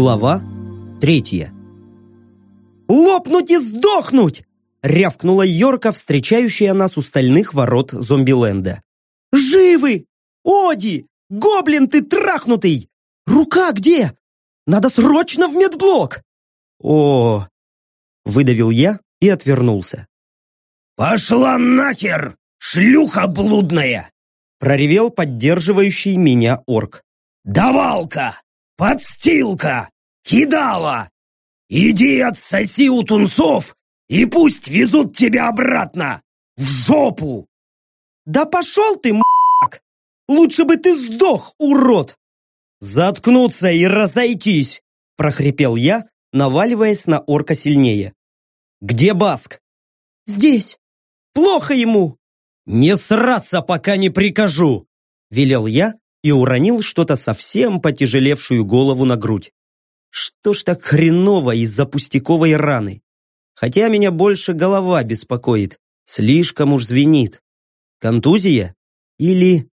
Глава третья. «Лопнуть и сдохнуть!» — рявкнула Йорка, встречающая нас у стальных ворот зомбиленда. «Живы! Оди! Гоблин ты трахнутый! Рука где? Надо срочно в медблок!» «О!» — выдавил я и отвернулся. «Пошла нахер, шлюха блудная!» — проревел поддерживающий меня орк. «Давалка! Подстилка! Кидала! Иди отсоси у тунцов, и пусть везут тебя обратно! В жопу!» «Да пошел ты, м***к! Лучше бы ты сдох, урод!» «Заткнуться и разойтись!» – прохрипел я, наваливаясь на орка сильнее. «Где Баск?» «Здесь. Плохо ему!» «Не сраться, пока не прикажу!» – велел я и уронил что-то совсем потяжелевшую голову на грудь. Что ж так хреново из-за пустяковой раны? Хотя меня больше голова беспокоит. Слишком уж звенит. Контузия? Или...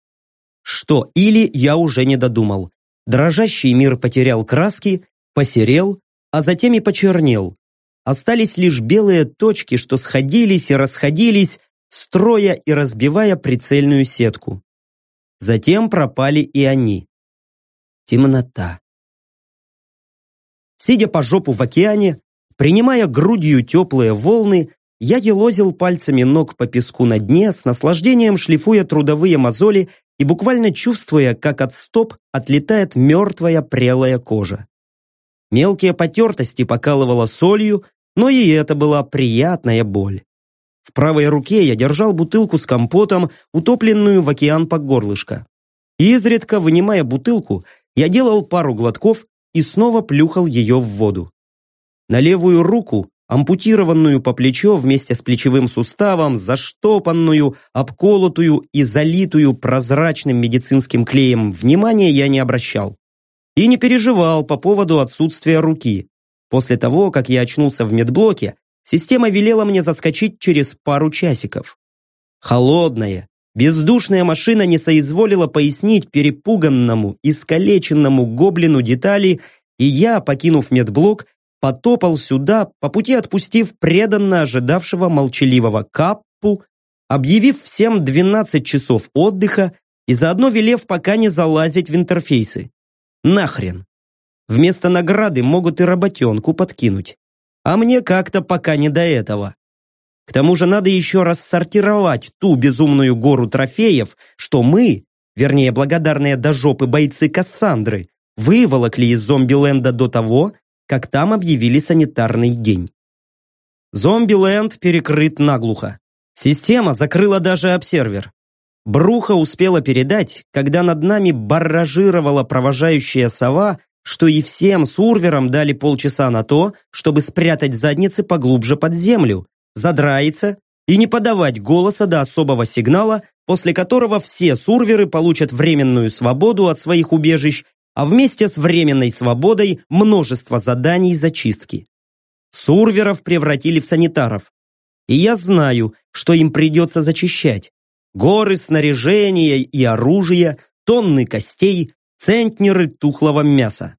Что? Или я уже не додумал. Дрожащий мир потерял краски, посерел, а затем и почернел. Остались лишь белые точки, что сходились и расходились, строя и разбивая прицельную сетку. Затем пропали и они. Темнота. Сидя по жопу в океане, принимая грудью теплые волны, я елозил пальцами ног по песку на дне, с наслаждением шлифуя трудовые мозоли и буквально чувствуя, как от стоп отлетает мертвая прелая кожа. Мелкие потертости покалывала солью, но и это была приятная боль. В правой руке я держал бутылку с компотом, утопленную в океан по горлышко. Изредка, вынимая бутылку, я делал пару глотков и снова плюхал ее в воду. На левую руку, ампутированную по плечо вместе с плечевым суставом, заштопанную, обколотую и залитую прозрачным медицинским клеем, внимания я не обращал. И не переживал по поводу отсутствия руки. После того, как я очнулся в медблоке, Система велела мне заскочить через пару часиков. Холодная, бездушная машина не соизволила пояснить перепуганному, искалеченному гоблину детали, и я, покинув медблок, потопал сюда, по пути отпустив преданно ожидавшего молчаливого Каппу, объявив всем 12 часов отдыха и заодно велев пока не залазить в интерфейсы. Нахрен. Вместо награды могут и работенку подкинуть а мне как-то пока не до этого. К тому же надо еще раз сортировать ту безумную гору трофеев, что мы, вернее благодарные до жопы бойцы Кассандры, выволокли из зомби-ленда до того, как там объявили санитарный день. Зомби-ленд перекрыт наглухо. Система закрыла даже обсервер. Бруха успела передать, когда над нами барражировала провожающая сова что и всем сурверам дали полчаса на то, чтобы спрятать задницы поглубже под землю, задраиться и не подавать голоса до особого сигнала, после которого все сурверы получат временную свободу от своих убежищ, а вместе с временной свободой множество заданий зачистки. Сурверов превратили в санитаров. И я знаю, что им придется зачищать. Горы снаряжения и оружия, тонны костей, центнеры тухлого мяса.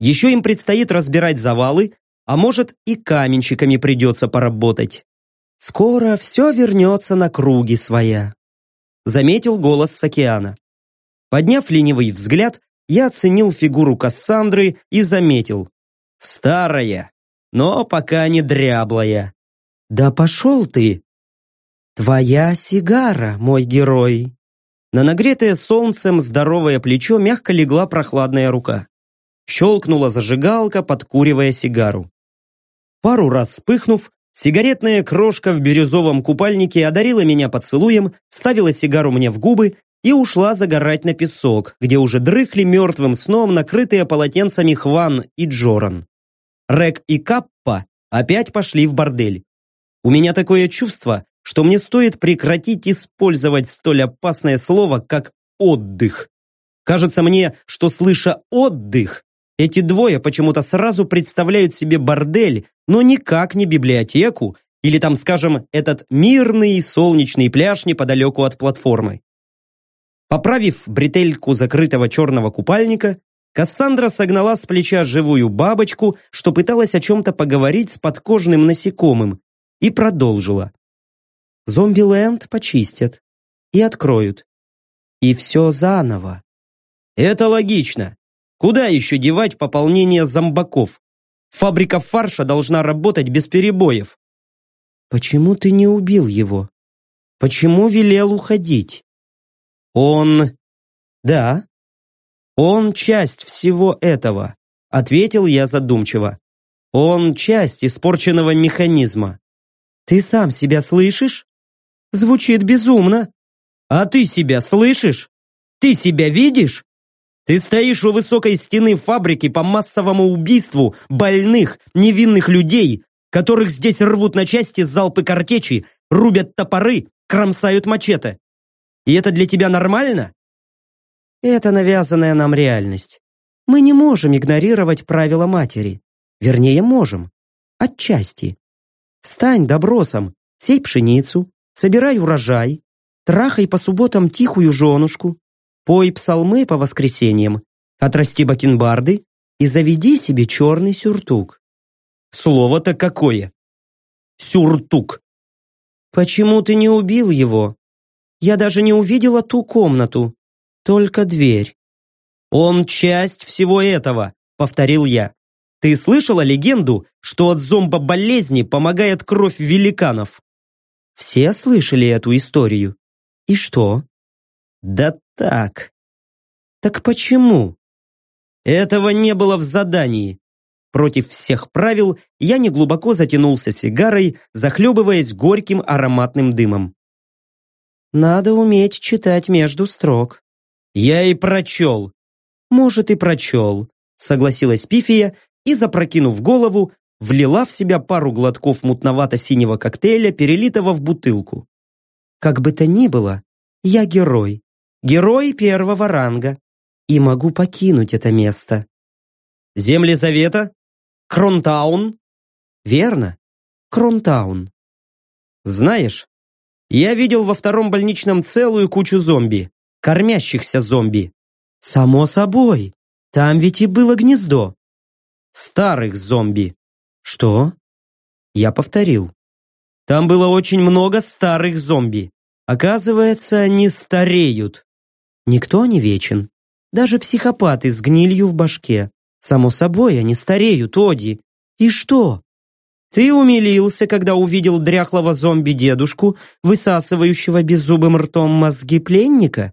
Еще им предстоит разбирать завалы, а может и каменщиками придется поработать. Скоро все вернется на круги своя. Заметил голос с океана. Подняв ленивый взгляд, я оценил фигуру Кассандры и заметил. Старая, но пока не дряблая. Да пошел ты! Твоя сигара, мой герой. На нагретое солнцем здоровое плечо мягко легла прохладная рука. Щелкнула зажигалка, подкуривая сигару. Пару раз вспыхнув, сигаретная крошка в бирюзовом купальнике одарила меня поцелуем, ставила сигару мне в губы и ушла загорать на песок, где уже дрыхли мертвым сном накрытые полотенцами Хван и Джоран. Рек и Каппа опять пошли в бордель. У меня такое чувство, что мне стоит прекратить использовать столь опасное слово, как «отдых». Кажется мне, что слыша «отдых», эти двое почему-то сразу представляют себе бордель, но никак не библиотеку или там, скажем, этот мирный солнечный пляж неподалеку от платформы. Поправив бретельку закрытого черного купальника, Кассандра согнала с плеча живую бабочку, что пыталась о чем-то поговорить с подкожным насекомым, и продолжила. Зомби-ленд почистят и откроют. И все заново. Это логично. Куда еще девать пополнение зомбаков? Фабрика фарша должна работать без перебоев. Почему ты не убил его? Почему велел уходить? Он... Да, «Он часть всего этого», — ответил я задумчиво. «Он часть испорченного механизма». «Ты сам себя слышишь?» «Звучит безумно». «А ты себя слышишь? Ты себя видишь?» Ты стоишь у высокой стены фабрики по массовому убийству больных, невинных людей, которых здесь рвут на части залпы картечи, рубят топоры, кромсают мачете. И это для тебя нормально? Это навязанная нам реальность. Мы не можем игнорировать правила матери. Вернее, можем. Отчасти. Стань добросом, сей пшеницу, собирай урожай, трахай по субботам тихую женушку, пой псалмы по воскресеньям, отрасти бакенбарды и заведи себе черный сюртук. Слово-то какое? Сюртук. Почему ты не убил его? Я даже не увидела ту комнату, только дверь. «Он часть всего этого», — повторил я. «Ты слышала легенду, что от зомбо-болезни помогает кровь великанов?» Все слышали эту историю. И что? Да так. Так почему? Этого не было в задании. Против всех правил я неглубоко затянулся сигарой, захлебываясь горьким ароматным дымом. Надо уметь читать между строк. «Я и прочел». «Может, и прочел», согласилась Пифия и, запрокинув голову, влила в себя пару глотков мутновато-синего коктейля, перелитого в бутылку. «Как бы то ни было, я герой. Герой первого ранга. И могу покинуть это место». «Земли Завета? Кронтаун?» «Верно. Кронтаун». «Знаешь, я видел во втором больничном целую кучу зомби кормящихся зомби. Само собой, там ведь и было гнездо. Старых зомби. Что? Я повторил. Там было очень много старых зомби. Оказывается, они стареют. Никто не вечен. Даже психопаты с гнилью в башке. Само собой, они стареют, Оди. И что? Ты умилился, когда увидел дряхлого зомби-дедушку, высасывающего беззубым ртом мозги пленника?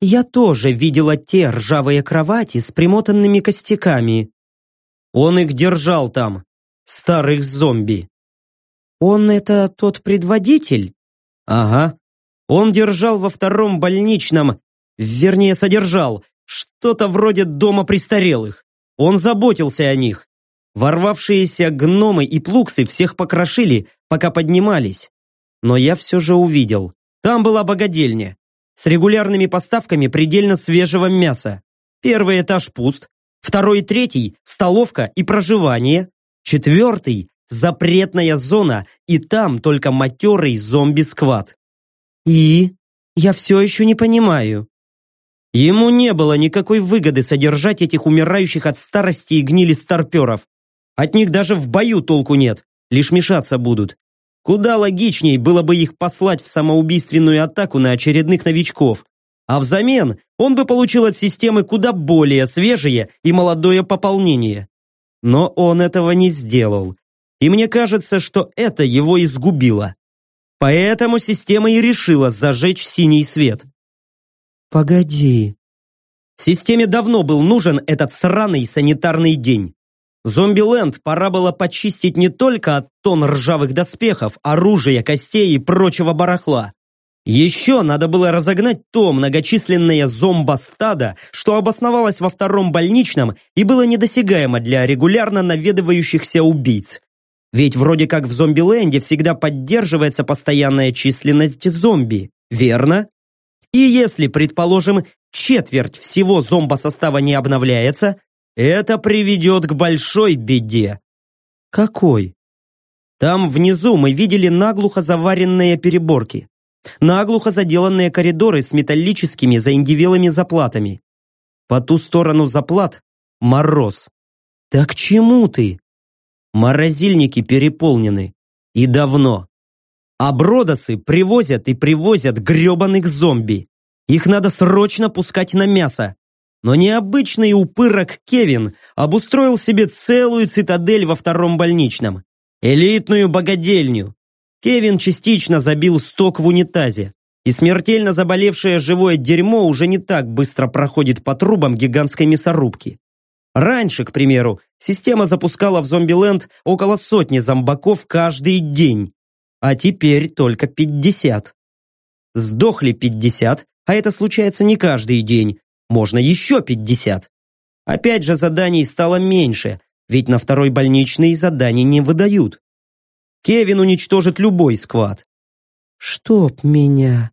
Я тоже видела те ржавые кровати с примотанными костяками. Он их держал там, старых зомби. Он это тот предводитель? Ага. Он держал во втором больничном, вернее, содержал, что-то вроде дома престарелых. Он заботился о них. Ворвавшиеся гномы и плуксы всех покрошили, пока поднимались. Но я все же увидел. Там была богадельня с регулярными поставками предельно свежего мяса. Первый этаж пуст, второй и третий – столовка и проживание, четвертый – запретная зона, и там только матерый зомби-сквад. И? Я все еще не понимаю. Ему не было никакой выгоды содержать этих умирающих от старости и гнили старперов. От них даже в бою толку нет, лишь мешаться будут. Куда логичней было бы их послать в самоубийственную атаку на очередных новичков. А взамен он бы получил от системы куда более свежее и молодое пополнение. Но он этого не сделал. И мне кажется, что это его изгубило. Поэтому система и решила зажечь синий свет. Погоди. Системе давно был нужен этот сраный санитарный день. Зомби-ленд пора было почистить не только от тонн ржавых доспехов, оружия, костей и прочего барахла. Еще надо было разогнать то многочисленное зомбо-стадо, что обосновалось во втором больничном и было недосягаемо для регулярно наведывающихся убийц. Ведь вроде как в зомби-ленде всегда поддерживается постоянная численность зомби, верно? И если, предположим, четверть всего зомбо-состава не обновляется, это приведет к большой беде. Какой? Там внизу мы видели наглухо заваренные переборки, наглухо заделанные коридоры с металлическими заиндивелыми заплатами. По ту сторону заплат – мороз. Да к чему ты? Морозильники переполнены. И давно. А бродосы привозят и привозят гребаных зомби. Их надо срочно пускать на мясо. Но необычный упырок Кевин обустроил себе целую цитадель во втором больничном. Элитную богадельню. Кевин частично забил сток в унитазе. И смертельно заболевшее живое дерьмо уже не так быстро проходит по трубам гигантской мясорубки. Раньше, к примеру, система запускала в Зомбиленд около сотни зомбаков каждый день. А теперь только 50. Сдохли 50, а это случается не каждый день. Можно еще 50. Опять же заданий стало меньше, ведь на второй больничный заданий не выдают. Кевин уничтожит любой сквад. «Чтоб меня!»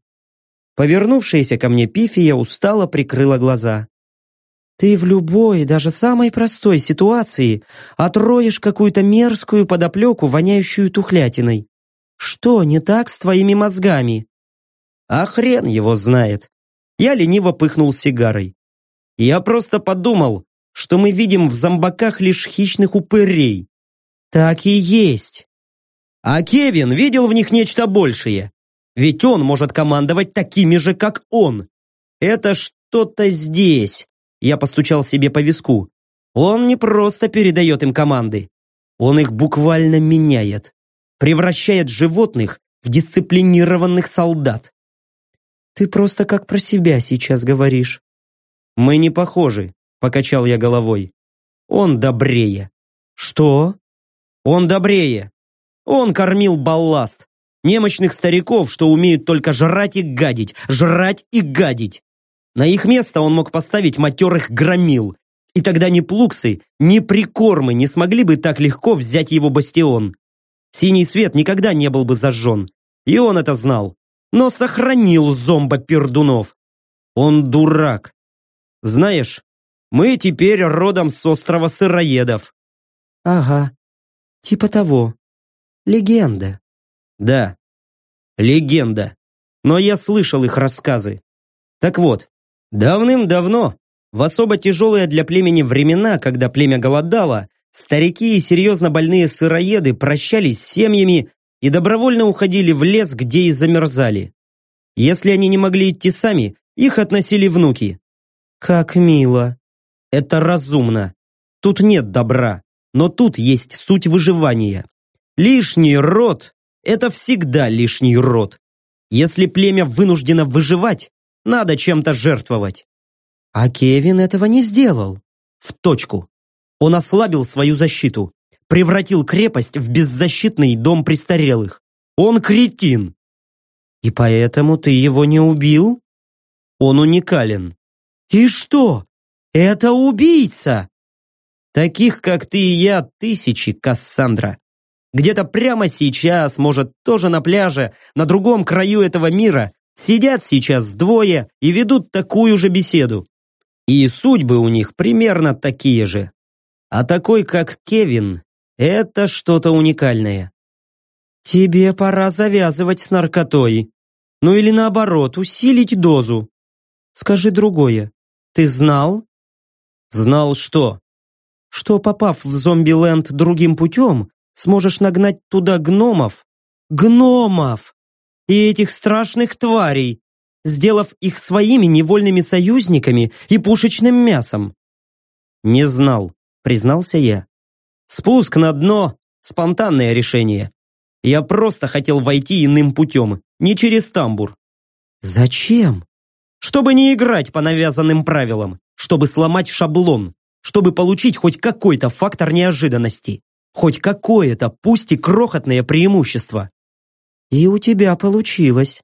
Повернувшаяся ко мне Пифия устало прикрыла глаза. «Ты в любой, даже самой простой ситуации отроешь какую-то мерзкую подоплеку, воняющую тухлятиной. Что не так с твоими мозгами?» А хрен его знает. Я лениво пыхнул сигарой. Я просто подумал, что мы видим в зомбаках лишь хищных упырей. Так и есть. А Кевин видел в них нечто большее. Ведь он может командовать такими же, как он. Это что-то здесь. Я постучал себе по виску. Он не просто передает им команды. Он их буквально меняет. Превращает животных в дисциплинированных солдат. Ты просто как про себя сейчас говоришь. Мы не похожи, покачал я головой. Он добрее. Что? Он добрее. Он кормил балласт. Немощных стариков, что умеют только жрать и гадить, жрать и гадить. На их место он мог поставить матерых громил. И тогда ни плуксы, ни прикормы не смогли бы так легко взять его бастион. Синий свет никогда не был бы зажжен. И он это знал но сохранил зомбо-пердунов. Он дурак. Знаешь, мы теперь родом с острова Сыроедов. Ага, типа того. Легенда. Да, легенда. Но я слышал их рассказы. Так вот, давным-давно, в особо тяжелые для племени времена, когда племя голодало, старики и серьезно больные сыроеды прощались с семьями и добровольно уходили в лес, где и замерзали. Если они не могли идти сами, их относили внуки. Как мило. Это разумно. Тут нет добра, но тут есть суть выживания. Лишний род – это всегда лишний род. Если племя вынуждено выживать, надо чем-то жертвовать. А Кевин этого не сделал. В точку. Он ослабил свою защиту превратил крепость в беззащитный дом престарелых. Он кретин. И поэтому ты его не убил? Он уникален. И что? Это убийца! Таких, как ты и я, тысячи, Кассандра. Где-то прямо сейчас, может, тоже на пляже, на другом краю этого мира, сидят сейчас двое и ведут такую же беседу. И судьбы у них примерно такие же. А такой, как Кевин, это что-то уникальное. Тебе пора завязывать с наркотой. Ну или наоборот, усилить дозу. Скажи другое. Ты знал? Знал что? Что, попав в зомби-ленд другим путем, сможешь нагнать туда гномов? Гномов! И этих страшных тварей, сделав их своими невольными союзниками и пушечным мясом. Не знал, признался я. Спуск на дно – спонтанное решение. Я просто хотел войти иным путем, не через тамбур. Зачем? Чтобы не играть по навязанным правилам, чтобы сломать шаблон, чтобы получить хоть какой-то фактор неожиданности, хоть какое-то, пусть и крохотное преимущество. И у тебя получилось.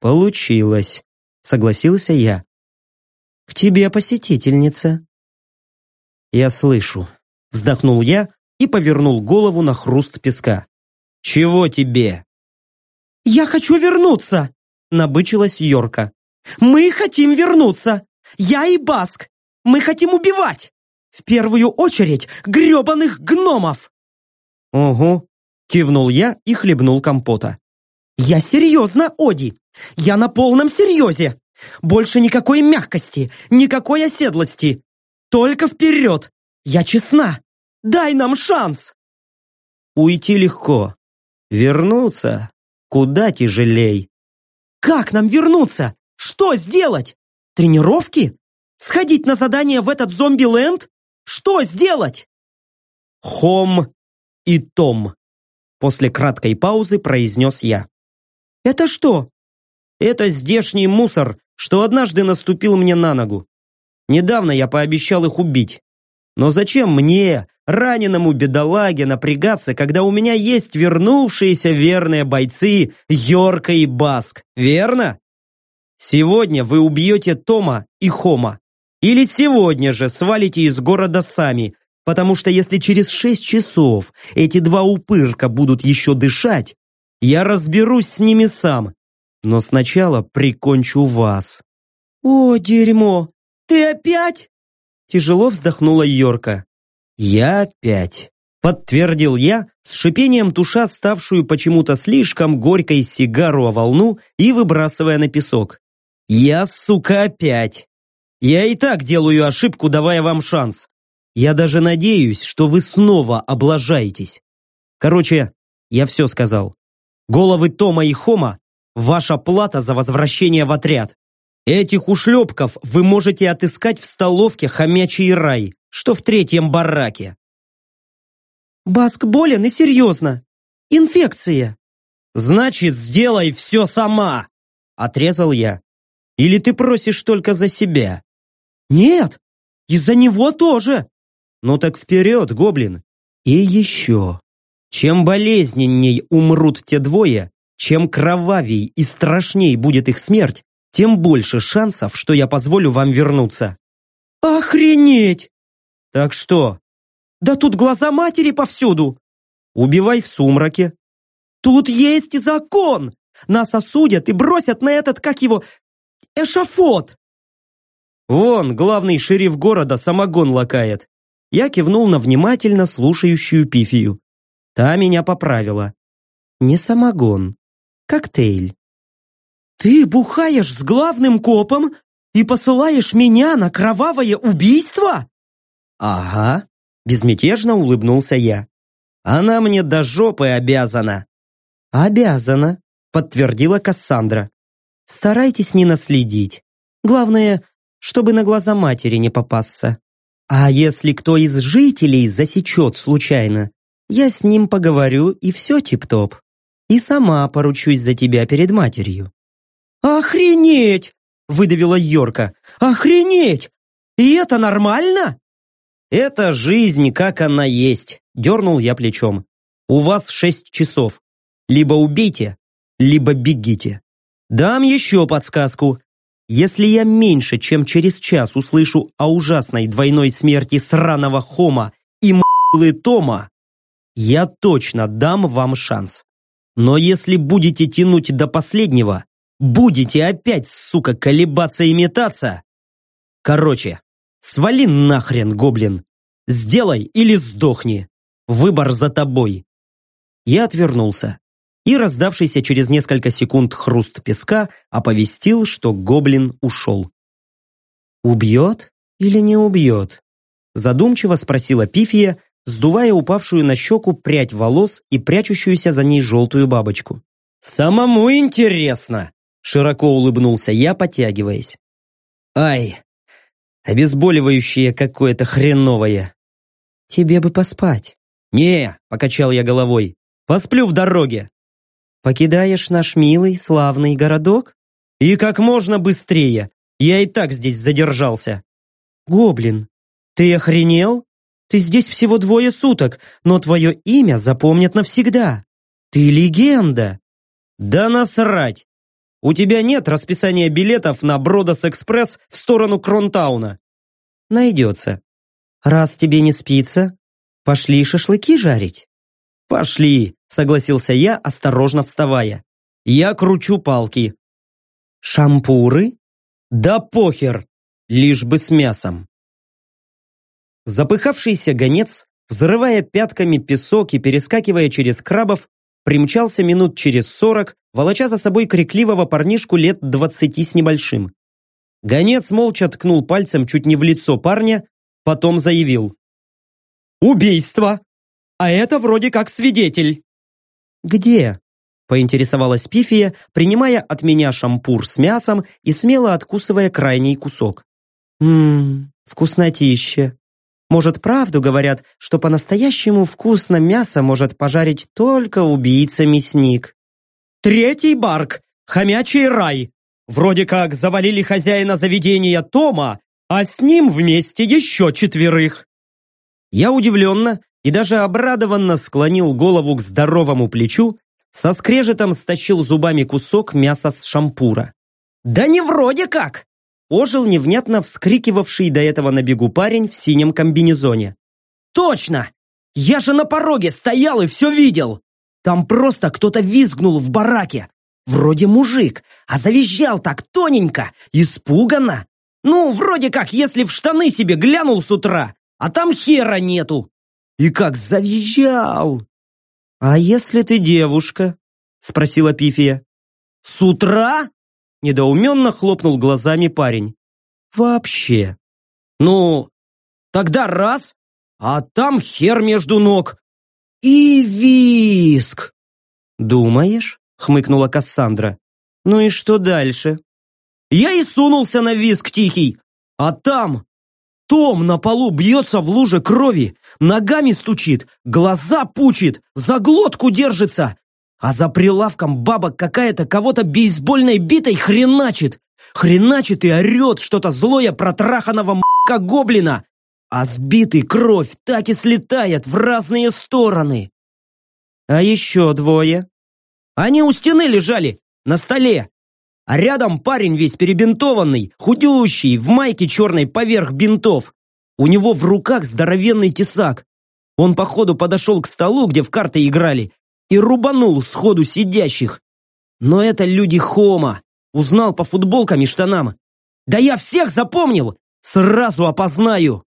Получилось, согласился я. К тебе посетительница. Я слышу. Вздохнул я и повернул голову на хруст песка. «Чего тебе?» «Я хочу вернуться!» Набычилась Йорка. «Мы хотим вернуться! Я и Баск! Мы хотим убивать! В первую очередь гребаных гномов!» «Угу», кивнул я и хлебнул компота. «Я серьезно, Оди! Я на полном серьезе! Больше никакой мягкости, никакой оседлости. Только вперед! Я честна! Дай нам шанс!» Уйти легко. Вернуться куда тяжелей. «Как нам вернуться? Что сделать? Тренировки? Сходить на задание в этот зомби-ленд? Что сделать?» «Хом и Том», после краткой паузы произнес я. «Это что?» «Это здешний мусор, что однажды наступил мне на ногу. Недавно я пообещал их убить. Но зачем мне, раненому бедолаге, напрягаться, когда у меня есть вернувшиеся верные бойцы Йорка и Баск, верно? Сегодня вы убьете Тома и Хома. Или сегодня же свалите из города сами, потому что если через шесть часов эти два упырка будут еще дышать, я разберусь с ними сам, но сначала прикончу вас». «О, дерьмо! Ты опять?» Тяжело вздохнула Йорка. «Я опять», — подтвердил я, с шипением туша ставшую почему-то слишком горькой сигару о волну и выбрасывая на песок. «Я, сука, опять! Я и так делаю ошибку, давая вам шанс. Я даже надеюсь, что вы снова облажаетесь. Короче, я все сказал. Головы Тома и Хома – ваша плата за возвращение в отряд. Этих ушлепков вы можете отыскать в столовке «Хомячий рай», что в третьем бараке. Баск болен и серьезно. Инфекция. Значит, сделай все сама, отрезал я. Или ты просишь только за себя? Нет, из-за него тоже. Ну так вперед, гоблин. И еще. Чем болезненней умрут те двое, чем кровавей и страшней будет их смерть, тем больше шансов, что я позволю вам вернуться. Охренеть! Так что? Да тут глаза матери повсюду. Убивай в сумраке. Тут есть закон. Нас осудят и бросят на этот, как его, эшафот. Вон, главный шериф города самогон лакает. Я кивнул на внимательно слушающую пифию. Та меня поправила. Не самогон. Коктейль. «Ты бухаешь с главным копом и посылаешь меня на кровавое убийство?» «Ага», — безмятежно улыбнулся я. «Она мне до жопы обязана». «Обязана», — подтвердила Кассандра. «Старайтесь не наследить. Главное, чтобы на глаза матери не попасться». А если кто из жителей засечет случайно, я с ним поговорю и все тип-топ. И сама поручусь за тебя перед матерью». «Охренеть!» – выдавила Йорка. «Охренеть! И это нормально?» «Это жизнь, как она есть», – дернул я плечом. «У вас шесть часов. Либо убейте, либо бегите. Дам еще подсказку. Если я меньше, чем через час услышу о ужасной двойной смерти сраного Хома и млы Тома, я точно дам вам шанс. Но если будете тянуть до последнего, будете опять, сука, колебаться и метаться. Короче, свали нахрен, гоблин. Сделай или сдохни. Выбор за тобой. Я отвернулся и раздавшийся через несколько секунд хруст песка оповестил, что гоблин ушел. «Убьет или не убьет?» Задумчиво спросила Пифия, сдувая упавшую на щеку прядь волос и прячущуюся за ней желтую бабочку. «Самому интересно!» Широко улыбнулся я, потягиваясь. «Ай, обезболивающее какое-то хреновое!» «Тебе бы поспать». «Не», — покачал я головой, — «посплю в дороге». Покидаешь наш милый, славный городок? И как можно быстрее. Я и так здесь задержался. Гоблин, ты охренел? Ты здесь всего двое суток, но твое имя запомнят навсегда. Ты легенда. Да насрать. У тебя нет расписания билетов на Бродос-экспресс в сторону Кронтауна? Найдется. Раз тебе не спится, пошли шашлыки жарить. Пошли, согласился я, осторожно вставая. Я кручу палки. Шампуры? Да похер, лишь бы с мясом. Запыхавшийся гонец, взрывая пятками песок и перескакивая через крабов, примчался минут через сорок, волоча за собой крикливого парнишку лет двадцати с небольшим. Гонец молча ткнул пальцем чуть не в лицо парня, потом заявил. «Убийство! А это вроде как свидетель!» «Где?» – поинтересовалась Пифия, принимая от меня шампур с мясом и смело откусывая крайний кусок. «Ммм, вкуснотище. Может, правду говорят, что по-настоящему вкусно мясо может пожарить только убийца-мясник?» «Третий барк! Хомячий рай! Вроде как завалили хозяина заведения Тома, а с ним вместе еще четверых!» Я удивленно и даже обрадованно склонил голову к здоровому плечу, со скрежетом стащил зубами кусок мяса с шампура. «Да не вроде как!» Ожил невнятно вскрикивавший до этого на бегу парень в синем комбинезоне. «Точно! Я же на пороге стоял и все видел! Там просто кто-то визгнул в бараке. Вроде мужик, а завизжал так тоненько, испуганно. Ну, вроде как, если в штаны себе глянул с утра, а там хера нету. И как завизжал!» «А если ты девушка?» — спросила Пифия. «С утра?» — недоуменно хлопнул глазами парень. «Вообще. Ну, тогда раз, а там хер между ног. И виск!» «Думаешь?» — хмыкнула Кассандра. «Ну и что дальше?» «Я и сунулся на виск тихий, а там том на полу бьется в луже крови, ногами стучит, глаза пучит, за глотку держится. А за прилавком баба какая-то кого-то бейсбольной битой хреначит. Хреначит и орет что-то злое про траханого м***ка гоблина. А сбитый кровь так и слетает в разные стороны. А еще двое. Они у стены лежали, на столе. А рядом парень весь перебинтованный, худющий, в майке черной поверх бинтов. У него в руках здоровенный тесак. Он, походу, подошел к столу, где в карты играли, и рубанул сходу сидящих. Но это люди Хома. Узнал по футболкам и штанам. Да я всех запомнил! Сразу опознаю!»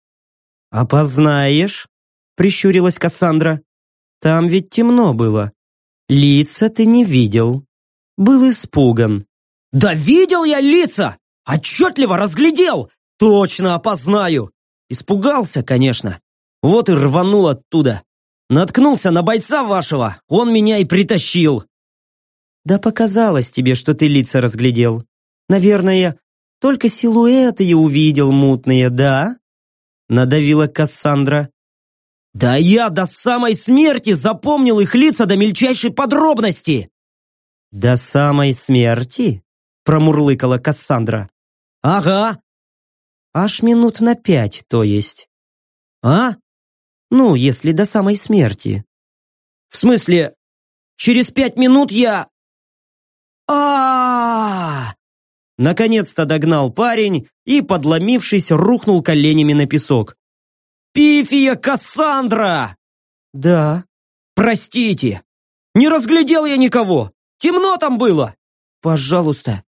«Опознаешь?» — прищурилась Кассандра. «Там ведь темно было. Лица ты не видел. Был испуган. Да видел я лица! Отчетливо разглядел! Точно опознаю! Испугался, конечно. Вот и рванул оттуда. Наткнулся на бойца вашего, он меня и притащил. Да показалось тебе, что ты лица разглядел. Наверное, только силуэты и увидел мутные, да? Надавила Кассандра. Да я до самой смерти запомнил их лица до мельчайшей подробности. До самой смерти? Промурлыкала Кассандра. «Ага!» «Аж минут на пять, то есть». «А?» «Ну, если до самой смерти». «В смысле, через пять минут я...» а, Наконец-то догнал парень и, подломившись, рухнул коленями на песок. «Пифия Кассандра!» «Да». «Простите, не разглядел я никого. Темно там было. Пожалуйста,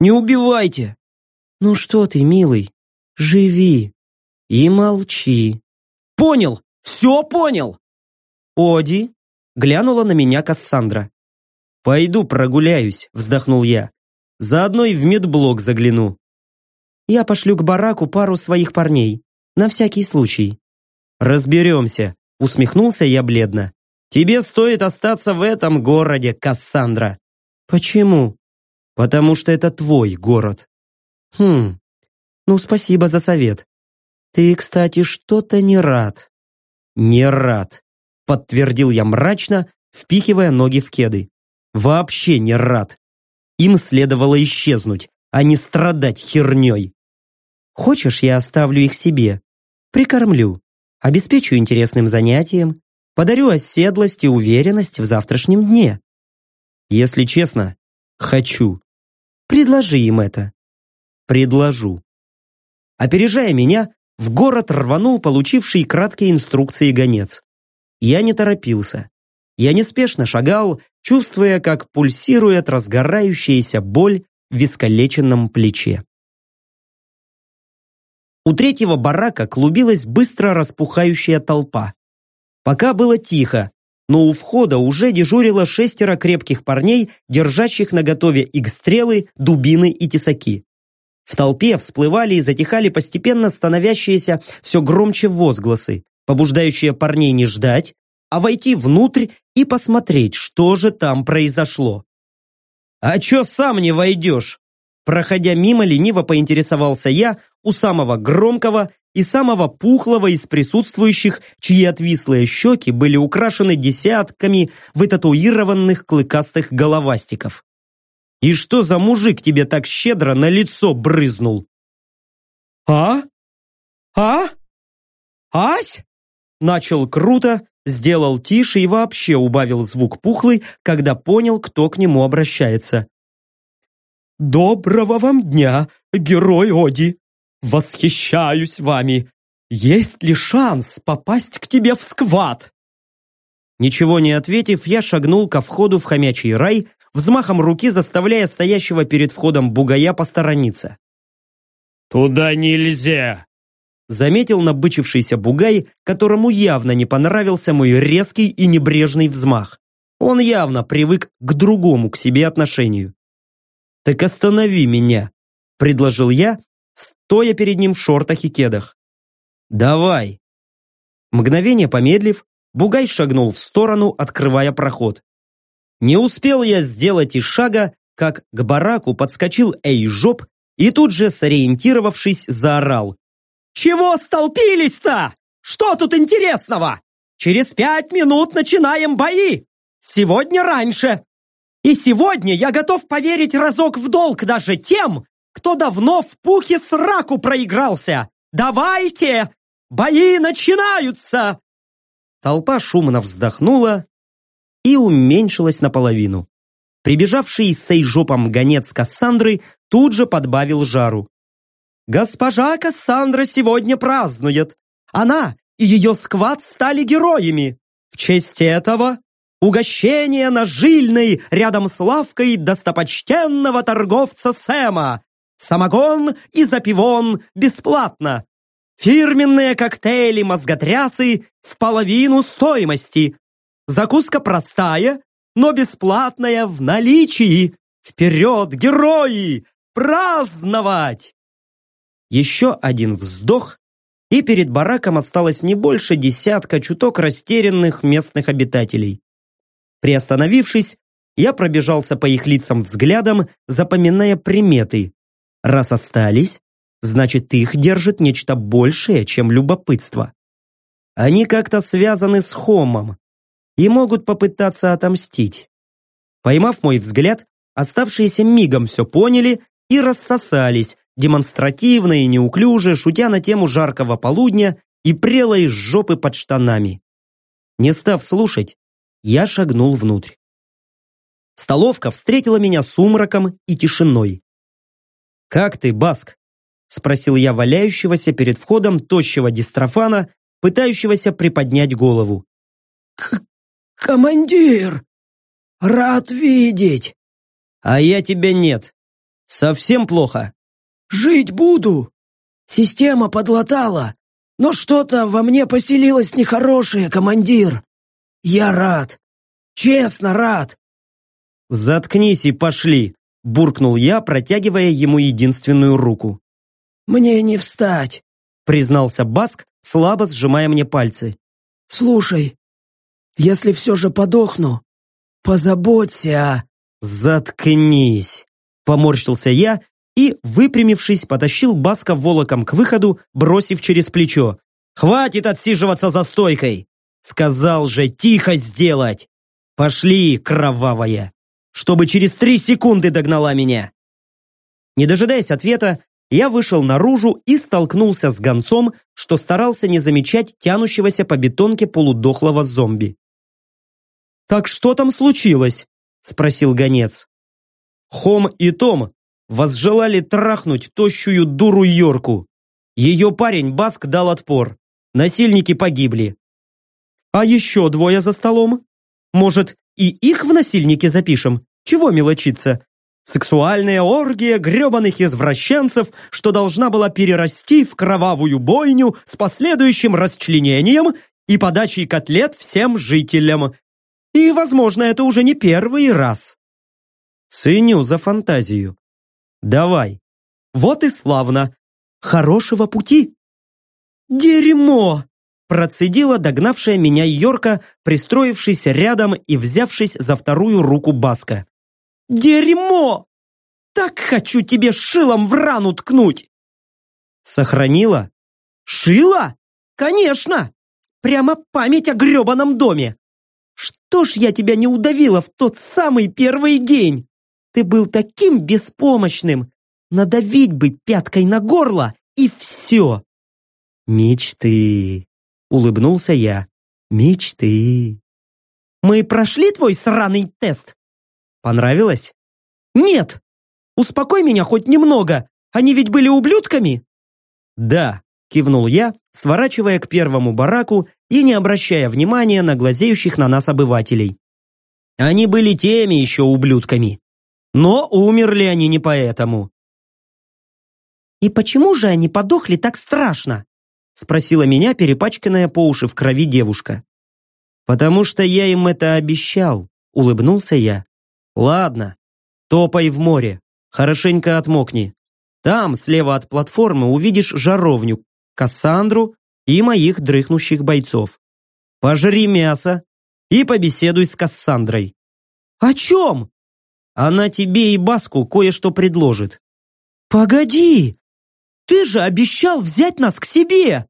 не убивайте!» «Ну что ты, милый, живи и молчи!» «Понял! Все понял!» «Оди!» — глянула на меня Кассандра. «Пойду прогуляюсь», — вздохнул я. «Заодно и в медблок загляну». «Я пошлю к бараку пару своих парней, на всякий случай». «Разберемся», — усмехнулся я бледно. «Тебе стоит остаться в этом городе, Кассандра». «Почему?» Потому что это твой город. Хм, ну спасибо за совет. Ты, кстати, что-то не рад. Не рад, подтвердил я мрачно, впихивая ноги в кеды. Вообще не рад. Им следовало исчезнуть, а не страдать херней. Хочешь, я оставлю их себе? Прикормлю, обеспечу интересным занятием, подарю оседлость и уверенность в завтрашнем дне. Если честно, хочу. Предложи им это. Предложу. Опережая меня, в город рванул получивший краткие инструкции гонец. Я не торопился. Я неспешно шагал, чувствуя, как пульсирует разгорающаяся боль в искалеченном плече. У третьего барака клубилась быстро распухающая толпа. Пока было тихо, но у входа уже дежурило шестеро крепких парней, держащих наготове их стрелы, дубины и тесаки. В толпе всплывали и затихали постепенно становящиеся все громче возгласы, побуждающие парней не ждать, а войти внутрь и посмотреть, что же там произошло. «А чё сам не войдешь?» Проходя мимо, лениво поинтересовался я у самого громкого и самого пухлого из присутствующих, чьи отвислые щеки были украшены десятками вытатуированных клыкастых головастиков. «И что за мужик тебе так щедро на лицо брызнул?» «А? А? Ась?» Начал круто, сделал тише и вообще убавил звук пухлый, когда понял, кто к нему обращается. «Доброго вам дня, герой Оди! Восхищаюсь вами! Есть ли шанс попасть к тебе в сквад?» Ничего не ответив, я шагнул ко входу в хомячий рай, взмахом руки заставляя стоящего перед входом бугая посторониться. «Туда нельзя!» Заметил набычившийся бугай, которому явно не понравился мой резкий и небрежный взмах. Он явно привык к другому к себе отношению. «Так останови меня», – предложил я, стоя перед ним в шортах и кедах. «Давай». Мгновение помедлив, Бугай шагнул в сторону, открывая проход. Не успел я сделать и шага, как к бараку подскочил Эйжоп и тут же, сориентировавшись, заорал. «Чего столпились-то? Что тут интересного? Через пять минут начинаем бои! Сегодня раньше! И сегодня я готов поверить разок в долг даже тем, кто давно в пухе сраку проигрался. Давайте! Бои начинаются!» Толпа шумно вздохнула и уменьшилась наполовину. Прибежавший с сейжопом гонец Кассандры тут же подбавил жару. «Госпожа Кассандра сегодня празднует. Она и ее сквад стали героями. В честь этого Угощение на жильной рядом с лавкой достопочтенного торговца Сэма. Самогон и запивон бесплатно. Фирменные коктейли-мозготрясы в половину стоимости. Закуска простая, но бесплатная в наличии. Вперед, герои! Праздновать! Еще один вздох, и перед бараком осталось не больше десятка чуток растерянных местных обитателей. Приостановившись, я пробежался по их лицам взглядом, запоминая приметы. Раз остались, значит их держит нечто большее, чем любопытство. Они как-то связаны с Хомом и могут попытаться отомстить. Поймав мой взгляд, оставшиеся мигом все поняли и рассосались, демонстративно и неуклюже, шутя на тему жаркого полудня и прелой жопы под штанами. Не став слушать, я шагнул внутрь. Столовка встретила меня сумраком и тишиной. «Как ты, Баск?» – спросил я валяющегося перед входом тощего дистрофана, пытающегося приподнять голову. К «Командир! Рад видеть!» «А я тебя нет. Совсем плохо?» «Жить буду. Система подлатала, но что-то во мне поселилось нехорошее, командир. Я рад. Честно рад. Заткнись и пошли, буркнул я, протягивая ему единственную руку. Мне не встать, признался Баск, слабо сжимая мне пальцы. Слушай, если все же подохну, позаботься о... Заткнись, поморщился я и, выпрямившись, потащил Баска волоком к выходу, бросив через плечо. «Хватит отсиживаться за стойкой! Сказал же тихо сделать! Пошли, кровавая! Чтобы через три секунды догнала меня!» Не дожидаясь ответа, я вышел наружу и столкнулся с гонцом, что старался не замечать тянущегося по бетонке полудохлого зомби. «Так что там случилось?» – спросил гонец. Хом и Том возжелали трахнуть тощую дуру Йорку. Ее парень Баск дал отпор. Насильники погибли. А еще двое за столом? Может, и их в насильники запишем? Чего мелочиться? Сексуальная оргия гребаных извращенцев, что должна была перерасти в кровавую бойню с последующим расчленением и подачей котлет всем жителям. И, возможно, это уже не первый раз. Ценю за фантазию. Давай. Вот и славно. Хорошего пути. Дерьмо! Процедила догнавшая меня Йорка, пристроившись рядом и взявшись за вторую руку Баска. Дерьмо! Так хочу тебе шилом в рану ткнуть! Сохранила? Шила? Конечно! Прямо память о гребаном доме! Что ж я тебя не удавила в тот самый первый день? Ты был таким беспомощным! Надавить бы пяткой на горло, и все! Мечты! Улыбнулся я. Мечты! Мы прошли твой сраный тест? Понравилось? Нет! Успокой меня хоть немного! Они ведь были ублюдками? Да, кивнул я, сворачивая к первому бараку и не обращая внимания на глазеющих на нас обывателей. Они были теми еще ублюдками. Но умерли они не поэтому. «И почему же они подохли так страшно?» Спросила меня перепачканная по уши в крови девушка. «Потому что я им это обещал», улыбнулся я. «Ладно, топай в море, хорошенько отмокни. Там, слева от платформы, увидишь жаровню, Кассандру и моих дрыхнущих бойцов. Пожри мясо и побеседуй с Кассандрой. О чем? Она тебе и Баску кое-что предложит. Погоди! Ты же обещал взять нас к себе!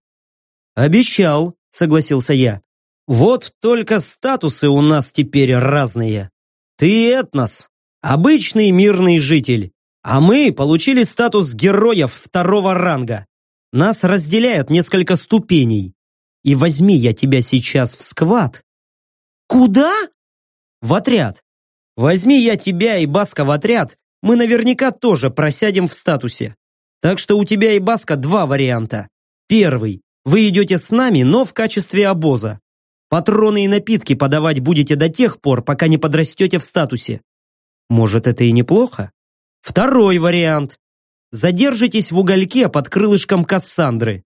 Обещал, согласился я. Вот только статусы у нас теперь разные. Ты этнос, обычный мирный житель, а мы получили статус героев второго ранга. Нас разделяют несколько ступеней. И возьми я тебя сейчас в сквад. Куда? В отряд. Возьми я тебя и Баска в отряд, мы наверняка тоже просядем в статусе. Так что у тебя и Баска два варианта. Первый. Вы идете с нами, но в качестве обоза. Патроны и напитки подавать будете до тех пор, пока не подрастете в статусе. Может, это и неплохо? Второй вариант. Задержитесь в угольке под крылышком Кассандры.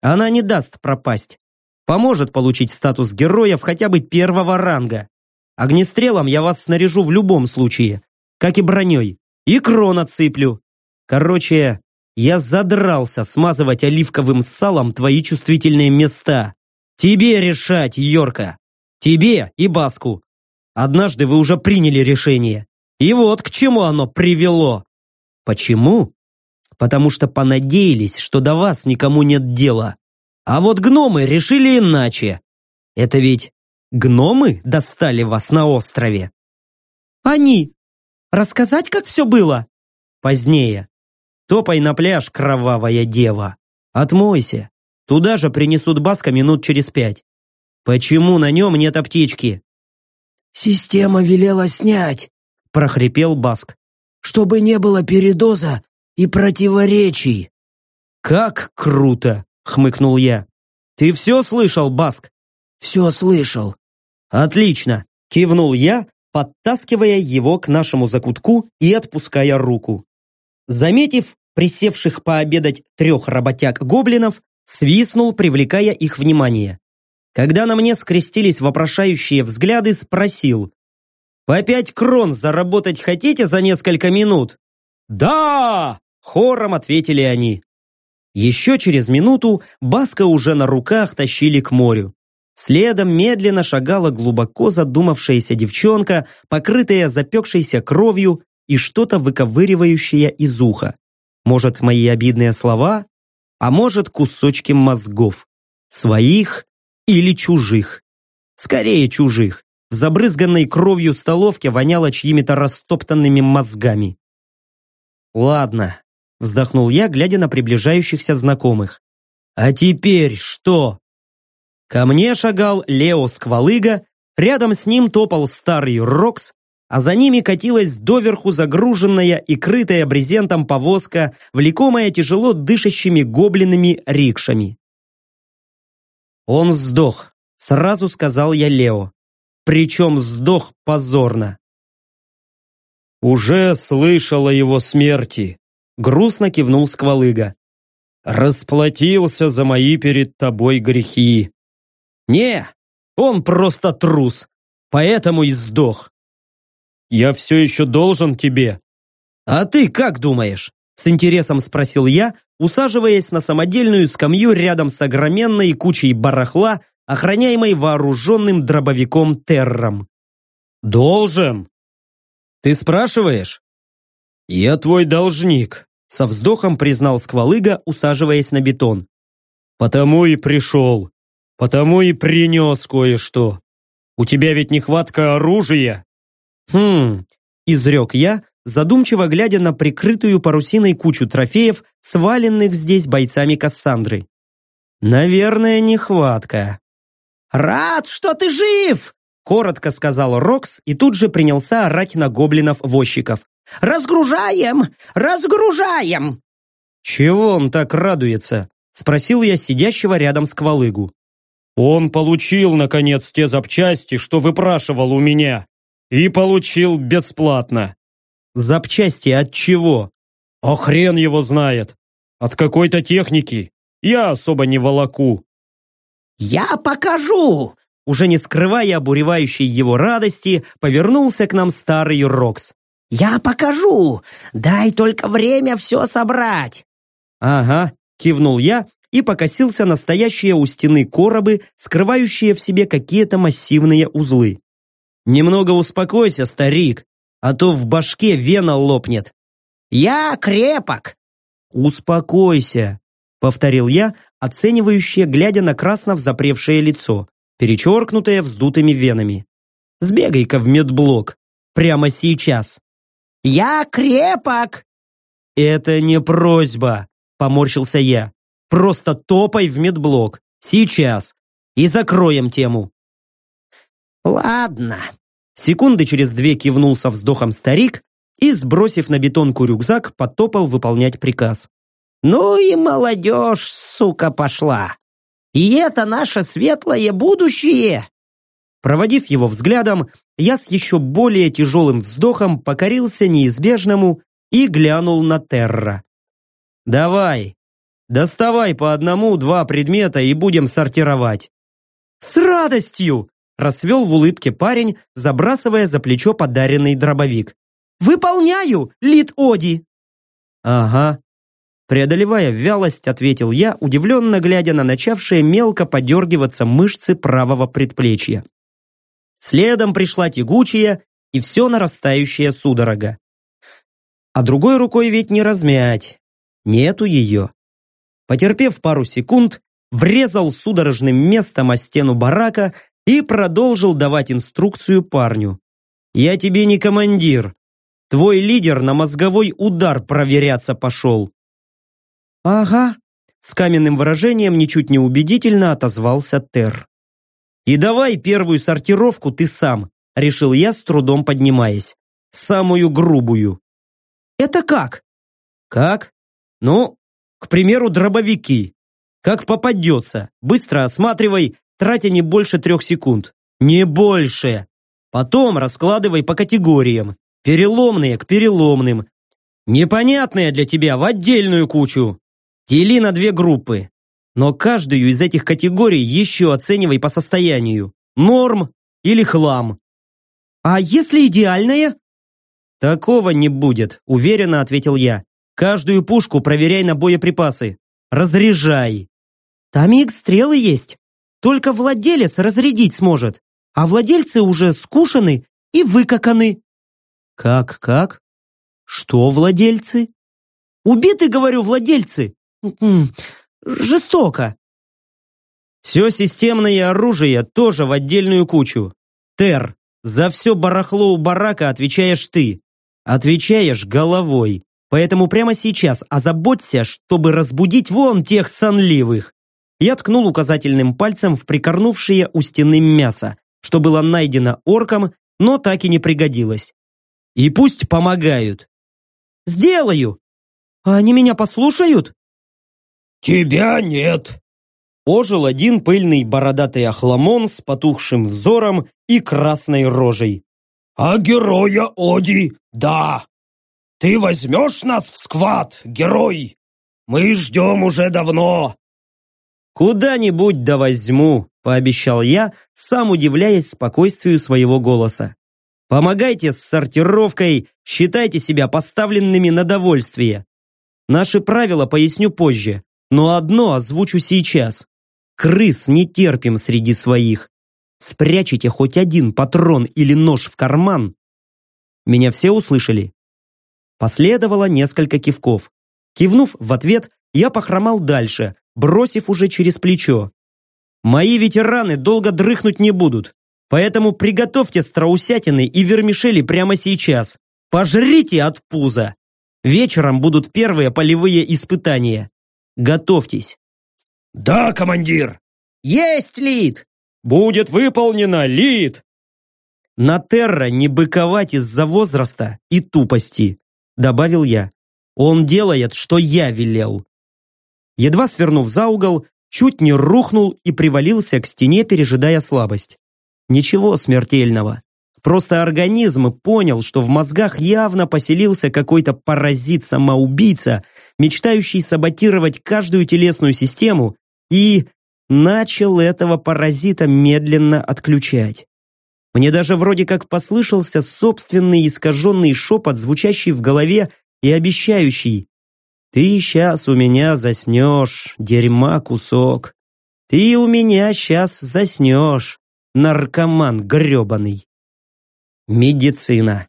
Она не даст пропасть. Поможет получить статус героев хотя бы первого ранга. Огнестрелом я вас снаряжу в любом случае, как и броней. И крон отсыплю. Короче, я задрался смазывать оливковым салом твои чувствительные места. Тебе решать, Йорка. Тебе и Баску. Однажды вы уже приняли решение. И вот к чему оно привело. Почему? потому что понадеялись, что до вас никому нет дела. А вот гномы решили иначе. Это ведь гномы достали вас на острове? Они. Рассказать, как все было? Позднее. Топай на пляж, кровавая дева. Отмойся. Туда же принесут Баска минут через пять. Почему на нем нет аптечки? Система велела снять, прохрипел Баск. Чтобы не было передоза и противоречий. «Как круто!» — хмыкнул я. «Ты все слышал, Баск?» «Все слышал». «Отлично!» — кивнул я, подтаскивая его к нашему закутку и отпуская руку. Заметив присевших пообедать трех работяг-гоблинов, свистнул, привлекая их внимание. Когда на мне скрестились вопрошающие взгляды, спросил. «По пять крон заработать хотите за несколько минут?» «Да!» Хором ответили они. Еще через минуту Баска уже на руках тащили к морю. Следом медленно шагала глубоко задумавшаяся девчонка, покрытая запекшейся кровью и что-то выковыривающее из уха. Может, мои обидные слова, а может, кусочки мозгов. Своих или чужих. Скорее чужих. В забрызганной кровью столовке воняло чьими-то растоптанными мозгами. Ладно, Вздохнул я, глядя на приближающихся знакомых. «А теперь что?» Ко мне шагал Лео Сквалыга, рядом с ним топал старый Рокс, а за ними катилась доверху загруженная и крытая брезентом повозка, влекомая тяжело дышащими гоблинами рикшами. «Он сдох», — сразу сказал я Лео. Причем сдох позорно. «Уже слышал о его смерти», Грустно кивнул Сквалыга. «Расплатился за мои перед тобой грехи». «Не, он просто трус, поэтому и сдох». «Я все еще должен тебе». «А ты как думаешь? С интересом спросил я, усаживаясь на самодельную скамью рядом с огроменной кучей барахла, охраняемой вооруженным дробовиком Терром. «Должен!» «Ты спрашиваешь?» «Я твой должник», — со вздохом признал Сквалыга, усаживаясь на бетон. «Потому и пришел. Потому и принес кое-что. У тебя ведь нехватка оружия?» «Хм», — изрек я, задумчиво глядя на прикрытую парусиной кучу трофеев, сваленных здесь бойцами Кассандры. «Наверное, нехватка». «Рад, что ты жив!» Коротко сказал Рокс и тут же принялся орать на гоблинов-возчиков. «Разгружаем! Разгружаем!» «Чего он так радуется?» Спросил я сидящего рядом с Квалыгу. «Он получил, наконец, те запчасти, что выпрашивал у меня. И получил бесплатно». «Запчасти от чего?» «А хрен его знает. От какой-то техники. Я особо не волоку». «Я покажу!» Уже не скрывая обуревающей его радости, повернулся к нам старый Рокс. «Я покажу! Дай только время все собрать!» «Ага», — кивнул я и покосился на стоящие у стены коробы, скрывающие в себе какие-то массивные узлы. «Немного успокойся, старик, а то в башке вена лопнет». «Я крепок!» «Успокойся», — повторил я, оценивающе глядя на красно взапревшее лицо, перечеркнутое вздутыми венами. «Сбегай-ка в медблок. Прямо сейчас». «Я крепок!» «Это не просьба», — поморщился я. «Просто топай в медблок. Сейчас. И закроем тему». «Ладно». Секунды через две кивнул со вздохом старик и, сбросив на бетонку рюкзак, потопал выполнять приказ. «Ну и молодежь, сука, пошла! И это наше светлое будущее!» Проводив его взглядом, я с еще более тяжелым вздохом покорился неизбежному и глянул на Терра. «Давай, доставай по одному-два предмета и будем сортировать». «С радостью!» – расцвел в улыбке парень, забрасывая за плечо подаренный дробовик. «Выполняю, Лид Оди!» «Ага». Преодолевая вялость, ответил я, удивленно глядя на начавшие мелко подергиваться мышцы правого предплечья. Следом пришла тягучая и все нарастающая судорога. А другой рукой ведь не размять. Нету ее. Потерпев пару секунд, врезал судорожным местом о стену барака и продолжил давать инструкцию парню. «Я тебе не командир. Твой лидер на мозговой удар проверяться пошел». «Ага», с каменным выражением ничуть не убедительно отозвался Тер. И давай первую сортировку ты сам, решил я, с трудом поднимаясь. Самую грубую. Это как? Как? Ну, к примеру, дробовики. Как попадется. Быстро осматривай, тратя не больше трех секунд. Не больше. Потом раскладывай по категориям. Переломные к переломным. Непонятные для тебя в отдельную кучу. Дели на две группы. Но каждую из этих категорий еще оценивай по состоянию. Норм или хлам. А если идеальная? Такого не будет, уверенно ответил я. Каждую пушку проверяй на боеприпасы. Разряжай. Там и стрелы есть. Только владелец разрядить сможет. А владельцы уже скушаны и выкаканы. Как, как? Что владельцы? Убиты, говорю, владельцы. Жестоко. Все системное оружие тоже в отдельную кучу. Тер, за все барахло у барака отвечаешь ты. Отвечаешь головой. Поэтому прямо сейчас озаботься, чтобы разбудить вон тех сонливых. Я ткнул указательным пальцем в прикорнувшее у стены мясо, что было найдено орком, но так и не пригодилось. И пусть помогают. Сделаю. А они меня послушают? «Тебя нет!» Ожил один пыльный бородатый охламон с потухшим взором и красной рожей. «А героя Оди, да! Ты возьмешь нас в сквад, герой? Мы ждем уже давно!» «Куда-нибудь да возьму», — пообещал я, сам удивляясь спокойствию своего голоса. «Помогайте с сортировкой, считайте себя поставленными на довольствие. Наши правила поясню позже, но одно озвучу сейчас. Крыс не терпим среди своих. Спрячете хоть один патрон или нож в карман. Меня все услышали? Последовало несколько кивков. Кивнув в ответ, я похромал дальше, бросив уже через плечо. Мои ветераны долго дрыхнуть не будут, поэтому приготовьте страусятины и вермишели прямо сейчас. Пожрите от пуза. Вечером будут первые полевые испытания. Готовьтесь. Да, командир. Есть, Лид! Будет выполнено, Лид. На Терра не быковать из-за возраста и тупости, добавил я. Он делает, что я велел. Едва свернув за угол, чуть не рухнул и привалился к стене, пережидая слабость. Ничего смертельного. Просто организм понял, что в мозгах явно поселился какой-то паразит-самоубийца, мечтающий саботировать каждую телесную систему, и начал этого паразита медленно отключать. Мне даже вроде как послышался собственный искаженный шепот, звучащий в голове и обещающий «Ты сейчас у меня заснешь, дерьма кусок. Ты у меня сейчас заснешь, наркоман гребаный». Медицина.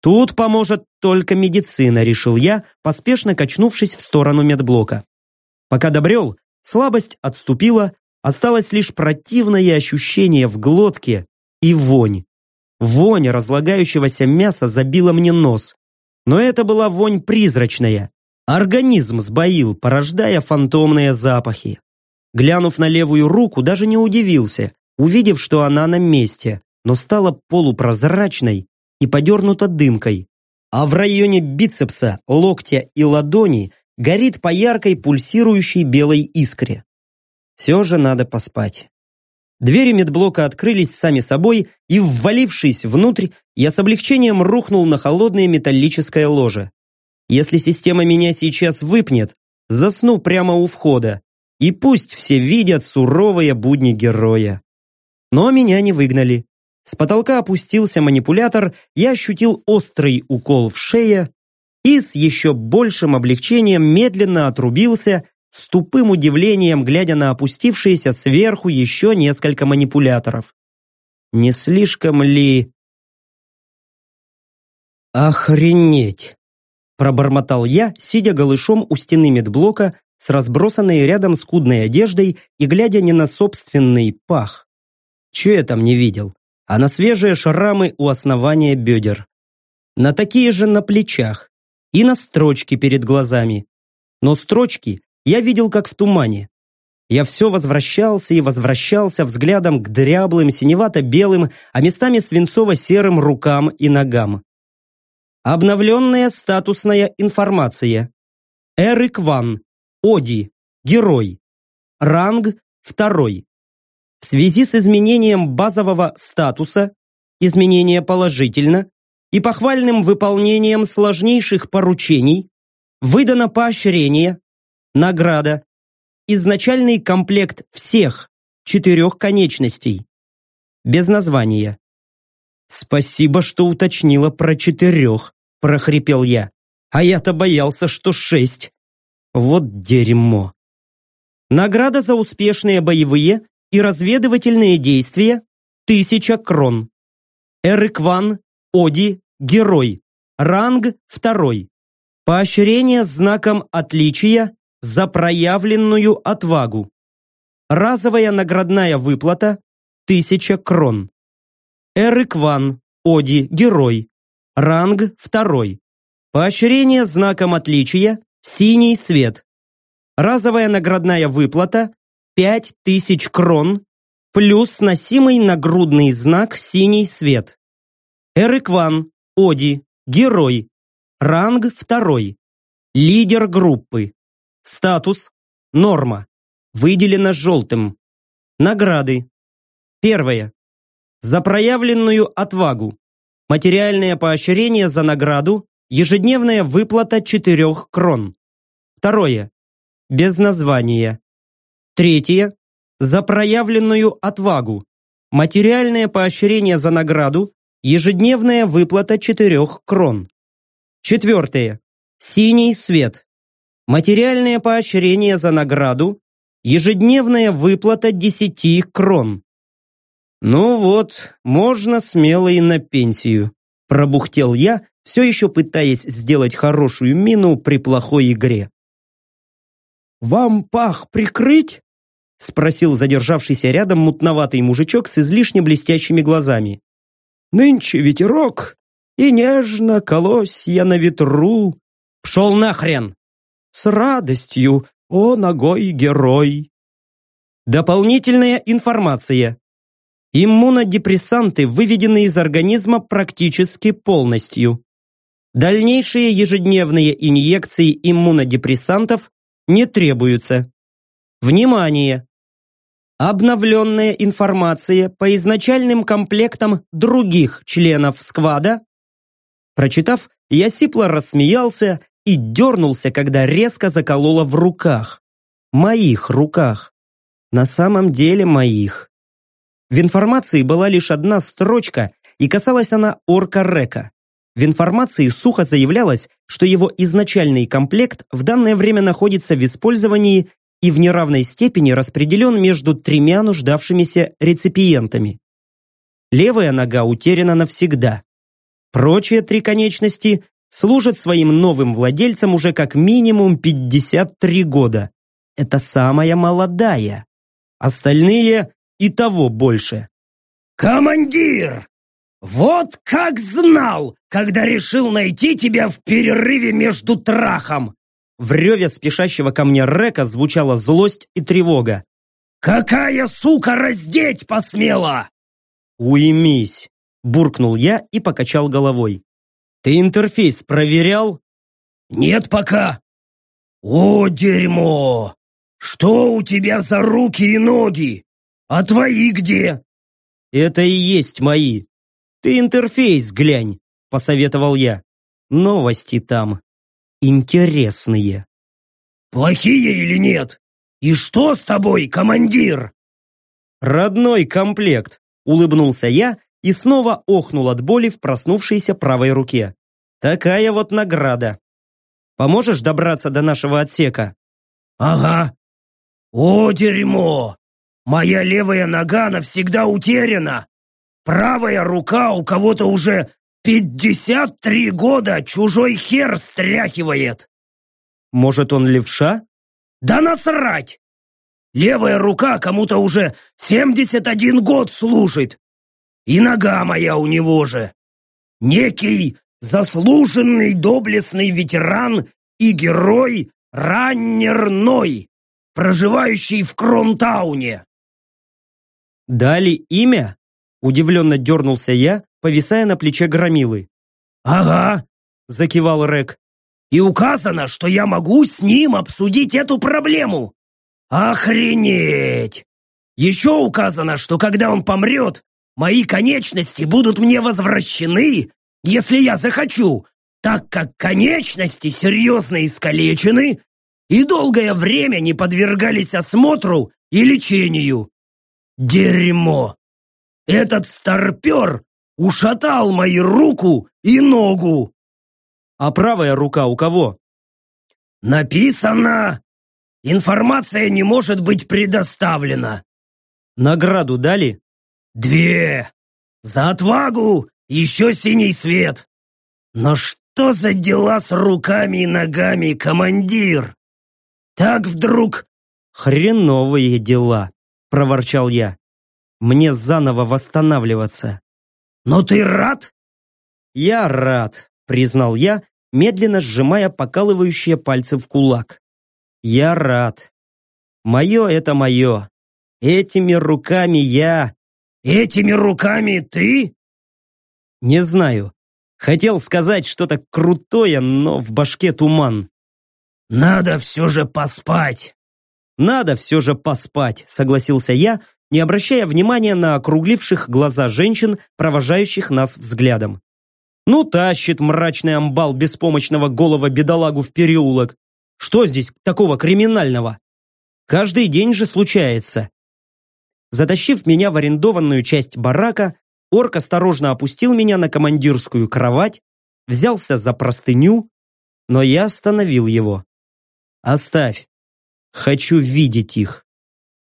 Тут поможет только медицина, решил я, поспешно качнувшись в сторону медблока. Пока добрел, слабость отступила, осталось лишь противное ощущение в глотке и вонь. Вонь разлагающегося мяса забила мне нос. Но это была вонь призрачная. Организм сбоил, порождая фантомные запахи. Глянув на левую руку, даже не удивился, увидев, что она на месте, но стала полупрозрачной и подернута дымкой. А в районе бицепса, локтя и ладони горит по яркой пульсирующей белой искре. Все же надо поспать. Двери медблока открылись сами собой, и, ввалившись внутрь, я с облегчением рухнул на холодное металлическое ложе. Если система меня сейчас выпнет, засну прямо у входа, и пусть все видят суровые будни героя. Но меня не выгнали. С потолка опустился манипулятор, я ощутил острый укол в шее и с еще большим облегчением медленно отрубился, с тупым удивлением глядя на опустившиеся сверху еще несколько манипуляторов. Не слишком ли... Охренеть! Пробормотал я, сидя голышом у стены медблока с разбросанной рядом скудной одеждой и глядя не на собственный пах. Че я там не видел? а на свежие шрамы у основания бедер. На такие же на плечах и на строчки перед глазами. Но строчки я видел как в тумане. Я все возвращался и возвращался взглядом к дряблым, синевато-белым, а местами свинцово-серым рукам и ногам. Обновленная статусная информация. Эрик Ван. Оди. Герой. Ранг второй. В связи с изменением базового статуса, изменение положительно, и похвальным выполнением сложнейших поручений, выдано поощрение, награда, изначальный комплект всех четырех конечностей, без названия. «Спасибо, что уточнила про четырех», – прохрипел я. «А я-то боялся, что шесть. Вот дерьмо». Награда за успешные боевые и разведывательные действия – тысяча крон. Эрикван, Оди, Герой. Ранг второй. Поощрение знаком отличия за проявленную отвагу. Разовая наградная выплата – тысяча крон. Эрикван, Оди, Герой. Ранг второй. Поощрение знаком отличия – синий свет. Разовая наградная выплата Пять тысяч крон плюс носимый нагрудный знак «Синий свет». Эрикван, Оди, Герой. Ранг второй. Лидер группы. Статус. Норма. Выделено желтым. Награды. Первое. За проявленную отвагу. Материальное поощрение за награду. Ежедневная выплата четырех крон. Второе. Без названия. Третье. За проявленную отвагу. Материальное поощрение за награду. Ежедневная выплата четырех крон. Четвертое. Синий свет. Материальное поощрение за награду, ежедневная выплата 10 крон. Ну вот, можно смело и на пенсию, пробухтел я, все еще пытаясь сделать хорошую мину при плохой игре. «Вам пах прикрыть?» спросил задержавшийся рядом мутноватый мужичок с излишне блестящими глазами. «Нынче ветерок, и нежно колось я на ветру». «Пшел нахрен!» «С радостью, о ногой герой!» Дополнительная информация. Иммунодепрессанты выведены из организма практически полностью. Дальнейшие ежедневные инъекции иммунодепрессантов не требуются. Внимание! Обновленная информация по изначальным комплектам других членов сквада. Прочитав, я сипло рассмеялся и дернулся, когда резко заколола в руках. Моих руках. На самом деле моих. В информации была лишь одна строчка, и касалась она орка Река. В информации сухо заявлялось, что его изначальный комплект в данное время находится в использовании и в неравной степени распределен между тремя нуждавшимися реципиентами. Левая нога утеряна навсегда. Прочие три конечности служат своим новым владельцам уже как минимум 53 года. Это самая молодая. Остальные и того больше. «Командир! Вот как знал, когда решил найти тебя в перерыве между трахом!» В реве спешащего ко мне Река звучала злость и тревога. «Какая сука раздеть посмела?» «Уймись!» – буркнул я и покачал головой. «Ты интерфейс проверял?» «Нет пока». «О, дерьмо! Что у тебя за руки и ноги? А твои где?» «Это и есть мои. Ты интерфейс глянь», – посоветовал я. «Новости там интересные». «Плохие или нет? И что с тобой, командир?» «Родной комплект», – улыбнулся я и снова охнул от боли в проснувшейся правой руке. «Такая вот награда. Поможешь добраться до нашего отсека?» «Ага. О, дерьмо! Моя левая нога навсегда утеряна. Правая рука у кого-то уже пятьдесят три года чужой хер стряхивает!» «Может, он левша?» «Да насрать! Левая рука кому-то уже семьдесят один год служит, и нога моя у него же. Некий заслуженный доблестный ветеран и герой Раннерной, проживающий в Кронтауне. «Дали имя?» – удивленно дернулся я, повисая на плече громилы. «Ага», – закивал Рек. «И указано, что я могу с ним обсудить эту проблему. Охренеть! Еще указано, что когда он помрет, мои конечности будут мне возвращены, если я захочу, так как конечности серьезно искалечены и долгое время не подвергались осмотру и лечению. Дерьмо! Этот старпер ушатал мою руку и ногу. А правая рука у кого? Написано, информация не может быть предоставлена. Награду дали? Две. За отвагу еще синий свет. Но что за дела с руками и ногами, командир? Так вдруг... Хреновые дела, проворчал я. Мне заново восстанавливаться. «Но ты рад?» «Я рад», — признал я, медленно сжимая покалывающие пальцы в кулак. «Я рад. Мое — это мое. Этими руками я...» «Этими руками ты?» «Не знаю. Хотел сказать что-то крутое, но в башке туман». «Надо все же поспать». «Надо все же поспать», — согласился я, не обращая внимания на округливших глаза женщин, провожающих нас взглядом. Ну, тащит мрачный амбал беспомощного голого бедолагу в переулок. Что здесь такого криминального? Каждый день же случается. Затащив меня в арендованную часть барака, орк осторожно опустил меня на командирскую кровать, взялся за простыню, но я остановил его. Оставь. Хочу видеть их.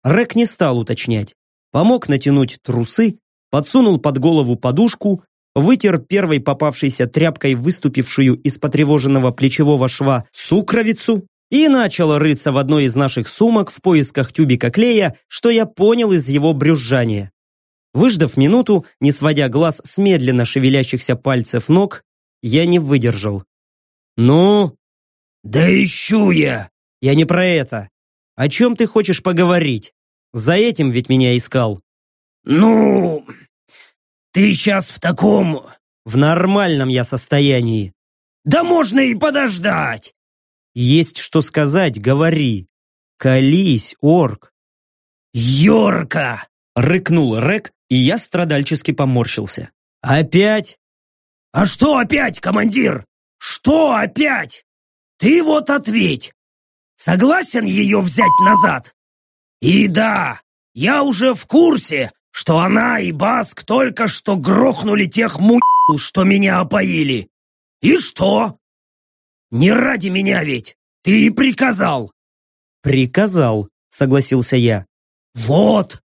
Рек не стал уточнять. Помог натянуть трусы, подсунул под голову подушку, вытер первой попавшейся тряпкой выступившую из потревоженного плечевого шва сукровицу и начал рыться в одной из наших сумок в поисках тюбика клея, что я понял из его брюзжания. Выждав минуту, не сводя глаз с медленно шевелящихся пальцев ног, я не выдержал. «Ну?» «Да ищу я!» «Я не про это. О чем ты хочешь поговорить? За этим ведь меня искал». «Ну, ты сейчас в таком...» «В нормальном я состоянии». «Да можно и подождать!» «Есть что сказать, говори. Колись, орк». «Йорка!» — рыкнул Рек, и я страдальчески поморщился. «Опять?» «А что опять, командир? Что опять? Ты вот ответь. Согласен ее взять назад? И да, я уже в курсе, что она и Баск только что грохнули тех му***, что меня опоили. И что? Не ради меня ведь. Ты и приказал. Приказал, согласился я. Вот.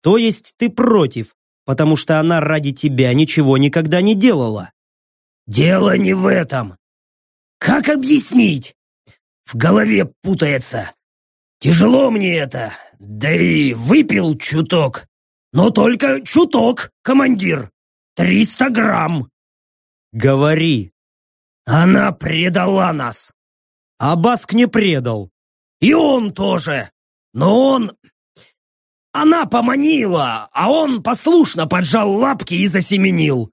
То есть ты против, потому что она ради тебя ничего никогда не делала. Дело не в этом. Как объяснить? В голове путается. Тяжело мне это, да и выпил чуток. Но только чуток, командир. Триста грамм. Говори. Она предала нас. А Баск не предал. И он тоже. Но он... Она поманила, а он послушно поджал лапки и засеменил.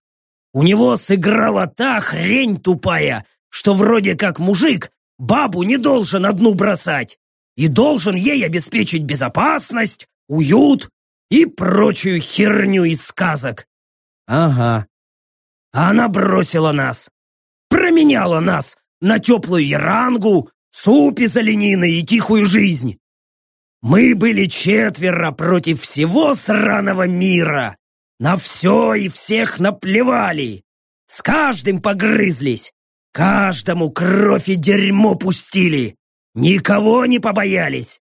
У него сыграла та хрень тупая, что вроде как мужик бабу не должен одну бросать и должен ей обеспечить безопасность, уют и прочую херню из сказок. Ага. А она бросила нас, променяла нас на теплую ярангу, суп из оленины и тихую жизнь. Мы были четверо против всего сраного мира. На все и всех наплевали. С каждым погрызлись. Каждому кровь и дерьмо пустили. Никого не побоялись.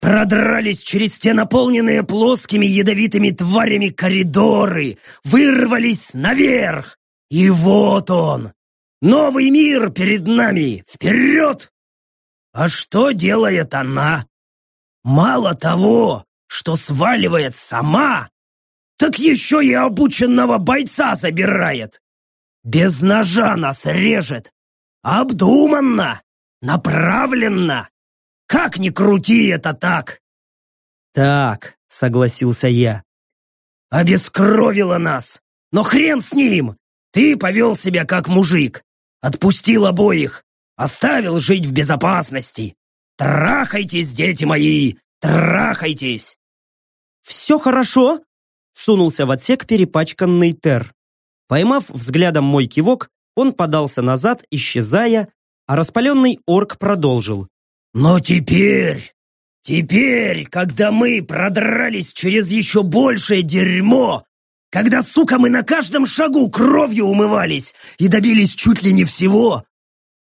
Продрались через те наполненные плоскими ядовитыми тварями коридоры, вырвались наверх. И вот он, новый мир перед нами, вперед! А что делает она? Мало того, что сваливает сама, так еще и обученного бойца забирает. Без ножа нас режет. Обдуманно, направленно. Как ни крути это так. Так, согласился я. Обескровила нас. Но хрен с ним. Ты повел себя как мужик. Отпустил обоих. Оставил жить в безопасности. Трахайтесь, дети мои, трахайтесь. Все хорошо? сунулся в отсек перепачканный Тер. Поймав взглядом мой кивок, он подался назад, исчезая, а распаленный орк продолжил. «Но теперь, теперь, когда мы продрались через еще большее дерьмо, когда, сука, мы на каждом шагу кровью умывались и добились чуть ли не всего,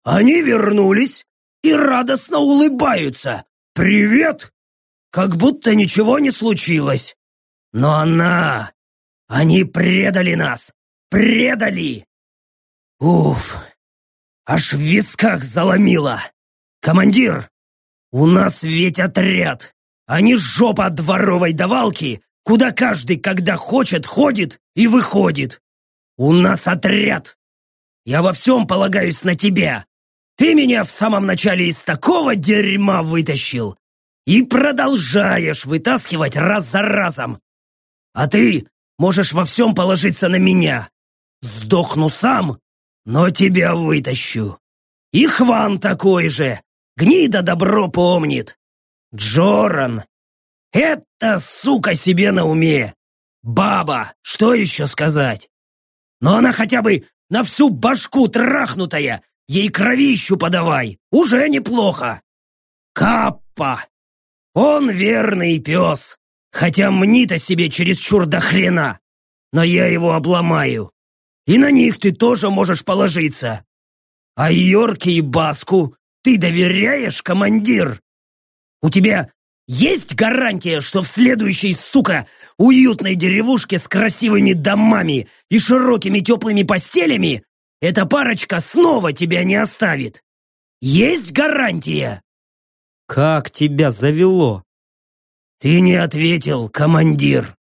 они вернулись и радостно улыбаются. «Привет!» Как будто ничего не случилось. Но она... Они предали нас! Предали! Уф! Аж в висках заломило! Командир, у нас ведь отряд, а не жопа дворовой давалки, куда каждый, когда хочет, ходит и выходит. У нас отряд. Я во всем полагаюсь на тебя. Ты меня в самом начале из такого дерьма вытащил и продолжаешь вытаскивать раз за разом. А ты можешь во всем положиться на меня. Сдохну сам, но тебя вытащу. И Хван такой же. Гнида добро помнит. Джоран. Это, сука, себе на уме. Баба, что еще сказать? Но она хотя бы на всю башку трахнутая, ей кровищу подавай, уже неплохо. Каппа. Он верный пес. Хотя мнит себе чересчур до хрена. Но я его обломаю. И на них ты тоже можешь положиться. А Йорки и Баску ты ты доверяешь, командир? У тебя есть гарантия, что в следующей, сука, уютной деревушке с красивыми домами и широкими теплыми постелями эта парочка снова тебя не оставит? Есть гарантия? Как тебя завело? Ты не ответил, командир.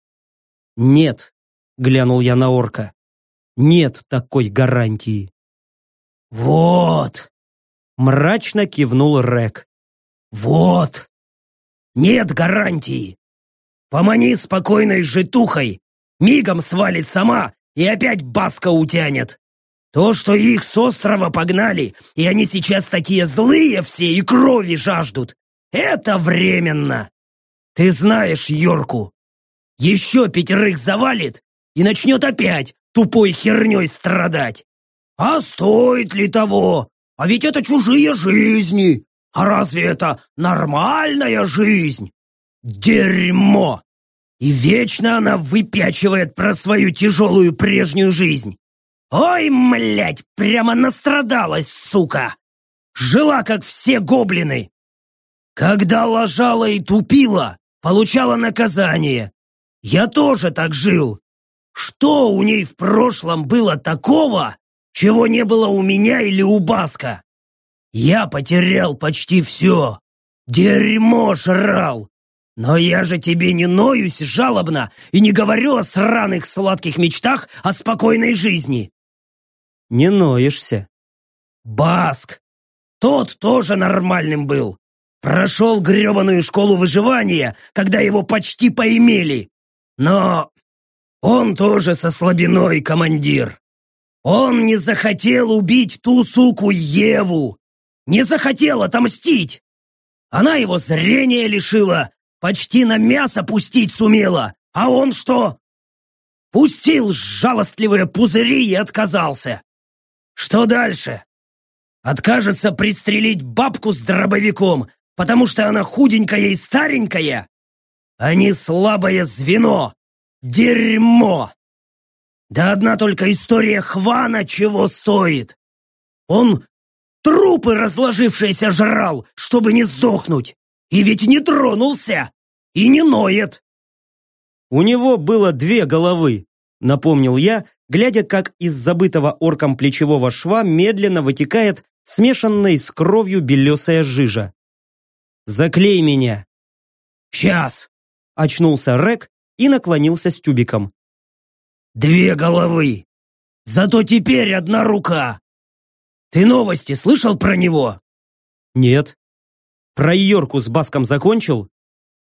Нет, глянул я на орка. Нет такой гарантии. Вот, мрачно кивнул Рек. Вот. Нет гарантии. Помани спокойной житухой, мигом свалит сама и опять баска утянет. То, что их с острова погнали, и они сейчас такие злые все и крови жаждут, это временно. Ты знаешь Йорку. Еще пятерых завалит и начнет опять тупой херней страдать. А стоит ли того? А ведь это чужие жизни. А разве это нормальная жизнь? Дерьмо! И вечно она выпячивает про свою тяжелую прежнюю жизнь. Ой, млять, прямо настрадалась, сука! Жила, как все гоблины. Когда лажала и тупила, получала наказание. Я тоже так жил. Что у ней в прошлом было такого, чего не было у меня или у Баска? Я потерял почти все. Дерьмо жрал. Но я же тебе не ноюсь жалобно и не говорю о сраных сладких мечтах о спокойной жизни. Не ноешься. Баск. Тот тоже нормальным был. Прошел гребаную школу выживания, когда его почти поимели. Но он тоже со слабиной, командир. Он не захотел убить ту суку Еву. Не захотел отомстить. Она его зрения лишила, почти на мясо пустить сумела. А он что? Пустил жалостливые пузыри и отказался. Что дальше? Откажется пристрелить бабку с дробовиком, потому что она худенькая и старенькая? Они слабое звено. Дерьмо! Да одна только история Хвана чего стоит. Он трупы разложившиеся жрал, чтобы не сдохнуть. И ведь не тронулся. И не ноет. У него было две головы, напомнил я, глядя, как из забытого орком плечевого шва медленно вытекает смешанная с кровью белесая жижа. «Заклей меня!» «Сейчас!» – очнулся Рек и наклонился с тюбиком. «Две головы! Зато теперь одна рука! Ты новости слышал про него?» «Нет». «Про Йорку с Баском закончил?»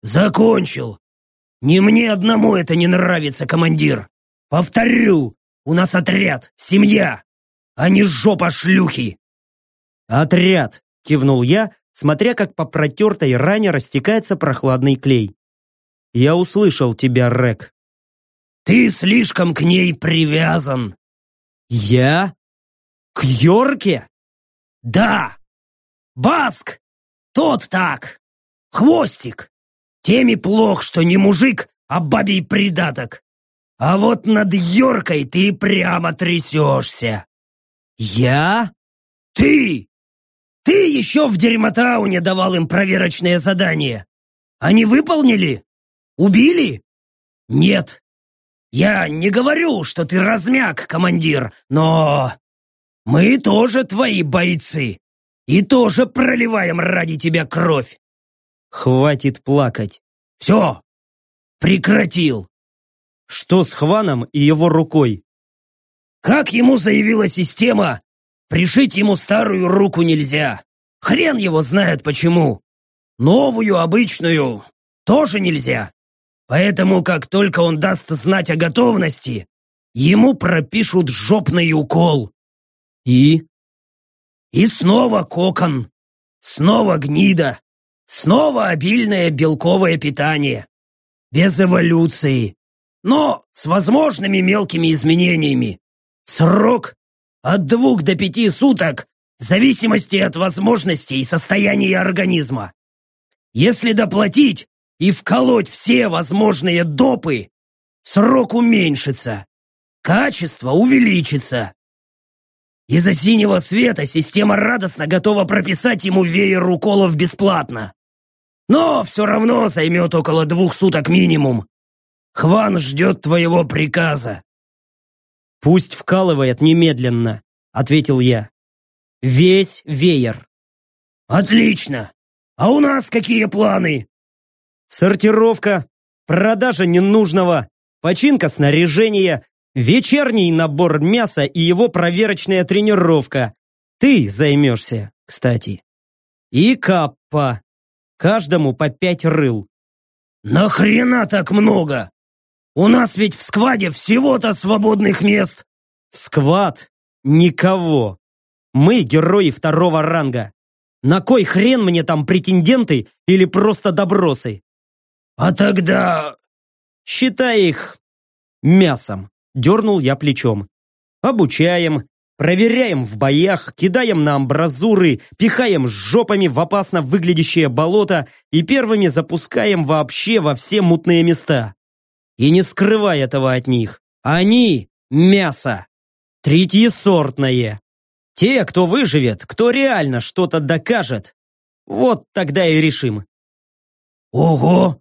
«Закончил. Не мне одному это не нравится, командир. Повторю, у нас отряд, семья, а не жопа шлюхи!» «Отряд!» – кивнул я, смотря как по протертой ране растекается прохладный клей. «Я услышал тебя, Рек». «Ты слишком к ней привязан». «Я? К Йорке?» «Да! Баск! Тот так! Хвостик! Теми плох, что не мужик, а бабий придаток. А вот над Йоркой ты прямо трясешься. Я? Ты! Ты еще в Дерьмотауне давал им проверочное задание. Они выполнили? Убили? Нет. Я не говорю, что ты размяк, командир, но... Мы тоже твои бойцы. И тоже проливаем ради тебя кровь. Хватит плакать. Все. Прекратил. Что с Хваном и его рукой? Как ему заявила система, пришить ему старую руку нельзя. Хрен его знает почему. Новую, обычную, тоже нельзя. Поэтому, как только он даст знать о готовности, ему пропишут жопный укол. И? И снова кокон. Снова гнида. Снова обильное белковое питание. Без эволюции но с возможными мелкими изменениями. Срок от двух до пяти суток в зависимости от возможностей и состояния организма. Если доплатить и вколоть все возможные допы, срок уменьшится, качество увеличится. Из-за синего света система радостно готова прописать ему веер уколов бесплатно. Но все равно займет около двух суток минимум. Хван ждет твоего приказа. «Пусть вкалывает немедленно», — ответил я. «Весь веер». «Отлично! А у нас какие планы?» «Сортировка, продажа ненужного, починка снаряжения, вечерний набор мяса и его проверочная тренировка. Ты займешься, кстати. И каппа. Каждому по пять рыл. «Нахрена так много? У нас ведь в скваде всего-то свободных мест!» «В сквад никого. Мы герои второго ранга. На кой хрен мне там претенденты или просто добросы?» «А тогда...» «Считай их мясом», — дернул я плечом. «Обучаем, проверяем в боях, кидаем на амбразуры, пихаем жопами в опасно выглядящее болото и первыми запускаем вообще во все мутные места. И не скрывай этого от них. Они — мясо. Третьесортное. Те, кто выживет, кто реально что-то докажет. Вот тогда и решим. Ого!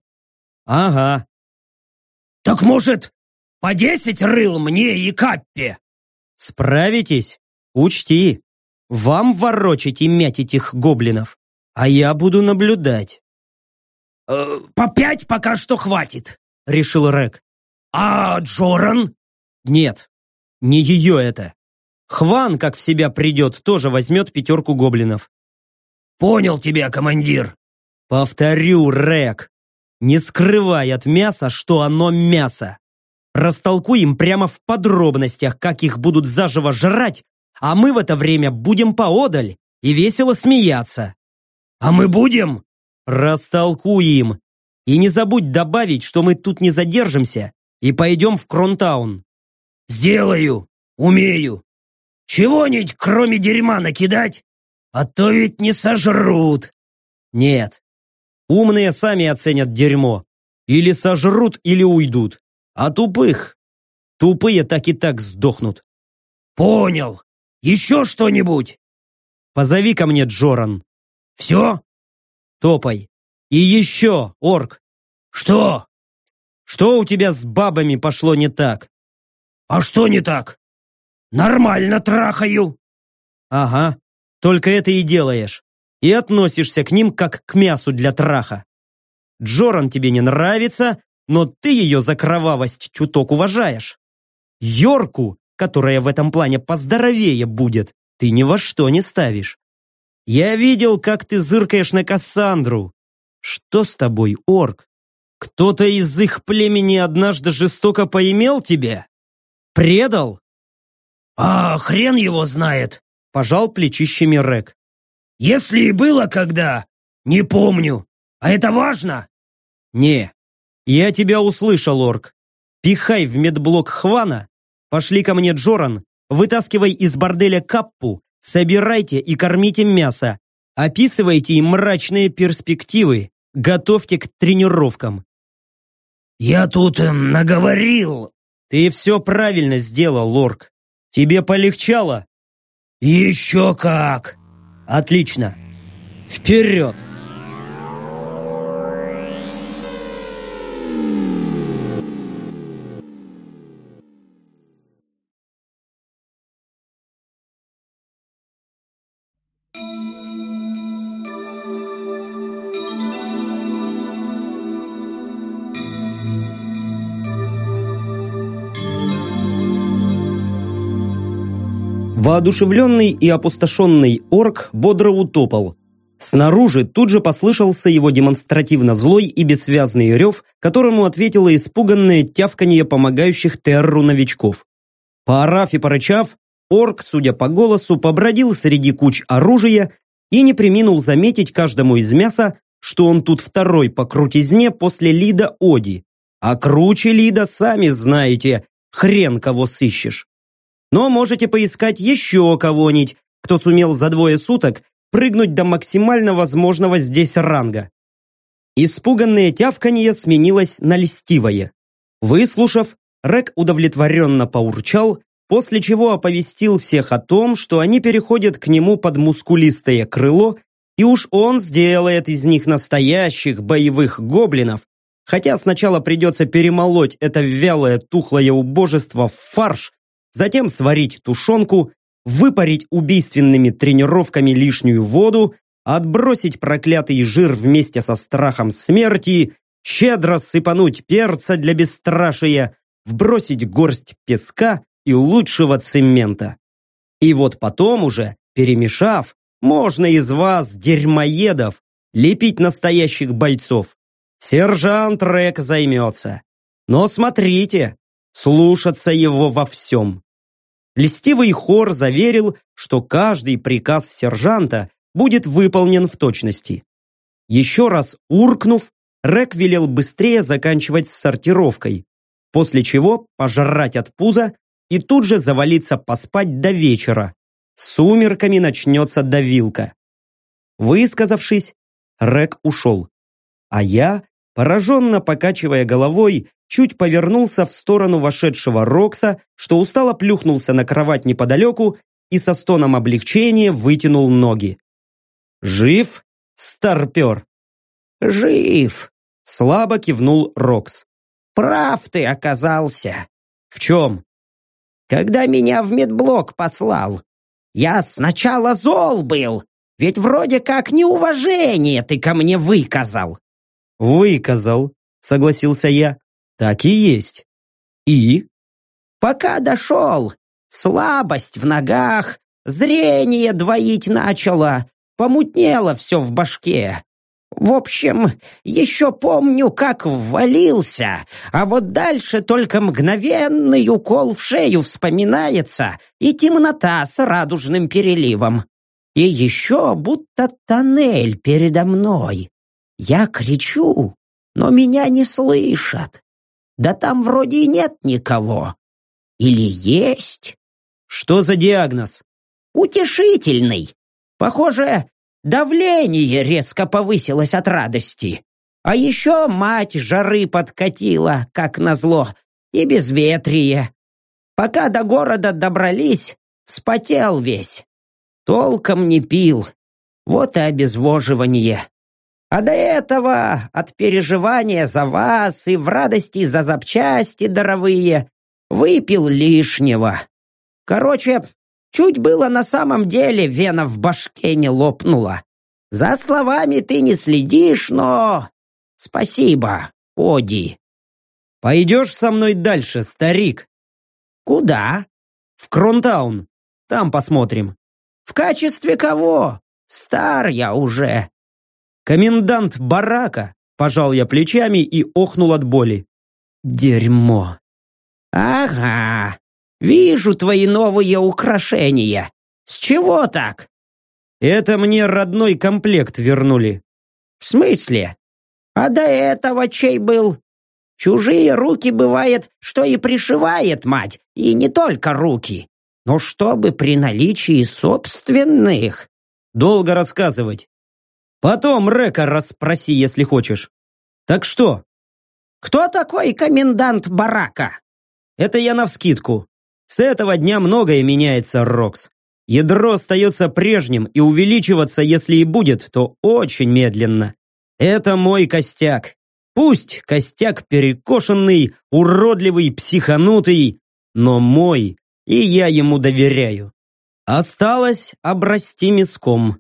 Ага. Так может, по десять рыл мне и Каппе? Справитесь? Учти, вам ворочать и мять этих гоблинов, а я буду наблюдать. Э, по пять пока что хватит, решил Рек. А Джоран? Нет, не ее это. Хван, как в себя придет, тоже возьмет пятерку гоблинов. Понял тебя, командир. Повторю, Рек, не скрывай от мяса, что оно мясо. Растолкуй им прямо в подробностях, как их будут заживо жрать, а мы в это время будем поодаль и весело смеяться. А мы будем? Растолкуй им. И не забудь добавить, что мы тут не задержимся и пойдем в Кронтаун. Сделаю. Умею. Чего-нибудь кроме дерьма накидать? А то ведь не сожрут. Нет. Умные сами оценят дерьмо. Или сожрут, или уйдут. А тупых? Тупые так и так сдохнут. Понял. Еще что-нибудь? Позови ко мне Джоран. Все? Топай. И еще, орк. Что? Что у тебя с бабами пошло не так? А что не так? Нормально трахаю. Ага, только это и делаешь. И относишься к ним как к мясу для траха. Джоран тебе не нравится, но ты ее за кровавость чуток уважаешь. Йорку, которая в этом плане поздоровее будет, ты ни во что не ставишь. Я видел, как ты зыркаешь на Кассандру. Что с тобой, орк? Кто-то из их племени однажды жестоко поимел тебя? Предал? «А хрен его знает!» – пожал плечищами Рек. «Если и было когда, не помню. А это важно?» «Не, я тебя услышал, Орк. Пихай в медблок Хвана, пошли ко мне Джоран, вытаскивай из борделя каппу, собирайте и кормите мясо, описывайте им мрачные перспективы, готовьте к тренировкам». «Я тут э, наговорил». «Ты все правильно сделал, Лорк. Тебе полегчало?» «Еще как!» «Отлично! Вперед!» Воодушевленный и опустошенный орк бодро утопал. Снаружи тут же послышался его демонстративно злой и бессвязный рев, которому ответило испуганное тявканье помогающих Терру новичков. Поорав и порычав, орк, судя по голосу, побродил среди куч оружия и не приминул заметить каждому из мяса, что он тут второй по крутизне после Лида Оди. А круче Лида, сами знаете, хрен кого сыщешь но можете поискать еще кого-нибудь, кто сумел за двое суток прыгнуть до максимально возможного здесь ранга. Испуганное тявканье сменилось на льстивое. Выслушав, Рек удовлетворенно поурчал, после чего оповестил всех о том, что они переходят к нему под мускулистое крыло, и уж он сделает из них настоящих боевых гоблинов, хотя сначала придется перемолоть это вялое тухлое убожество в фарш, затем сварить тушенку, выпарить убийственными тренировками лишнюю воду, отбросить проклятый жир вместе со страхом смерти, щедро сыпануть перца для бесстрашия, вбросить горсть песка и лучшего цемента. И вот потом уже, перемешав, можно из вас, дерьмоедов, лепить настоящих бойцов. Сержант Рек займется. Но смотрите, слушаться его во всем. Листивый хор заверил, что каждый приказ сержанта будет выполнен в точности. Еще раз уркнув, Рек велел быстрее заканчивать с сортировкой, после чего пожрать от пуза и тут же завалиться поспать до вечера. С сумерками начнется давилка. Высказавшись, Рек ушел. А я, пораженно покачивая головой, чуть повернулся в сторону вошедшего Рокса, что устало плюхнулся на кровать неподалеку и со стоном облегчения вытянул ноги. «Жив, старпер?» «Жив!» — слабо кивнул Рокс. «Прав ты оказался!» «В чем?» «Когда меня в медблок послал, я сначала зол был, ведь вроде как неуважение ты ко мне выказал». «Выказал», — согласился я. «Так и есть. И?» «Пока дошел, слабость в ногах, зрение двоить начало, помутнело все в башке. В общем, еще помню, как ввалился, а вот дальше только мгновенный укол в шею вспоминается и темнота с радужным переливом. И еще будто тоннель передо мной. Я кричу, но меня не слышат. Да там вроде и нет никого. Или есть? Что за диагноз? Утешительный. Похоже, давление резко повысилось от радости. А еще мать жары подкатила, как назло, и безветрие. Пока до города добрались, вспотел весь. Толком не пил. Вот и обезвоживание. А до этого от переживания за вас и в радости за запчасти даровые выпил лишнего. Короче, Чуть было на самом деле вена в башке не лопнула. За словами ты не следишь, но... Спасибо, Оди. Пойдешь со мной дальше, старик? Куда? В Кронтаун. Там посмотрим. В качестве кого? Стар я уже. Комендант барака. Пожал я плечами и охнул от боли. Дерьмо. Ага, Вижу твои новые украшения. С чего так? Это мне родной комплект вернули. В смысле? А до этого чей был? Чужие руки бывает, что и пришивает мать, и не только руки. Но чтобы при наличии собственных... Долго рассказывать. Потом Река расспроси, если хочешь. Так что? Кто такой комендант барака? Это я навскидку. С этого дня многое меняется, Рокс. Ядро остается прежним, и увеличиваться, если и будет, то очень медленно. Это мой костяк. Пусть костяк перекошенный, уродливый, психанутый, но мой, и я ему доверяю. Осталось обрасти мяском,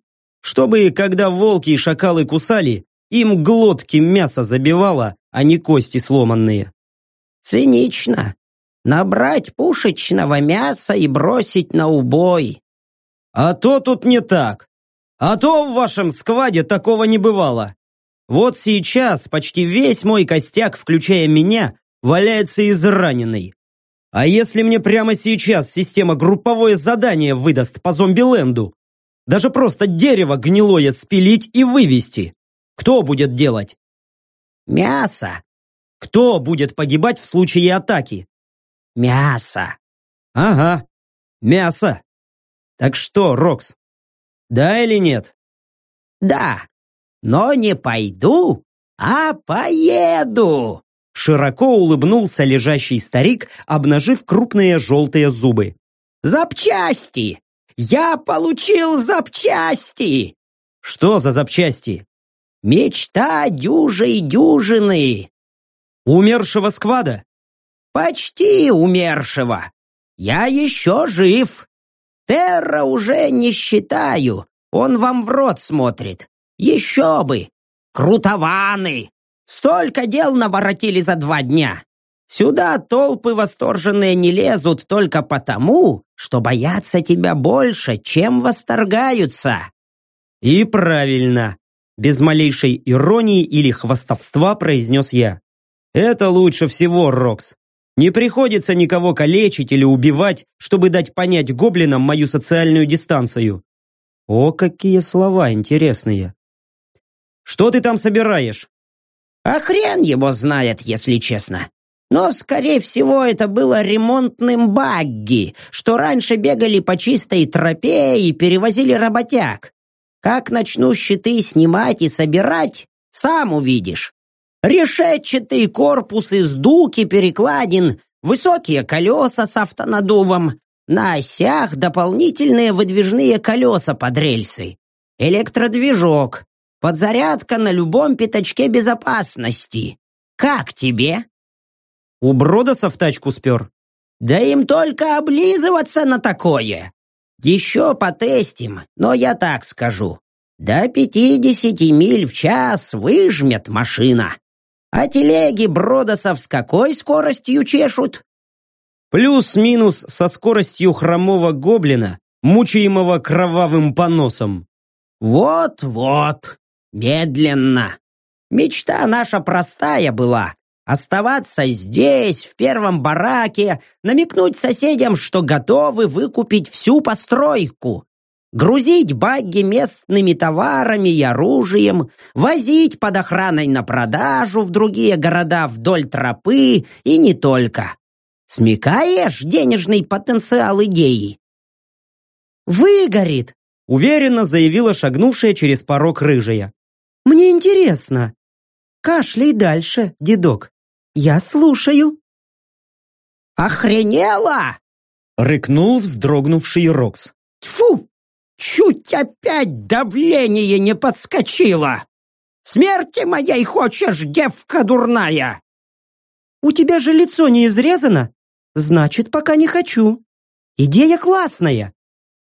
чтобы, когда волки и шакалы кусали, им глотки мяса забивало, а не кости сломанные. Цинично, набрать пушечного мяса и бросить на убой. А то тут не так. А то в вашем скваде такого не бывало. Вот сейчас почти весь мой костяк, включая меня, валяется израненный. А если мне прямо сейчас система групповое задание выдаст по зомби-ленду? Даже просто дерево гнилое спилить и вывести. Кто будет делать? Мясо. Кто будет погибать в случае атаки? Мясо. Ага, мясо. Так что, Рокс, да или нет? Да, но не пойду, а поеду. Широко улыбнулся лежащий старик, обнажив крупные желтые зубы. Запчасти! Я получил запчасти! Что за запчасти? Мечта дюжей дюжины. Умершего сквада? Почти умершего. Я еще жив. Терра уже не считаю. Он вам в рот смотрит. Еще бы. Крутованы. Столько дел наворотили за два дня. Сюда толпы восторженные не лезут только потому, что боятся тебя больше, чем восторгаются. И правильно. Без малейшей иронии или хвастовства произнес я. Это лучше всего, Рокс. Не приходится никого калечить или убивать, чтобы дать понять гоблинам мою социальную дистанцию. О, какие слова интересные. Что ты там собираешь? А хрен его знает, если честно. Но, скорее всего, это было ремонтным багги, что раньше бегали по чистой тропе и перевозили работяг. Как начну щиты снимать и собирать, сам увидишь. Решетчатый корпус из дуки перекладин, высокие колеса с автонадувом, на осях дополнительные выдвижные колеса под рельсы, электродвижок, подзарядка на любом пятачке безопасности. Как тебе? У Бродоса в тачку спер? Да им только облизываться на такое. Еще потестим, но я так скажу. До пятидесяти миль в час выжмет машина. А телеги Бродосов с какой скоростью чешут? Плюс-минус со скоростью хромого гоблина, мучаемого кровавым поносом. Вот-вот, медленно. Мечта наша простая была оставаться здесь, в первом бараке, намекнуть соседям, что готовы выкупить всю постройку, грузить багги местными товарами и оружием, возить под охраной на продажу в другие города вдоль тропы и не только. Смекаешь денежный потенциал идеи? «Выгорит!» — уверенно заявила шагнувшая через порог рыжая. «Мне интересно. Кашляй дальше, дедок. Я слушаю». «Охренела!» — рыкнул вздрогнувший Рокс. «Тьфу! Чуть опять давление не подскочило! Смерти моей хочешь, девка дурная!» «У тебя же лицо не изрезано? Значит, пока не хочу. Идея классная.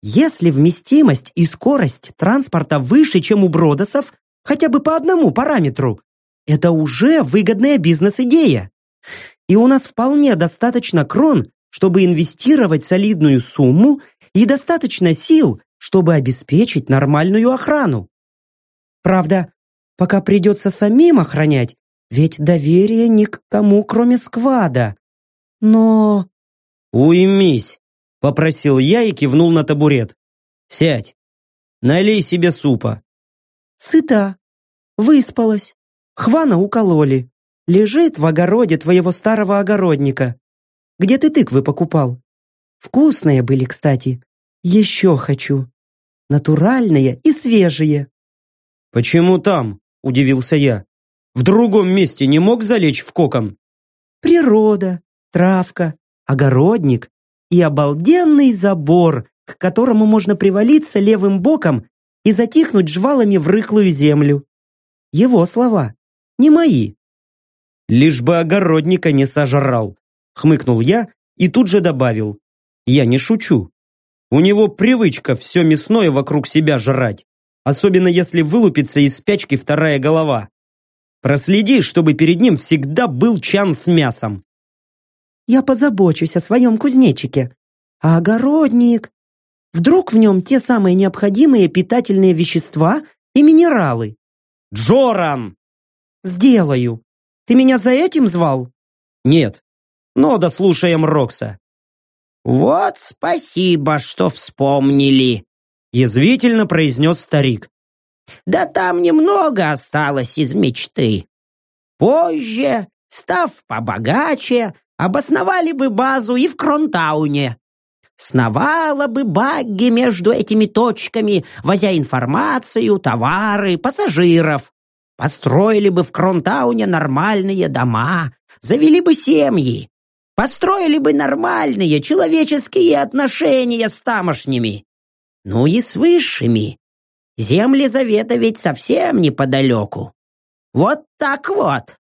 Если вместимость и скорость транспорта выше, чем у Бродосов, хотя бы по одному параметру, это уже выгодная бизнес-идея. И у нас вполне достаточно крон, чтобы инвестировать солидную сумму и достаточно сил, чтобы обеспечить нормальную охрану. Правда, пока придется самим охранять, ведь доверие ни к кому, кроме сквада. Но... «Уймись!» — попросил я и кивнул на табурет. «Сядь, налей себе супа». «Сыта, выспалась, Хвана укололи. Лежит в огороде твоего старого огородника. Где ты тыквы покупал? Вкусные были, кстати. Еще хочу. Натуральные и свежие. Почему там? Удивился я. В другом месте не мог залечь в кокон? Природа, травка, огородник и обалденный забор, к которому можно привалиться левым боком и затихнуть жвалами в рыхлую землю. Его слова не мои. Лишь бы огородника не сожрал, хмыкнул я и тут же добавил. Я не шучу. У него привычка все мясное вокруг себя жрать, особенно если вылупится из спячки вторая голова. Проследи, чтобы перед ним всегда был чан с мясом. Я позабочусь о своем кузнечике. А огородник? Вдруг в нем те самые необходимые питательные вещества и минералы? Джоран! «Сделаю. Ты меня за этим звал?» «Нет. Но дослушаем Рокса». «Вот спасибо, что вспомнили», — язвительно произнес старик. «Да там немного осталось из мечты. Позже, став побогаче, обосновали бы базу и в Кронтауне. Сновала бы багги между этими точками, возя информацию, товары, пассажиров. Построили бы в Кронтауне нормальные дома, завели бы семьи. Построили бы нормальные человеческие отношения с тамошними. Ну и с высшими. Земли Завета ведь совсем неподалеку. Вот так вот.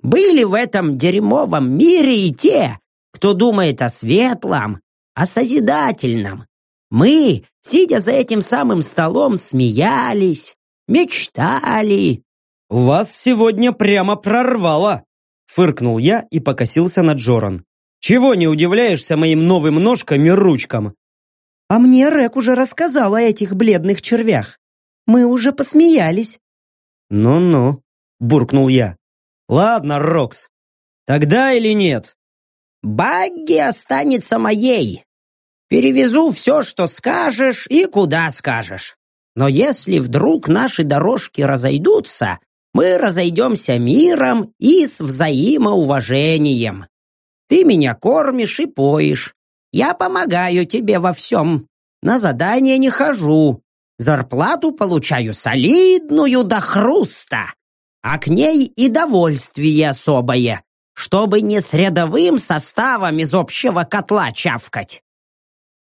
Были в этом дерьмовом мире и те, кто думает о светлом, о созидательном. Мы, сидя за этим самым столом, смеялись, мечтали. «Вас сегодня прямо прорвало!» Фыркнул я и покосился на Джоран. «Чего не удивляешься моим новым ножкам и ручкам?» «А мне Рек уже рассказал о этих бледных червях. Мы уже посмеялись». «Ну-ну», — буркнул я. «Ладно, Рокс, тогда или нет?» «Багги останется моей. Перевезу все, что скажешь и куда скажешь. Но если вдруг наши дорожки разойдутся, мы разойдемся миром и с взаимоуважением. Ты меня кормишь и поишь. Я помогаю тебе во всем. На задание не хожу. Зарплату получаю солидную до хруста. А к ней и довольствие особое, чтобы не с рядовым составом из общего котла чавкать.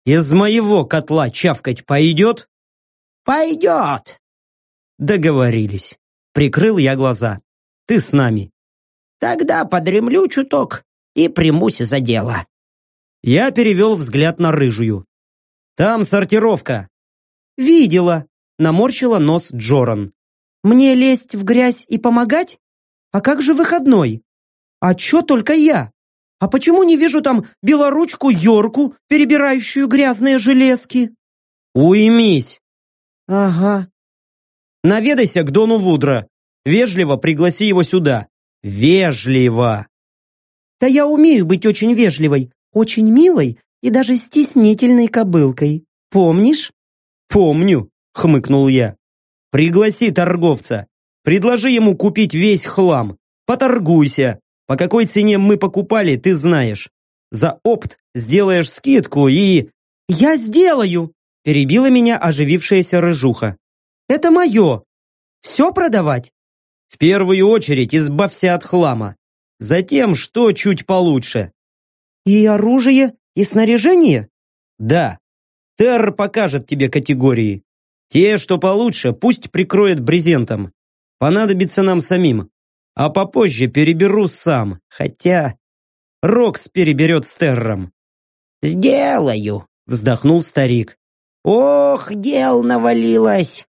Из моего котла чавкать пойдет? Пойдет. Договорились. Прикрыл я глаза. Ты с нами. Тогда подремлю чуток и примусь за дело. Я перевел взгляд на рыжую. Там сортировка. Видела. Наморщила нос Джоран. Мне лезть в грязь и помогать? А как же выходной? А чё только я? А почему не вижу там белоручку Йорку, перебирающую грязные железки? Уймись. Ага. Наведайся к Дону Вудра. Вежливо пригласи его сюда. Вежливо. Да я умею быть очень вежливой, очень милой и даже стеснительной кобылкой. Помнишь? Помню, хмыкнул я. Пригласи торговца. Предложи ему купить весь хлам. Поторгуйся. По какой цене мы покупали, ты знаешь. За опт сделаешь скидку и... Я сделаю! Перебила меня оживившаяся рыжуха. Это мое. Все продавать? В первую очередь избавься от хлама. Затем, что чуть получше. И оружие, и снаряжение? Да. Терр покажет тебе категории. Те, что получше, пусть прикроет брезентом. Понадобится нам самим. А попозже переберу сам. Хотя... Рокс переберет с Терром. «Сделаю», — вздохнул старик. «Ох, дел навалилось!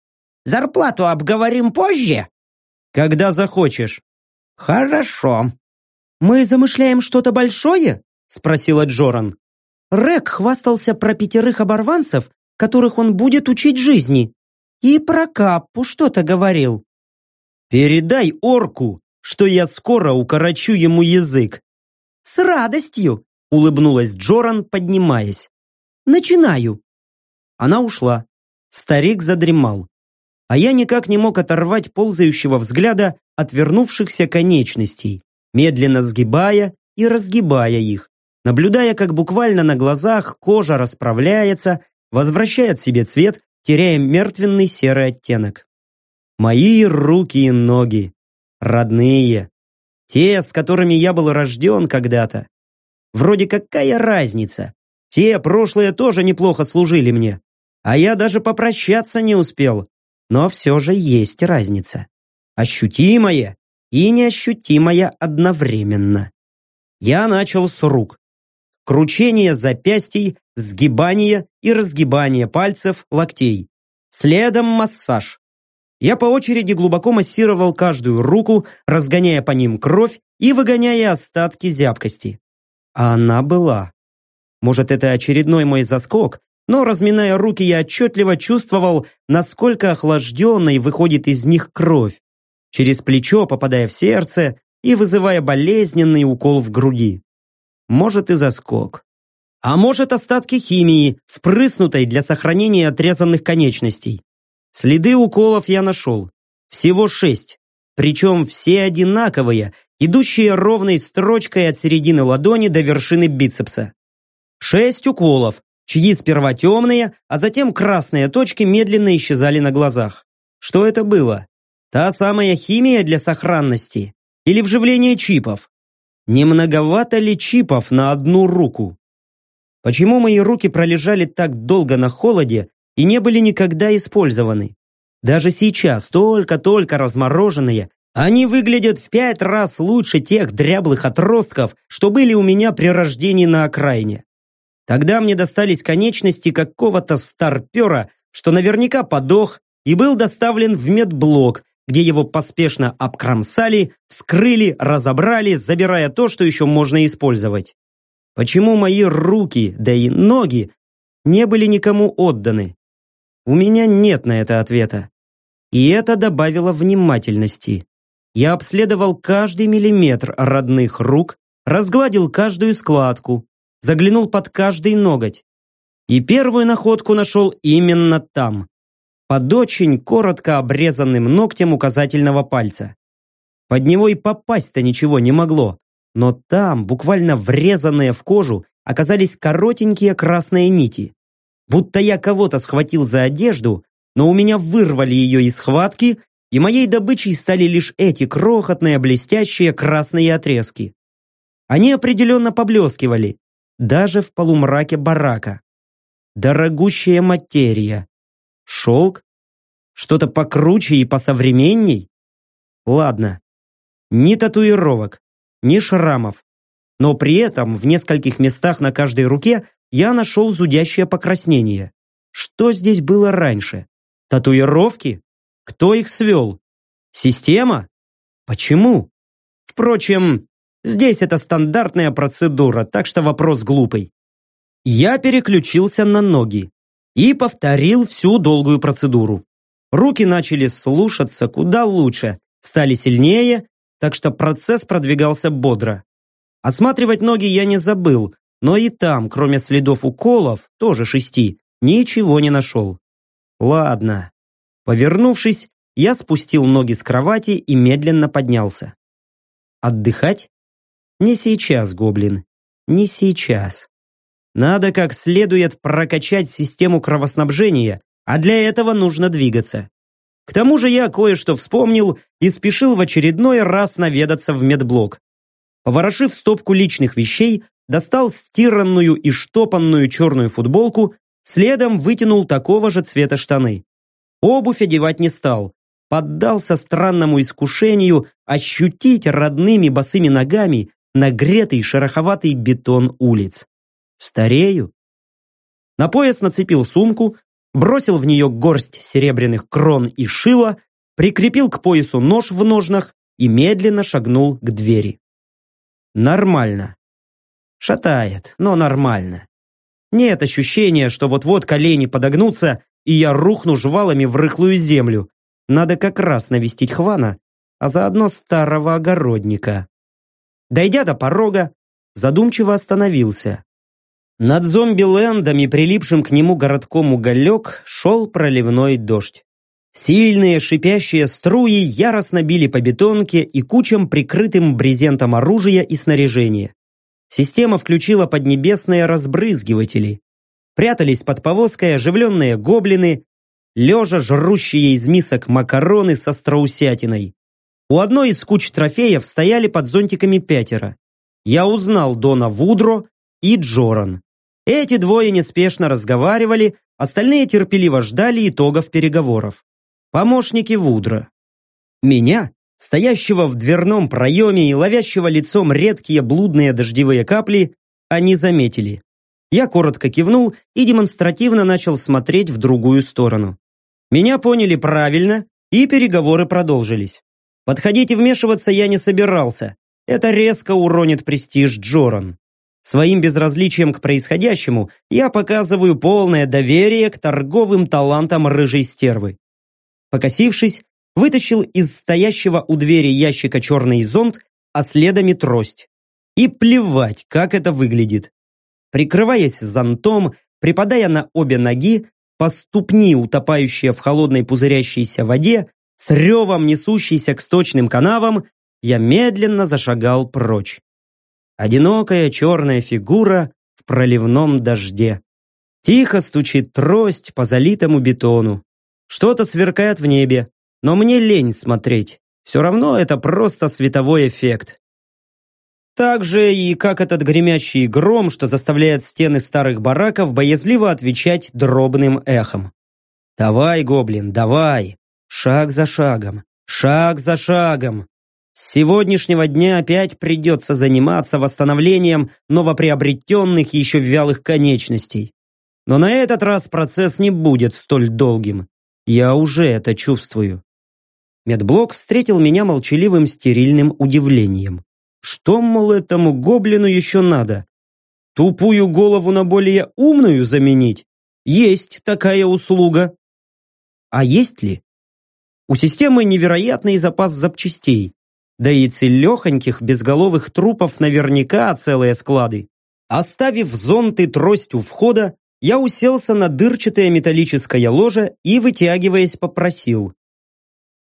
Зарплату обговорим позже?» «Когда захочешь». «Хорошо». «Мы замышляем что-то большое?» спросила Джоран. Рек хвастался про пятерых оборванцев, которых он будет учить жизни. И про Каппу что-то говорил. «Передай орку, что я скоро укорочу ему язык». «С радостью!» — улыбнулась Джоран, поднимаясь. «Начинаю». Она ушла. Старик задремал а я никак не мог оторвать ползающего взгляда от вернувшихся конечностей, медленно сгибая и разгибая их, наблюдая, как буквально на глазах кожа расправляется, возвращает себе цвет, теряя мертвенный серый оттенок. Мои руки и ноги, родные, те, с которыми я был рожден когда-то. Вроде какая разница? Те прошлые тоже неплохо служили мне, а я даже попрощаться не успел, но все же есть разница. Ощутимая и неощутимая одновременно. Я начал с рук. Кручение запястий, сгибание и разгибание пальцев, локтей. Следом массаж. Я по очереди глубоко массировал каждую руку, разгоняя по ним кровь и выгоняя остатки зябкости. А она была. Может, это очередной мой заскок, но, разминая руки, я отчетливо чувствовал, насколько охлажденной выходит из них кровь, через плечо попадая в сердце и вызывая болезненный укол в груди. Может и заскок. А может остатки химии, впрыснутой для сохранения отрезанных конечностей. Следы уколов я нашел. Всего шесть. Причем все одинаковые, идущие ровной строчкой от середины ладони до вершины бицепса. Шесть уколов, чьи сперва темные, а затем красные точки медленно исчезали на глазах. Что это было? Та самая химия для сохранности? Или вживление чипов? Не многовато ли чипов на одну руку? Почему мои руки пролежали так долго на холоде и не были никогда использованы? Даже сейчас, только-только размороженные, они выглядят в пять раз лучше тех дряблых отростков, что были у меня при рождении на окраине. Тогда мне достались конечности какого-то старпера, что наверняка подох и был доставлен в медблок, где его поспешно обкромсали, вскрыли, разобрали, забирая то, что еще можно использовать. Почему мои руки, да и ноги, не были никому отданы? У меня нет на это ответа. И это добавило внимательности. Я обследовал каждый миллиметр родных рук, разгладил каждую складку, заглянул под каждый ноготь. И первую находку нашел именно там, под очень коротко обрезанным ногтем указательного пальца. Под него и попасть-то ничего не могло, но там, буквально врезанные в кожу, оказались коротенькие красные нити. Будто я кого-то схватил за одежду, но у меня вырвали ее из схватки, и моей добычей стали лишь эти крохотные блестящие красные отрезки. Они определенно поблескивали, даже в полумраке барака. Дорогущая материя. Шелк? Что-то покруче и посовременней? Ладно. Ни татуировок, ни шрамов. Но при этом в нескольких местах на каждой руке я нашел зудящее покраснение. Что здесь было раньше? Татуировки? Кто их свел? Система? Почему? Впрочем, здесь это стандартная процедура, так что вопрос глупый. Я переключился на ноги и повторил всю долгую процедуру. Руки начали слушаться куда лучше, стали сильнее, так что процесс продвигался бодро. Осматривать ноги я не забыл, но и там, кроме следов уколов, тоже шести, ничего не нашел. Ладно. Повернувшись, я спустил ноги с кровати и медленно поднялся. Отдыхать? Не сейчас, гоблин. Не сейчас. Надо как следует прокачать систему кровоснабжения, а для этого нужно двигаться. К тому же я кое-что вспомнил и спешил в очередной раз наведаться в медблок. Поворошив стопку личных вещей, достал стиранную и штопанную черную футболку, следом вытянул такого же цвета штаны. Обувь одевать не стал, поддался странному искушению ощутить родными босыми ногами нагретый шероховатый бетон улиц. Старею? На пояс нацепил сумку, бросил в нее горсть серебряных крон и шила, прикрепил к поясу нож в ножнах и медленно шагнул к двери. Нормально. Шатает, но нормально. Нет ощущения, что вот-вот колени подогнутся, и я рухну жвалами в рыхлую землю. Надо как раз навестить Хвана, а заодно старого огородника. Дойдя до порога, задумчиво остановился. Над зомби-лендом и прилипшим к нему городком уголек шел проливной дождь. Сильные шипящие струи яростно били по бетонке и кучам прикрытым брезентом оружия и снаряжения. Система включила поднебесные разбрызгиватели. Прятались под повозкой оживленные гоблины, лежа жрущие из мисок макароны со страусятиной. У одной из куч трофеев стояли под зонтиками пятеро. Я узнал Дона Вудро и Джоран. Эти двое неспешно разговаривали, остальные терпеливо ждали итогов переговоров. Помощники Вудра. Меня, стоящего в дверном проеме и ловящего лицом редкие блудные дождевые капли, они заметили. Я коротко кивнул и демонстративно начал смотреть в другую сторону. Меня поняли правильно, и переговоры продолжились. Подходить и вмешиваться я не собирался. Это резко уронит престиж Джоран. Своим безразличием к происходящему я показываю полное доверие к торговым талантам рыжей стервы. Покосившись, вытащил из стоящего у двери ящика черный зонт, а следом и трость. И плевать, как это выглядит. Прикрываясь зонтом, припадая на обе ноги, по ступни, утопающие в холодной пузырящейся воде, с ревом несущейся к сточным канавам, я медленно зашагал прочь. Одинокая черная фигура в проливном дожде. Тихо стучит трость по залитому бетону. Что-то сверкает в небе, но мне лень смотреть. Все равно это просто световой эффект. Так же и как этот гремящий гром, что заставляет стены старых бараков боязливо отвечать дробным эхом. «Давай, гоблин, давай! Шаг за шагом, шаг за шагом!» С сегодняшнего дня опять придется заниматься восстановлением новоприобретенных еще вялых конечностей. Но на этот раз процесс не будет столь долгим. Я уже это чувствую. Медблок встретил меня молчаливым стерильным удивлением. Что, мол, этому гоблину еще надо? Тупую голову на более умную заменить? Есть такая услуга. А есть ли? У системы невероятный запас запчастей. Да и целехоньких безголовых трупов наверняка целые склады. Оставив зонт и трость у входа, я уселся на дырчатое металлическое ложе и, вытягиваясь, попросил.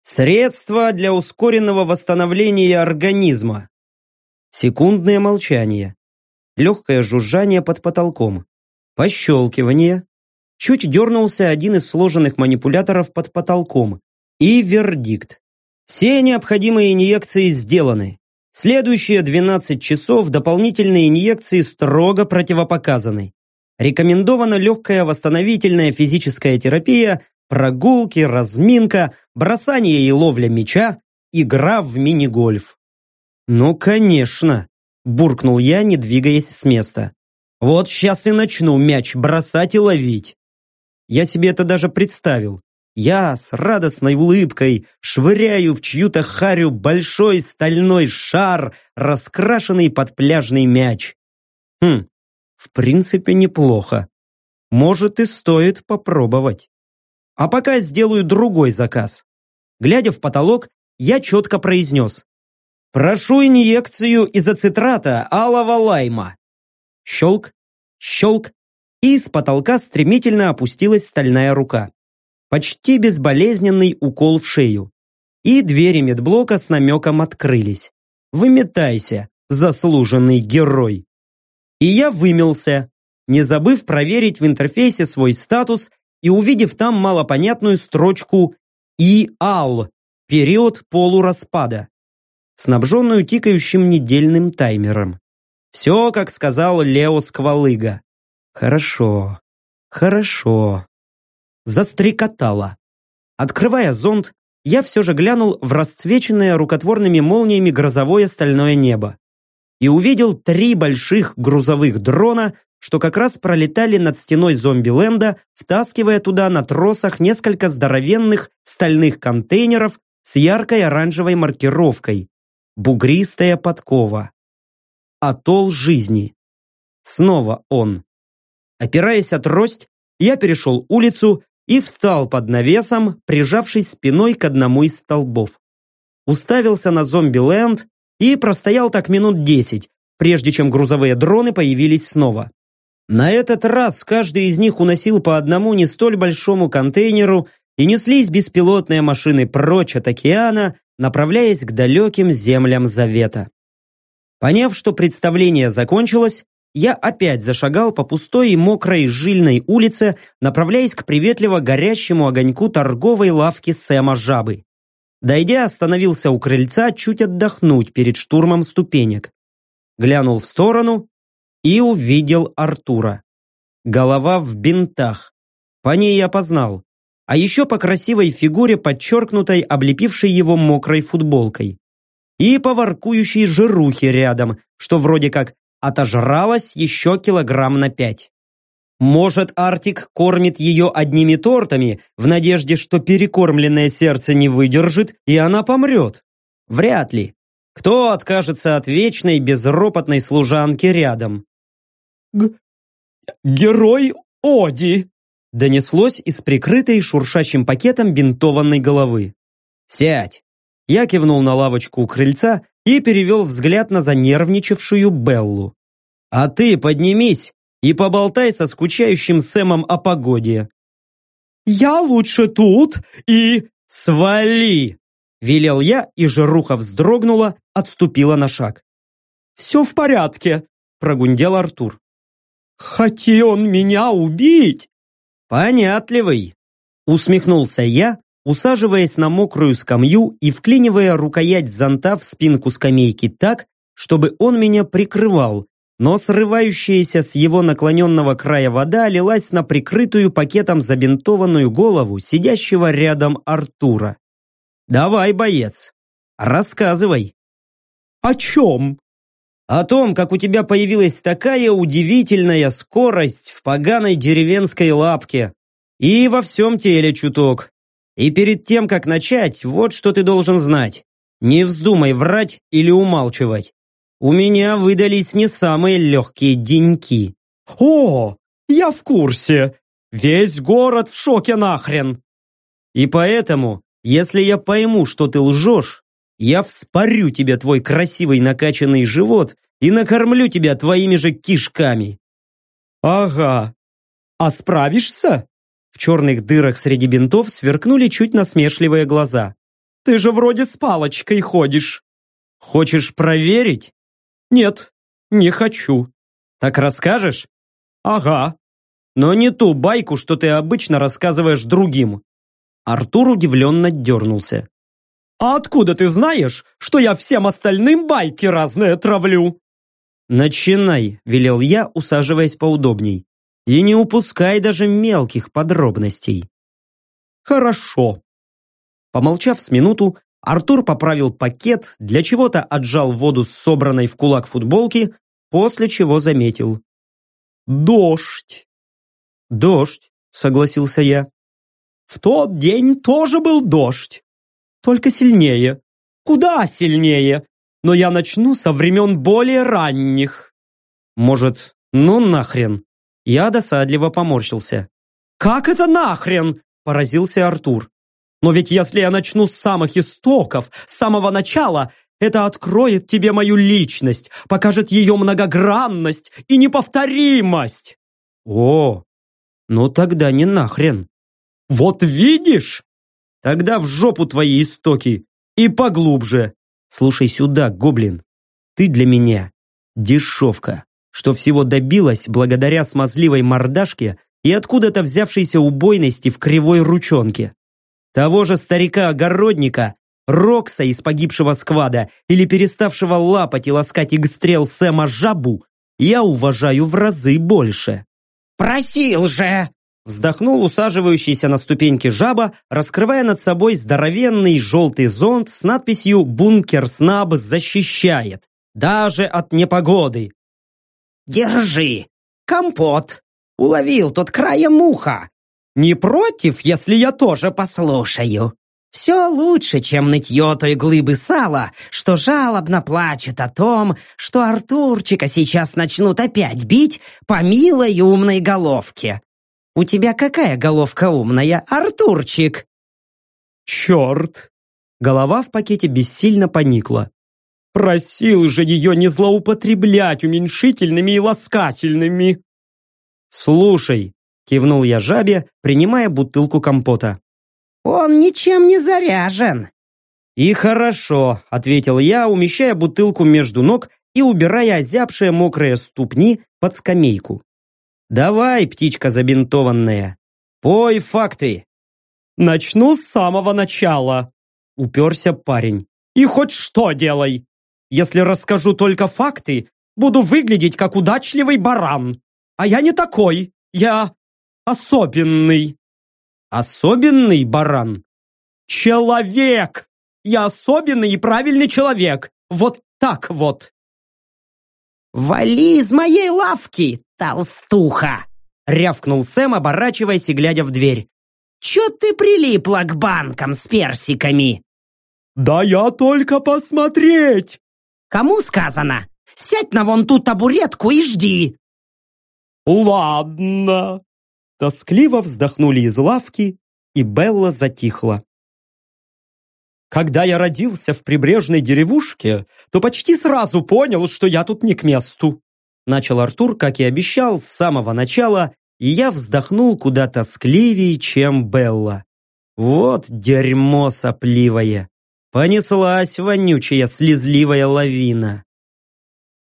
Средства для ускоренного восстановления организма. Секундное молчание. Легкое жужжание под потолком. Пощелкивание. Чуть дернулся один из сложенных манипуляторов под потолком. И вердикт. Все необходимые инъекции сделаны. Следующие 12 часов дополнительные инъекции строго противопоказаны. Рекомендована легкая восстановительная физическая терапия, прогулки, разминка, бросание и ловля мяча, игра в мини-гольф. «Ну, конечно!» – буркнул я, не двигаясь с места. «Вот сейчас и начну мяч бросать и ловить». Я себе это даже представил. Я с радостной улыбкой швыряю в чью-то харю большой стальной шар, раскрашенный под пляжный мяч. Хм, в принципе неплохо. Может и стоит попробовать. А пока сделаю другой заказ. Глядя в потолок, я четко произнес. «Прошу инъекцию изоцитрата алого лайма». Щелк, щелк, и с потолка стремительно опустилась стальная рука почти безболезненный укол в шею. И двери медблока с намеком открылись. Выметайся, заслуженный герой. И я вымелся, не забыв проверить в интерфейсе свой статус и увидев там малопонятную строчку «ИАЛ» – период полураспада, снабженную тикающим недельным таймером. Все, как сказал Лео Сквалыга. Хорошо, хорошо застрекотало. Открывая зонт, я все же глянул в расцвеченное рукотворными молниями грозовое стальное небо и увидел три больших грузовых дрона, что как раз пролетали над стеной зомби-ленда, втаскивая туда на тросах несколько здоровенных стальных контейнеров с яркой оранжевой маркировкой «Бугристая подкова». Атолл жизни. Снова он. Опираясь от трость, я перешел улицу и встал под навесом, прижавшись спиной к одному из столбов. Уставился на зомби-ленд и простоял так минут десять, прежде чем грузовые дроны появились снова. На этот раз каждый из них уносил по одному не столь большому контейнеру и неслись беспилотные машины прочь от океана, направляясь к далеким землям Завета. Поняв, что представление закончилось, я опять зашагал по пустой и мокрой жильной улице, направляясь к приветливо горящему огоньку торговой лавки Сэма Жабы. Дойдя, остановился у крыльца чуть отдохнуть перед штурмом ступенек. Глянул в сторону и увидел Артура. Голова в бинтах. По ней я познал. А еще по красивой фигуре, подчеркнутой, облепившей его мокрой футболкой. И по воркующей жирухе рядом, что вроде как отожралась еще килограмм на пять. Может, Артик кормит ее одними тортами в надежде, что перекормленное сердце не выдержит, и она помрет? Вряд ли. Кто откажется от вечной безропотной служанки рядом? Г «Герой Оди!» донеслось из прикрытой шуршащим пакетом бинтованной головы. «Сядь!» Я кивнул на лавочку у крыльца и перевел взгляд на занервничавшую Беллу. «А ты поднимись и поболтай со скучающим Сэмом о погоде». «Я лучше тут и...» «Свали!» Велел я, и жируха вздрогнула, отступила на шаг. «Все в порядке», прогундел Артур. «Хоти он меня убить!» «Понятливый!» Усмехнулся я, усаживаясь на мокрую скамью и вклинивая рукоять зонта в спинку скамейки так, чтобы он меня прикрывал, но срывающаяся с его наклоненного края вода лилась на прикрытую пакетом забинтованную голову сидящего рядом Артура. «Давай, боец, рассказывай». «О чем?» «О том, как у тебя появилась такая удивительная скорость в поганой деревенской лапке. И во всем теле чуток. И перед тем, как начать, вот что ты должен знать. Не вздумай врать или умалчивать. У меня выдались не самые легкие деньки. О, я в курсе. Весь город в шоке нахрен. И поэтому, если я пойму, что ты лжешь, я вспорю тебе твой красивый накачанный живот и накормлю тебя твоими же кишками. Ага. А справишься? В черных дырах среди бинтов сверкнули чуть насмешливые глаза. Ты же вроде с палочкой ходишь. Хочешь проверить? Нет, не хочу. Так расскажешь? Ага. Но не ту байку, что ты обычно рассказываешь другим. Артур удивленно дернулся. А откуда ты знаешь, что я всем остальным байки разные травлю? Начинай, велел я, усаживаясь поудобней. И не упускай даже мелких подробностей. Хорошо. Помолчав с минуту, Артур поправил пакет, для чего-то отжал воду с собранной в кулак футболки, после чего заметил. «Дождь!» «Дождь», — согласился я. «В тот день тоже был дождь. Только сильнее. Куда сильнее? Но я начну со времен более ранних». «Может, ну нахрен?» Я досадливо поморщился. «Как это нахрен?» – поразился Артур. Но ведь если я начну с самых истоков, с самого начала, это откроет тебе мою личность, покажет ее многогранность и неповторимость. О, ну тогда не нахрен. Вот видишь? Тогда в жопу твои истоки и поглубже. Слушай сюда, гоблин. Ты для меня дешевка, что всего добилась благодаря смазливой мордашке и откуда-то взявшейся убойности в кривой ручонке. Того же старика-огородника, Рокса из погибшего сквада или переставшего лапать и ласкать игстрел Сэма Жабу я уважаю в разы больше. «Просил же!» Вздохнул усаживающийся на ступеньке жаба, раскрывая над собой здоровенный желтый зонт с надписью «Бункер Снаб защищает». Даже от непогоды. «Держи! Компот! Уловил тот краем муха. Не против, если я тоже послушаю? Все лучше, чем нытье той глыбы сала, что жалобно плачет о том, что Артурчика сейчас начнут опять бить по милой умной головке. У тебя какая головка умная, Артурчик? Черт! Голова в пакете бессильно поникла. Просил же ее не злоупотреблять уменьшительными и ласкательными. Слушай, Кивнул я жабе, принимая бутылку компота. «Он ничем не заряжен». «И хорошо», — ответил я, умещая бутылку между ног и убирая озябшие мокрые ступни под скамейку. «Давай, птичка забинтованная, пой факты». «Начну с самого начала», — уперся парень. «И хоть что делай. Если расскажу только факты, буду выглядеть как удачливый баран. А я не такой. Я особенный. Особенный баран? Человек! Я особенный и правильный человек. Вот так вот. «Вали из моей лавки, толстуха!» рявкнул Сэм, оборачиваясь и глядя в дверь. «Чё ты прилипла к банкам с персиками?» «Да я только посмотреть!» «Кому сказано? Сядь на вон ту табуретку и жди!» «Ладно!» Тоскливо вздохнули из лавки, и Белла затихла. Когда я родился в прибрежной деревушке, то почти сразу понял, что я тут не к месту. Начал Артур, как и обещал, с самого начала, и я вздохнул куда тоскливее, чем Белла. Вот дерьмо сопливое. Понеслась вонючая слезливая лавина.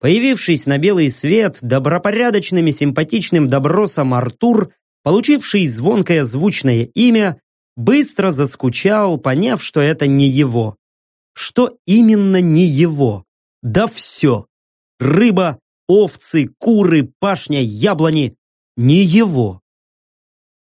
Появившись на белый свет, добропорядочным и симпатичным добросом Артур получивший звонкое звучное имя, быстро заскучал, поняв, что это не его. Что именно не его? Да все. Рыба, овцы, куры, пашня, яблони. Не его.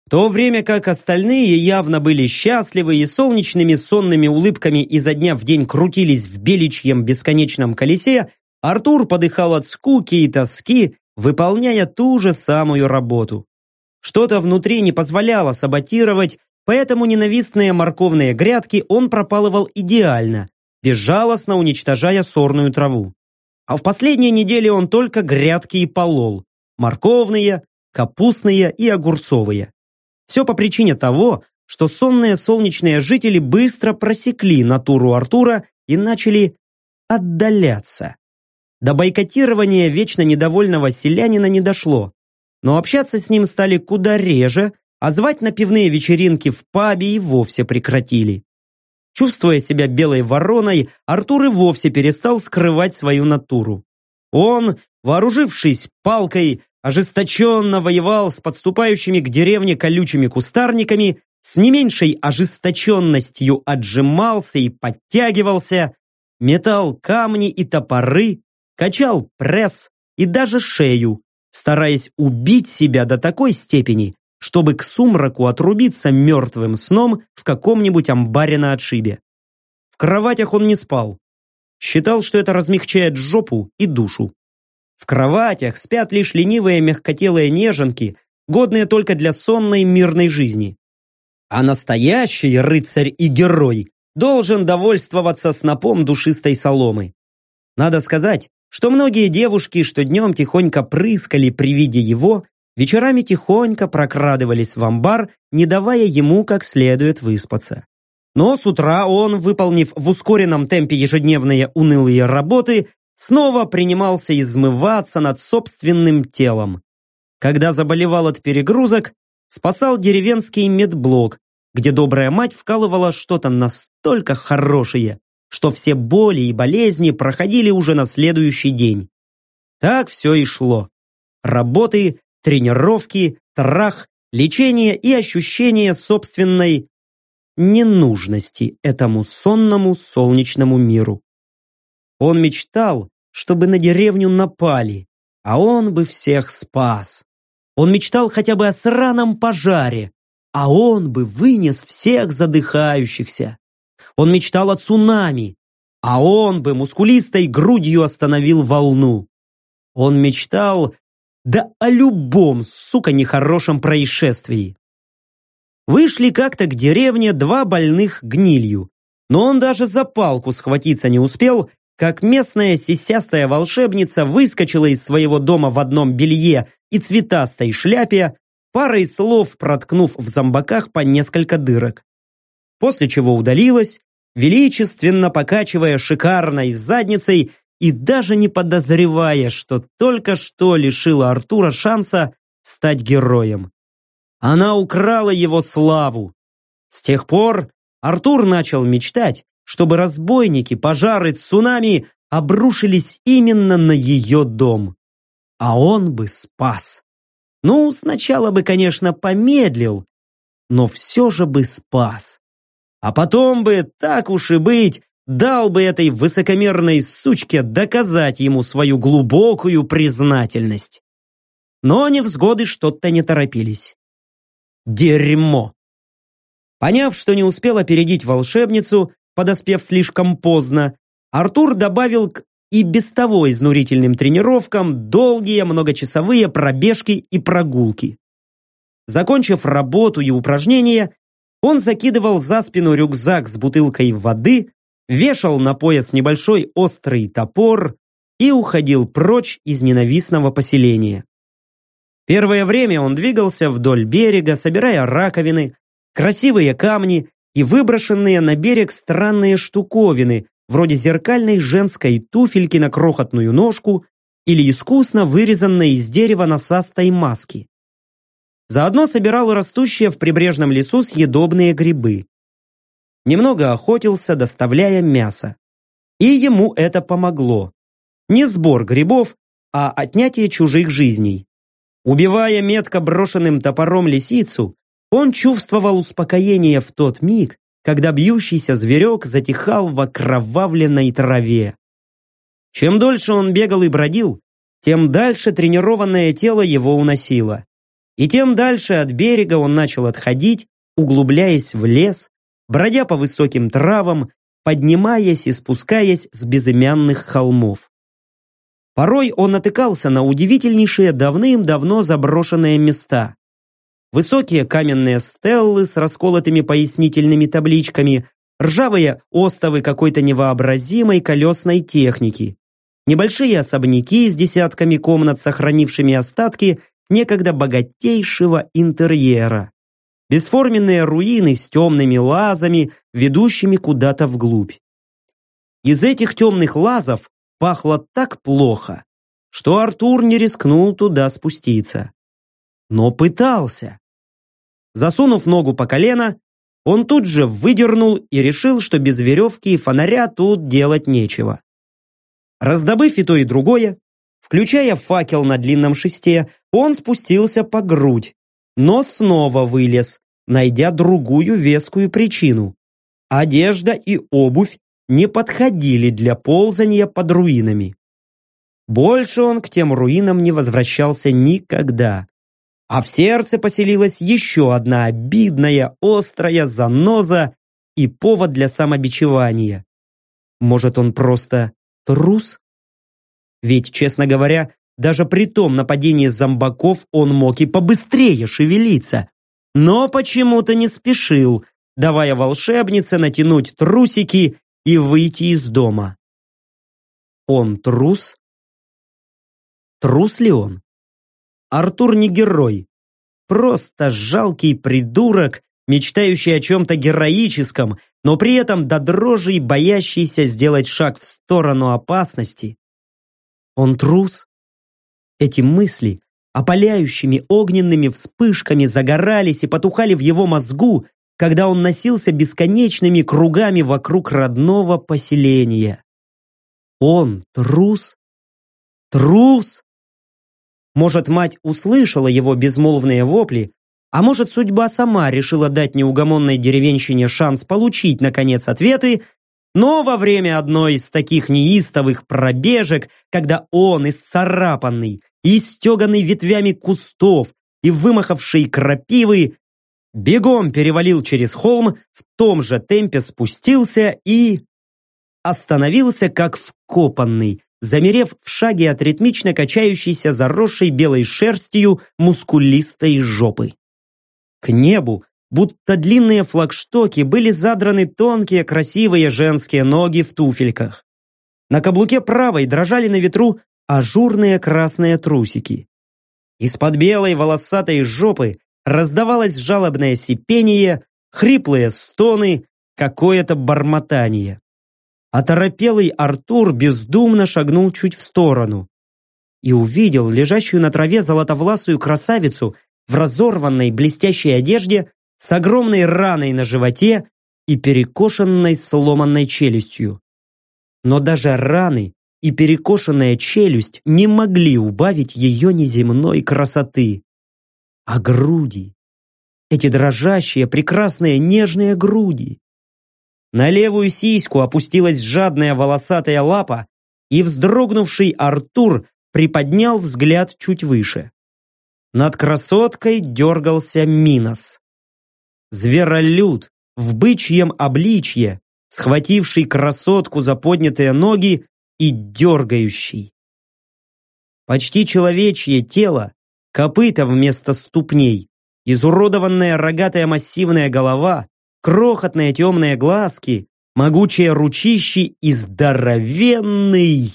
В то время как остальные явно были счастливы и солнечными сонными улыбками изо дня в день крутились в беличьем бесконечном колесе, Артур подыхал от скуки и тоски, выполняя ту же самую работу. Что-то внутри не позволяло саботировать, поэтому ненавистные морковные грядки он пропалывал идеально, безжалостно уничтожая сорную траву. А в последние недели он только грядки и полол. Морковные, капустные и огурцовые. Все по причине того, что сонные солнечные жители быстро просекли натуру Артура и начали отдаляться. До бойкотирования вечно недовольного селянина не дошло, но общаться с ним стали куда реже, а звать на пивные вечеринки в пабе и вовсе прекратили. Чувствуя себя белой вороной, Артур и вовсе перестал скрывать свою натуру. Он, вооружившись палкой, ожесточенно воевал с подступающими к деревне колючими кустарниками, с не меньшей ожесточенностью отжимался и подтягивался, метал камни и топоры, качал пресс и даже шею, стараясь убить себя до такой степени, чтобы к сумраку отрубиться мертвым сном в каком-нибудь амбаре на отшибе. В кроватях он не спал. Считал, что это размягчает жопу и душу. В кроватях спят лишь ленивые мягкотелые неженки, годные только для сонной мирной жизни. А настоящий рыцарь и герой должен довольствоваться снопом душистой соломы. Надо сказать, что многие девушки, что днем тихонько прыскали при виде его, вечерами тихонько прокрадывались в амбар, не давая ему как следует выспаться. Но с утра он, выполнив в ускоренном темпе ежедневные унылые работы, снова принимался измываться над собственным телом. Когда заболевал от перегрузок, спасал деревенский медблок, где добрая мать вкалывала что-то настолько хорошее, что все боли и болезни проходили уже на следующий день. Так все и шло. Работы, тренировки, трах, лечение и ощущение собственной ненужности этому сонному солнечному миру. Он мечтал, чтобы на деревню напали, а он бы всех спас. Он мечтал хотя бы о сраном пожаре, а он бы вынес всех задыхающихся. Он мечтал о цунами, а он бы мускулистой грудью остановил волну. Он мечтал, да о любом, сука, нехорошем происшествии. Вышли как-то к деревне два больных гнилью, но он даже за палку схватиться не успел, как местная сисястая волшебница выскочила из своего дома в одном белье и цветастой шляпе, парой слов проткнув в зомбаках по несколько дырок. После чего удалилась, величественно покачивая шикарной задницей и даже не подозревая, что только что лишила Артура шанса стать героем. Она украла его славу. С тех пор Артур начал мечтать, чтобы разбойники, пожары, цунами обрушились именно на ее дом. А он бы спас. Ну, сначала бы, конечно, помедлил, но все же бы спас. А потом бы, так уж и быть, дал бы этой высокомерной сучке доказать ему свою глубокую признательность. Но невзгоды что-то не торопились. Дерьмо! Поняв, что не успел опередить волшебницу, подоспев слишком поздно, Артур добавил к и без того изнурительным тренировкам долгие многочасовые пробежки и прогулки. Закончив работу и упражнения, он закидывал за спину рюкзак с бутылкой воды, вешал на пояс небольшой острый топор и уходил прочь из ненавистного поселения. Первое время он двигался вдоль берега, собирая раковины, красивые камни и выброшенные на берег странные штуковины, вроде зеркальной женской туфельки на крохотную ножку или искусно вырезанной из дерева насастой маски. Заодно собирал растущие в прибрежном лесу съедобные грибы. Немного охотился, доставляя мясо. И ему это помогло. Не сбор грибов, а отнятие чужих жизней. Убивая метко брошенным топором лисицу, он чувствовал успокоение в тот миг, когда бьющийся зверек затихал в окровавленной траве. Чем дольше он бегал и бродил, тем дальше тренированное тело его уносило. И тем дальше от берега он начал отходить, углубляясь в лес, бродя по высоким травам, поднимаясь и спускаясь с безымянных холмов. Порой он натыкался на удивительнейшие давным-давно заброшенные места. Высокие каменные стеллы с расколотыми пояснительными табличками, ржавые остовы какой-то невообразимой колесной техники, небольшие особняки с десятками комнат, сохранившими остатки некогда богатейшего интерьера, бесформенные руины с темными лазами, ведущими куда-то вглубь. Из этих темных лазов пахло так плохо, что Артур не рискнул туда спуститься. Но пытался. Засунув ногу по колено, он тут же выдернул и решил, что без веревки и фонаря тут делать нечего. Раздобыв и то, и другое, включая факел на длинном шесте, он спустился по грудь, но снова вылез, найдя другую вескую причину. Одежда и обувь не подходили для ползания под руинами. Больше он к тем руинам не возвращался никогда. А в сердце поселилась еще одна обидная, острая заноза и повод для самобичевания. Может, он просто трус? Ведь, честно говоря, даже при том нападении зомбаков он мог и побыстрее шевелиться. Но почему-то не спешил, давая волшебнице натянуть трусики и выйти из дома. Он трус? Трус ли он? Артур не герой. Просто жалкий придурок, мечтающий о чем-то героическом, но при этом до дрожи и боящийся сделать шаг в сторону опасности. Он трус? Эти мысли опаляющими огненными вспышками загорались и потухали в его мозгу, когда он носился бесконечными кругами вокруг родного поселения. Он трус? Трус? Может, мать услышала его безмолвные вопли, а может, судьба сама решила дать неугомонной деревенщине шанс получить, наконец, ответы, но во время одной из таких неистовых пробежек, когда он, исцарапанный, истеганный ветвями кустов и вымахавший крапивы, бегом перевалил через холм, в том же темпе спустился и... остановился как вкопанный, замерев в шаге от ритмично качающейся заросшей белой шерстью мускулистой жопы. К небу, будто длинные флагштоки, были задраны тонкие красивые женские ноги в туфельках. На каблуке правой дрожали на ветру ажурные красные трусики. Из-под белой волосатой жопы раздавалось жалобное сипение, хриплые стоны, какое-то бормотание. Оторопелый Артур бездумно шагнул чуть в сторону и увидел лежащую на траве золотовласую красавицу в разорванной блестящей одежде с огромной раной на животе и перекошенной сломанной челюстью. Но даже раны и перекошенная челюсть не могли убавить ее неземной красоты. А груди, эти дрожащие, прекрасные, нежные груди. На левую сиську опустилась жадная волосатая лапа, и вздрогнувший Артур приподнял взгляд чуть выше. Над красоткой дергался Минос. Зверолюд в бычьем обличье, схвативший красотку за поднятые ноги и дергающий. Почти человечье тело, копыта вместо ступней, изуродованная рогатая массивная голова, крохотные темные глазки, могучие ручищи и здоровенный.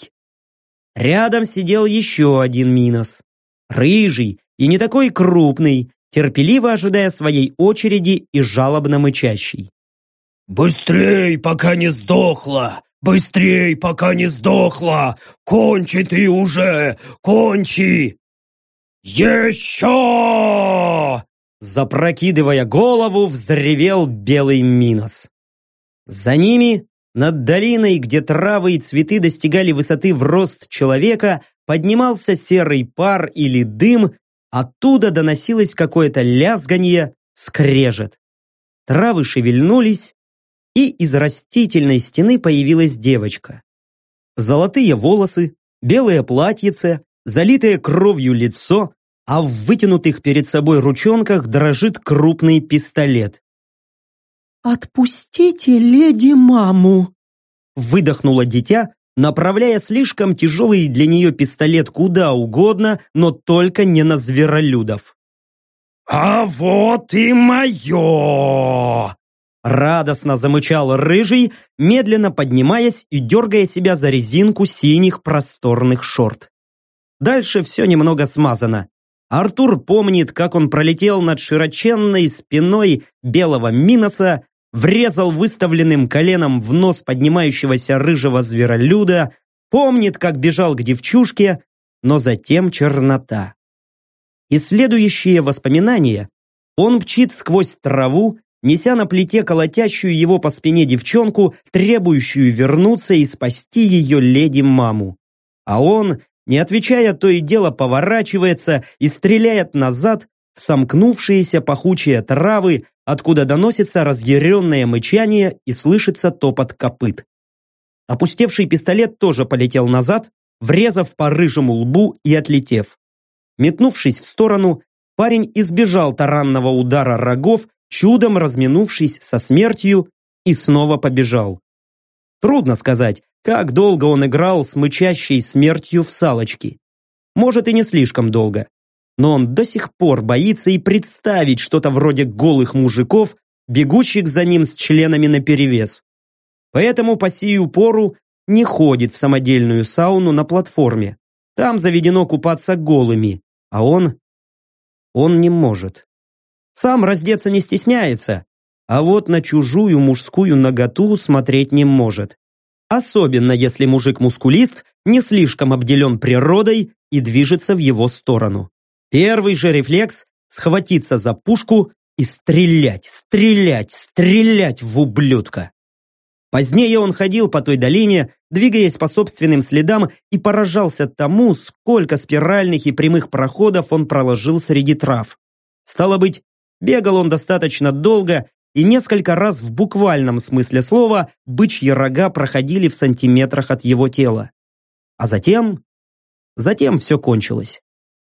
Рядом сидел еще один Минос. Рыжий и не такой крупный, терпеливо ожидая своей очереди и жалобно мычащий. «Быстрей, пока не сдохла! Быстрей, пока не сдохла! Кончи ты уже! Кончи!» «Еще!» Запрокидывая голову, взревел белый Минос. За ними, над долиной, где травы и цветы достигали высоты в рост человека, поднимался серый пар или дым, оттуда доносилось какое-то лязганье, скрежет. Травы шевельнулись, и из растительной стены появилась девочка. Золотые волосы, белое платьице, залитое кровью лицо, а в вытянутых перед собой ручонках дрожит крупный пистолет. «Отпустите леди-маму!» Выдохнуло дитя, направляя слишком тяжелый для нее пистолет куда угодно, но только не на зверолюдов. «А вот и мое!» Радостно замычал рыжий, медленно поднимаясь и дергая себя за резинку синих просторных шорт. Дальше все немного смазано. Артур помнит, как он пролетел над широченной спиной белого Миноса, врезал выставленным коленом в нос поднимающегося рыжего зверолюда, помнит, как бежал к девчушке, но затем чернота. И следующие воспоминания он мчит сквозь траву, неся на плите колотящую его по спине девчонку, требующую вернуться и спасти ее леди-маму. А он, не отвечая то и дело, поворачивается и стреляет назад в сомкнувшиеся пахучие травы, откуда доносится разъяренное мычание и слышится топот копыт. Опустевший пистолет тоже полетел назад, врезав по рыжему лбу и отлетев. Метнувшись в сторону, парень избежал таранного удара рогов, чудом разминувшись со смертью, и снова побежал. Трудно сказать, как долго он играл с мычащей смертью в салочки. Может и не слишком долго но он до сих пор боится и представить что-то вроде голых мужиков, бегущих за ним с членами наперевес. Поэтому по сию пору не ходит в самодельную сауну на платформе. Там заведено купаться голыми, а он... Он не может. Сам раздеться не стесняется, а вот на чужую мужскую наготу смотреть не может. Особенно если мужик-мускулист не слишком обделен природой и движется в его сторону. Первый же рефлекс – схватиться за пушку и стрелять, стрелять, стрелять в ублюдка. Позднее он ходил по той долине, двигаясь по собственным следам и поражался тому, сколько спиральных и прямых проходов он проложил среди трав. Стало быть, бегал он достаточно долго, и несколько раз в буквальном смысле слова бычьи рога проходили в сантиметрах от его тела. А затем... Затем все кончилось.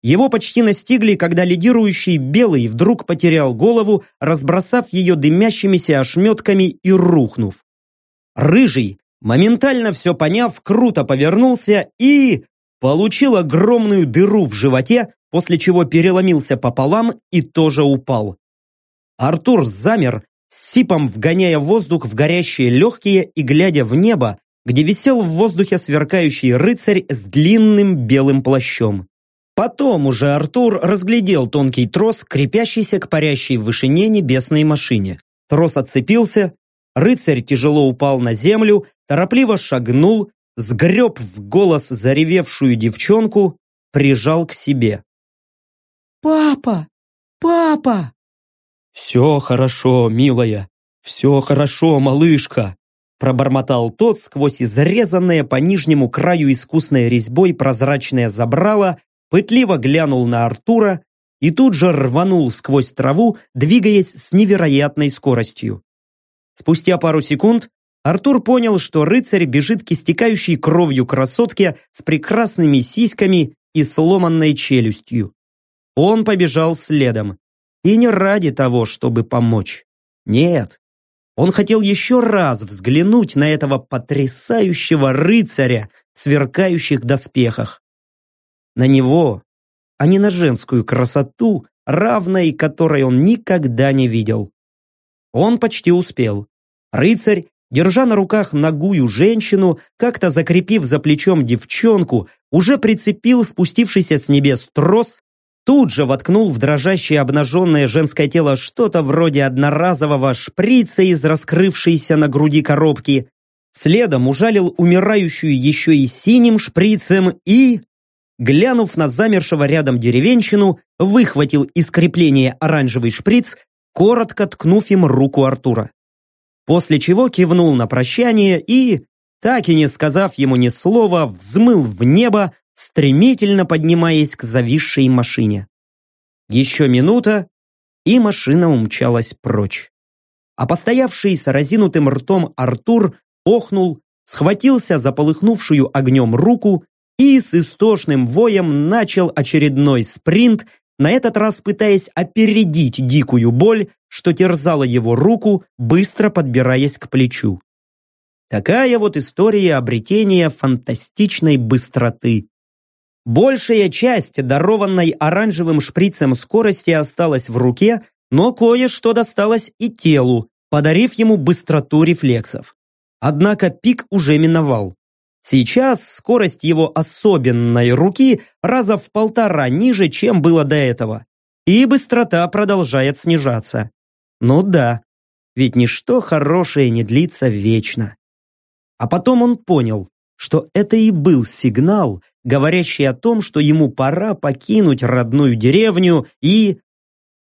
Его почти настигли, когда лидирующий белый вдруг потерял голову, разбросав ее дымящимися ошметками и рухнув. Рыжий, моментально все поняв, круто повернулся и... получил огромную дыру в животе, после чего переломился пополам и тоже упал. Артур замер, сипом вгоняя воздух в горящие легкие и глядя в небо, где висел в воздухе сверкающий рыцарь с длинным белым плащом. Потом уже Артур разглядел тонкий трос, крепящийся к парящей в вышине небесной машине. Трос отцепился, рыцарь тяжело упал на землю, торопливо шагнул, сгреб в голос заревевшую девчонку, прижал к себе. «Папа! Папа!» «Все хорошо, милая, все хорошо, малышка!» Пробормотал тот сквозь изрезанное по нижнему краю искусной резьбой прозрачное забрало, пытливо глянул на Артура и тут же рванул сквозь траву, двигаясь с невероятной скоростью. Спустя пару секунд Артур понял, что рыцарь бежит к истекающей кровью красотке с прекрасными сиськами и сломанной челюстью. Он побежал следом. И не ради того, чтобы помочь. Нет. Он хотел еще раз взглянуть на этого потрясающего рыцаря в сверкающих доспехах на него, а не на женскую красоту, равной которой он никогда не видел. Он почти успел. Рыцарь, держа на руках ногую женщину, как-то закрепив за плечом девчонку, уже прицепил спустившийся с небес трос, тут же воткнул в дрожащее обнаженное женское тело что-то вроде одноразового шприца из раскрывшейся на груди коробки, следом ужалил умирающую еще и синим шприцем и глянув на замершего рядом деревенщину, выхватил из крепления оранжевый шприц, коротко ткнув им руку Артура. После чего кивнул на прощание и, так и не сказав ему ни слова, взмыл в небо, стремительно поднимаясь к зависшей машине. Еще минута, и машина умчалась прочь. А постоявший с разинутым ртом Артур охнул, схватился за полыхнувшую огнем руку и с истошным воем начал очередной спринт, на этот раз пытаясь опередить дикую боль, что терзала его руку, быстро подбираясь к плечу. Такая вот история обретения фантастичной быстроты. Большая часть дарованной оранжевым шприцем скорости осталась в руке, но кое-что досталось и телу, подарив ему быстроту рефлексов. Однако пик уже миновал. Сейчас скорость его особенной руки раза в полтора ниже, чем было до этого. И быстрота продолжает снижаться. Ну да, ведь ничто хорошее не длится вечно. А потом он понял, что это и был сигнал, говорящий о том, что ему пора покинуть родную деревню и...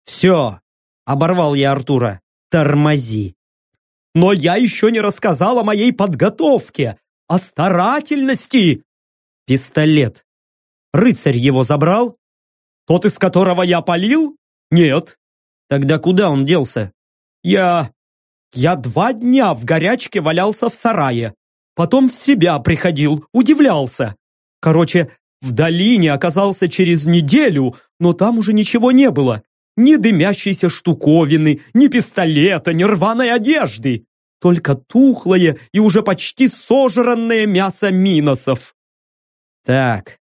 «Все!» — оборвал я Артура. «Тормози!» «Но я еще не рассказал о моей подготовке!» о старательности. Пистолет. Рыцарь его забрал? Тот, из которого я полил? Нет. Тогда куда он делся? Я... Я два дня в горячке валялся в сарае. Потом в себя приходил, удивлялся. Короче, в долине оказался через неделю, но там уже ничего не было. Ни дымящейся штуковины, ни пистолета, ни рваной одежды только тухлое и уже почти сожранное мясо миносов. Так,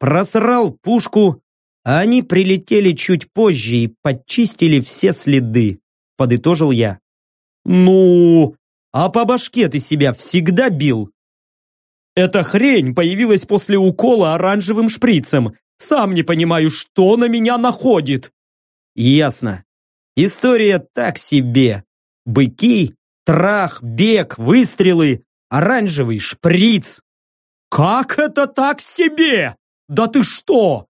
просрал пушку, а они прилетели чуть позже и подчистили все следы, подытожил я. Ну, а по башке ты себя всегда бил? Эта хрень появилась после укола оранжевым шприцем. Сам не понимаю, что на меня находит. Ясно. История так себе. Быки Трах, бег, выстрелы, оранжевый шприц. Как это так себе? Да ты что?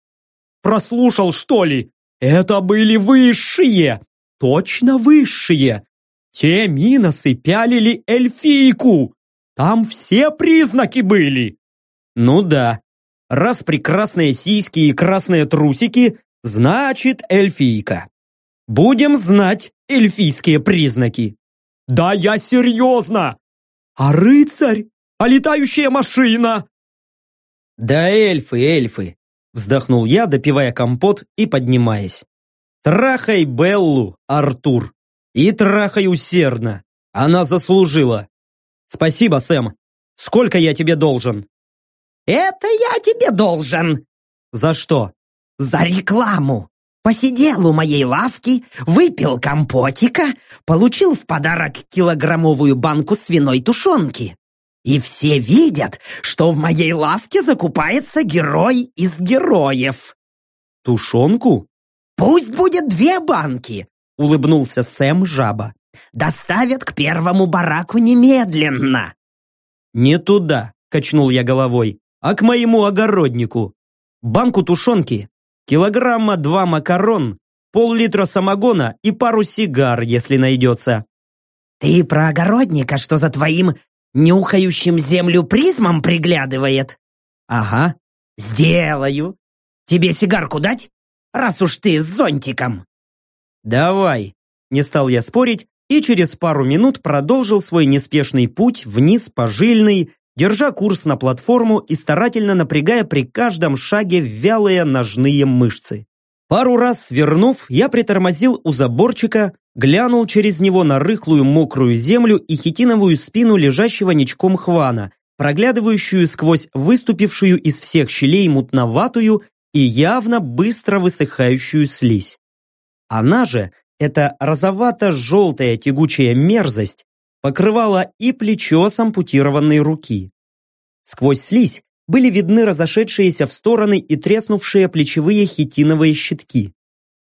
Прослушал, что ли? Это были высшие. Точно высшие. Те миносы пялили эльфийку. Там все признаки были. Ну да. Раз прекрасные сиськи и красные трусики, значит эльфийка. Будем знать эльфийские признаки. Да я серьезно! А рыцарь? А летающая машина? Да эльфы, эльфы, вздохнул я, допивая компот и поднимаясь. Трахай Беллу, Артур. И трахай усердно. Она заслужила. Спасибо, Сэм. Сколько я тебе должен? Это я тебе должен. За что? За рекламу. Посидел у моей лавки, выпил компотика, получил в подарок килограммовую банку свиной тушенки. И все видят, что в моей лавке закупается герой из героев. Тушенку? Пусть будет две банки, улыбнулся Сэм Жаба. Доставят к первому бараку немедленно. Не туда, качнул я головой, а к моему огороднику. Банку тушенки Килограмма два макарон, пол-литра самогона и пару сигар, если найдется. Ты про огородника, что за твоим нюхающим землю призмом приглядывает? Ага. Сделаю. Тебе сигарку дать? Раз уж ты с зонтиком. Давай. Не стал я спорить и через пару минут продолжил свой неспешный путь вниз по жильной, держа курс на платформу и старательно напрягая при каждом шаге вялые ножные мышцы. Пару раз свернув, я притормозил у заборчика, глянул через него на рыхлую мокрую землю и хитиновую спину лежащего ничком хвана, проглядывающую сквозь выступившую из всех щелей мутноватую и явно быстро высыхающую слизь. Она же, эта розовато-желтая тягучая мерзость, покрывала и плечо с ампутированной руки. Сквозь слизь были видны разошедшиеся в стороны и треснувшие плечевые хитиновые щитки.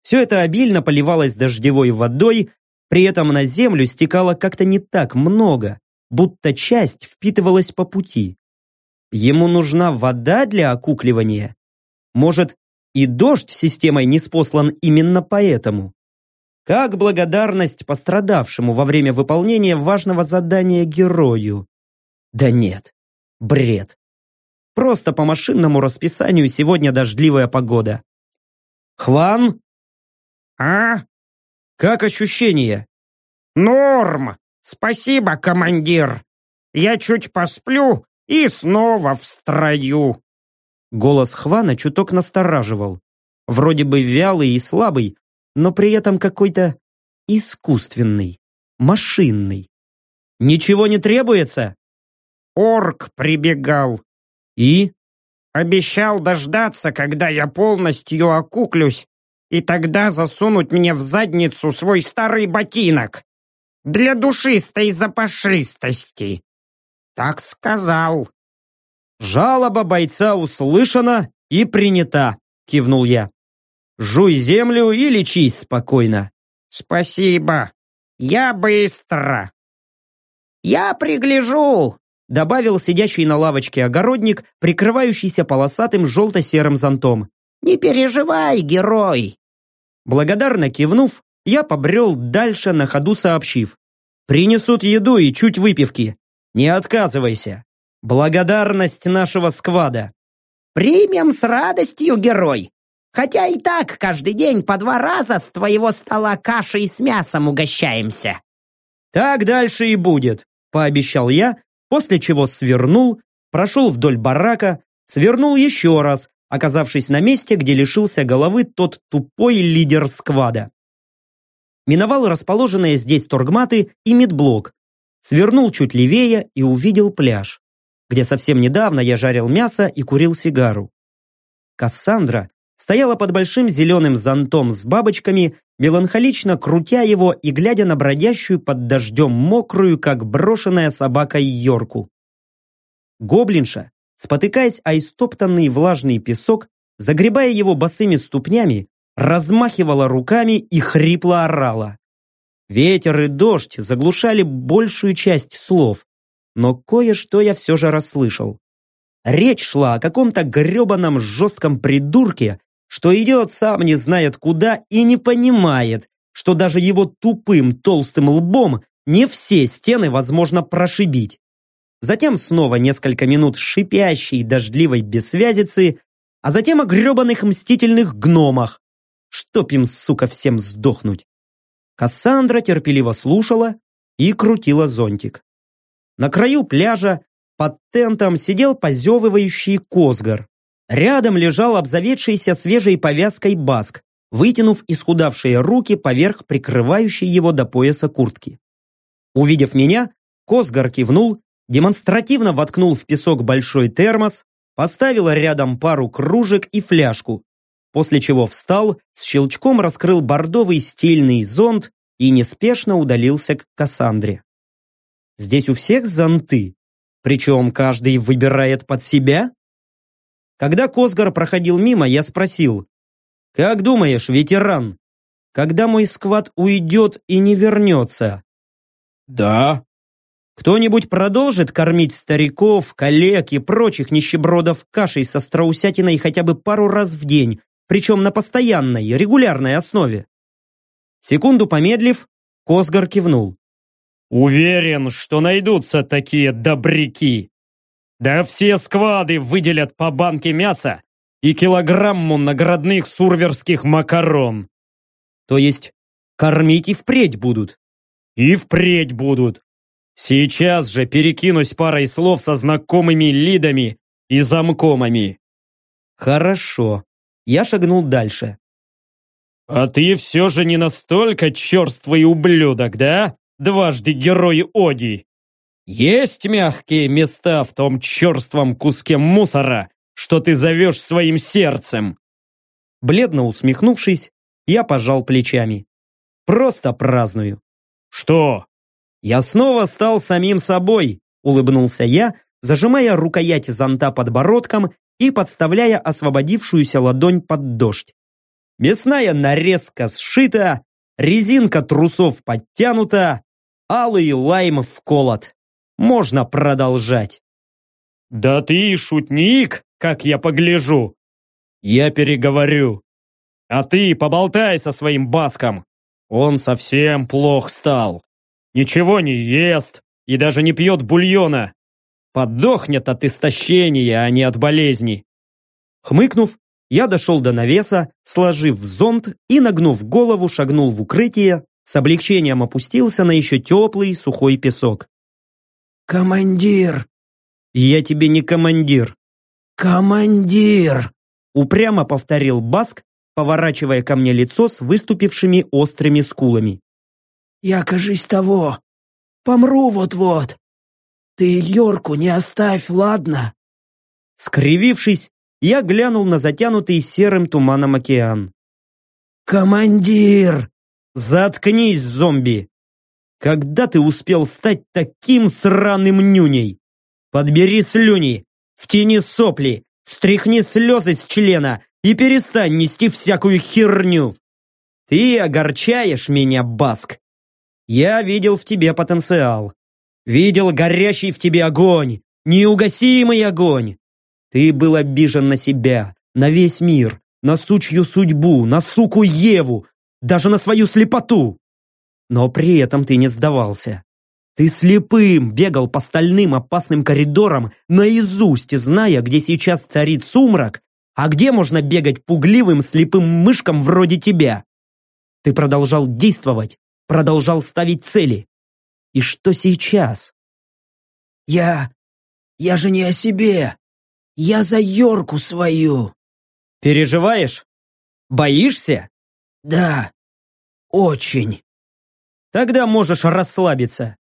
Все это обильно поливалось дождевой водой, при этом на землю стекало как-то не так много, будто часть впитывалась по пути. Ему нужна вода для окукливания? Может, и дождь системой не спослан именно поэтому? Как благодарность пострадавшему во время выполнения важного задания герою? Да нет, бред. Просто по машинному расписанию сегодня дождливая погода. Хван? А? Как ощущения? Норм. Спасибо, командир. Я чуть посплю и снова в строю. Голос Хвана чуток настораживал. Вроде бы вялый и слабый, но при этом какой-то искусственный, машинный. «Ничего не требуется?» Орк прибегал. «И?» Обещал дождаться, когда я полностью окуклюсь, и тогда засунуть мне в задницу свой старый ботинок. Для душистой запашистости. Так сказал. «Жалоба бойца услышана и принята», — кивнул я. «Жуй землю и лечись спокойно». «Спасибо. Я быстро». «Я пригляжу», — добавил сидящий на лавочке огородник, прикрывающийся полосатым желто-серым зонтом. «Не переживай, герой». Благодарно кивнув, я побрел дальше на ходу сообщив. «Принесут еду и чуть выпивки. Не отказывайся. Благодарность нашего сквада». «Примем с радостью, герой. Хотя и так каждый день по два раза с твоего стола кашей с мясом угощаемся». «Так дальше и будет», – пообещал я, после чего свернул, прошел вдоль барака, свернул еще раз, оказавшись на месте, где лишился головы тот тупой лидер сквада. Миновал расположенные здесь торгматы и медблок, свернул чуть левее и увидел пляж, где совсем недавно я жарил мясо и курил сигару. Кассандра стояла под большим зеленым зонтом с бабочками, меланхолично крутя его и глядя на бродящую под дождем мокрую, как брошенная собака Йорку. Гоблинша спотыкаясь о истоптанный влажный песок, загребая его босыми ступнями, размахивала руками и хрипло орала. Ветер и дождь заглушали большую часть слов, но кое-что я все же расслышал. Речь шла о каком-то гребаном жестком придурке, что идет сам не знает куда и не понимает, что даже его тупым толстым лбом не все стены возможно прошибить. Затем снова несколько минут шипящей дождливой бессвязицы, а затем о гребаных мстительных гномах. Чтоб им, сука, всем сдохнуть. Кассандра терпеливо слушала и крутила зонтик. На краю пляжа под тентом сидел позевывающий Косгар. Рядом лежал обзаведшийся свежей повязкой Баск, вытянув исхудавшие руки поверх прикрывающей его до пояса куртки. Увидев меня, Косгар кивнул демонстративно воткнул в песок большой термос, поставил рядом пару кружек и фляжку, после чего встал, с щелчком раскрыл бордовый стильный зонт и неспешно удалился к Кассандре. Здесь у всех зонты, причем каждый выбирает под себя? Когда Косгар проходил мимо, я спросил, «Как думаешь, ветеран, когда мой сквад уйдет и не вернется?» «Да», кто-нибудь продолжит кормить стариков, коллег и прочих нищебродов кашей со страусятиной хотя бы пару раз в день, причем на постоянной, регулярной основе? Секунду помедлив, Косгар кивнул. «Уверен, что найдутся такие добряки. Да все сквады выделят по банке мяса и килограмму наградных сурверских макарон». «То есть кормить и впредь будут?» «И впредь будут. Сейчас же перекинусь парой слов со знакомыми лидами и замкомами. Хорошо. Я шагнул дальше. А ты все же не настолько черствый ублюдок, да? Дважды герой Оди. Есть мягкие места в том черством куске мусора, что ты зовешь своим сердцем. Бледно усмехнувшись, я пожал плечами. Просто праздную. Что? «Я снова стал самим собой», – улыбнулся я, зажимая рукоять зонта подбородком и подставляя освободившуюся ладонь под дождь. Мясная нарезка сшита, резинка трусов подтянута, алый лайм вколот. Можно продолжать. «Да ты шутник, как я погляжу!» «Я переговорю. А ты поболтай со своим баском. Он совсем плох стал ничего не ест и даже не пьет бульона. Подохнет от истощения, а не от болезни. Хмыкнув, я дошел до навеса, сложив зонт и, нагнув голову, шагнул в укрытие, с облегчением опустился на еще теплый сухой песок. «Командир!» «Я тебе не командир!» «Командир!» Упрямо повторил Баск, поворачивая ко мне лицо с выступившими острыми скулами. «Я, кажись, того. Помру вот-вот. Ты Йорку не оставь, ладно?» Скривившись, я глянул на затянутый серым туманом океан. «Командир!» «Заткнись, зомби!» «Когда ты успел стать таким сраным нюней? Подбери слюни, втяни сопли, стряхни слезы с члена и перестань нести всякую херню. Ты огорчаешь меня, Баск. Я видел в тебе потенциал. Видел горящий в тебе огонь, неугасимый огонь. Ты был обижен на себя, на весь мир, на сучью судьбу, на суку Еву, даже на свою слепоту. Но при этом ты не сдавался. Ты слепым бегал по стальным опасным коридорам, наизусть зная, где сейчас царит сумрак, а где можно бегать пугливым слепым мышкам вроде тебя. Ты продолжал действовать, продолжал ставить цели. И что сейчас? Я... я же не о себе. Я за Йорку свою. Переживаешь? Боишься? Да, очень. Тогда можешь расслабиться.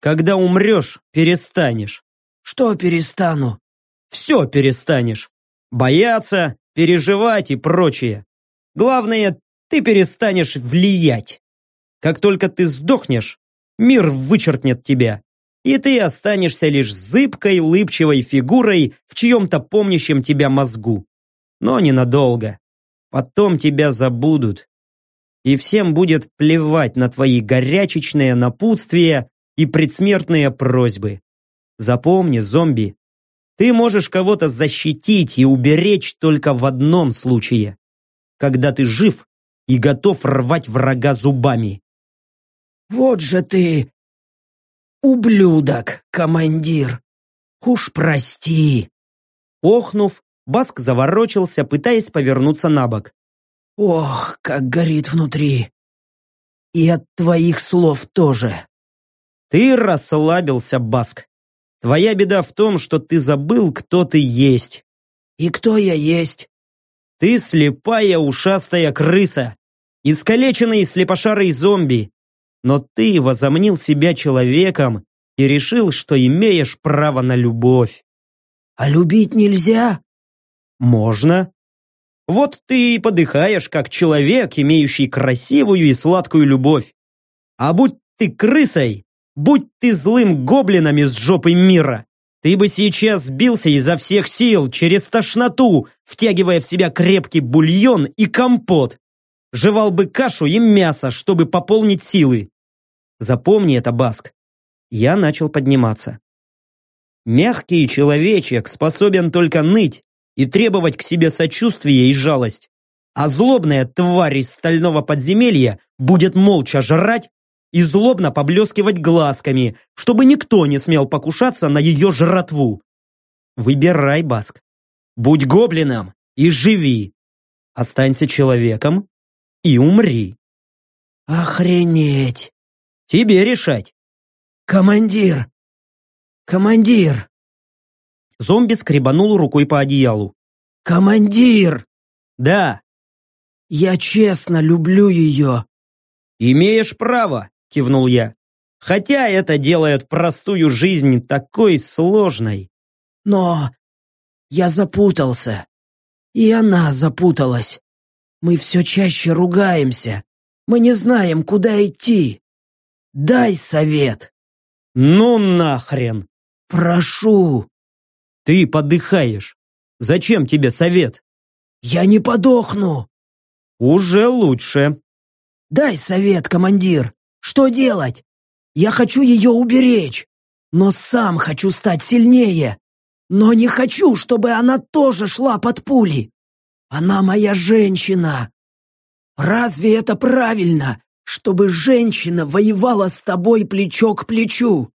Когда умрешь, перестанешь. Что перестану? Все перестанешь. Бояться, переживать и прочее. Главное, ты перестанешь влиять. Как только ты сдохнешь, мир вычеркнет тебя, и ты останешься лишь зыбкой, улыбчивой фигурой в чьем-то помнящем тебя мозгу. Но ненадолго. Потом тебя забудут. И всем будет плевать на твои горячечные напутствия и предсмертные просьбы. Запомни, зомби, ты можешь кого-то защитить и уберечь только в одном случае. Когда ты жив и готов рвать врага зубами. Вот же ты, ублюдок, командир. Уж прости. Охнув, Баск заворочился, пытаясь повернуться на бок. Ох, как горит внутри. И от твоих слов тоже. Ты расслабился, Баск. Твоя беда в том, что ты забыл, кто ты есть. И кто я есть? Ты слепая ушастая крыса, искалеченный слепошарый зомби. Но ты возомнил себя человеком и решил, что имеешь право на любовь. А любить нельзя? Можно. Вот ты и подыхаешь, как человек, имеющий красивую и сладкую любовь. А будь ты крысой, будь ты злым гоблином из жопы мира, ты бы сейчас сбился изо всех сил, через тошноту, втягивая в себя крепкий бульон и компот. Жевал бы кашу и мясо, чтобы пополнить силы. Запомни это, Баск. Я начал подниматься. Мягкий человечек способен только ныть и требовать к себе сочувствия и жалость. А злобная тварь из стального подземелья будет молча жрать и злобно поблескивать глазками, чтобы никто не смел покушаться на ее жратву. Выбирай, Баск. Будь гоблином и живи. Останься человеком и умри. Охренеть! Тебе решать. Командир! Командир! Зомби скребанул рукой по одеялу. Командир! Да. Я честно люблю ее. Имеешь право кивнул я. Хотя это делает простую жизнь такой сложной. Но я запутался. И она запуталась. Мы все чаще ругаемся. Мы не знаем, куда идти. Дай совет. Ну нахрен. Прошу. Ты подыхаешь. Зачем тебе совет? Я не подохну. Уже лучше. Дай совет, командир. Что делать? Я хочу ее уберечь, но сам хочу стать сильнее. Но не хочу, чтобы она тоже шла под пули. Она моя женщина. Разве это правильно, чтобы женщина воевала с тобой плечо к плечу?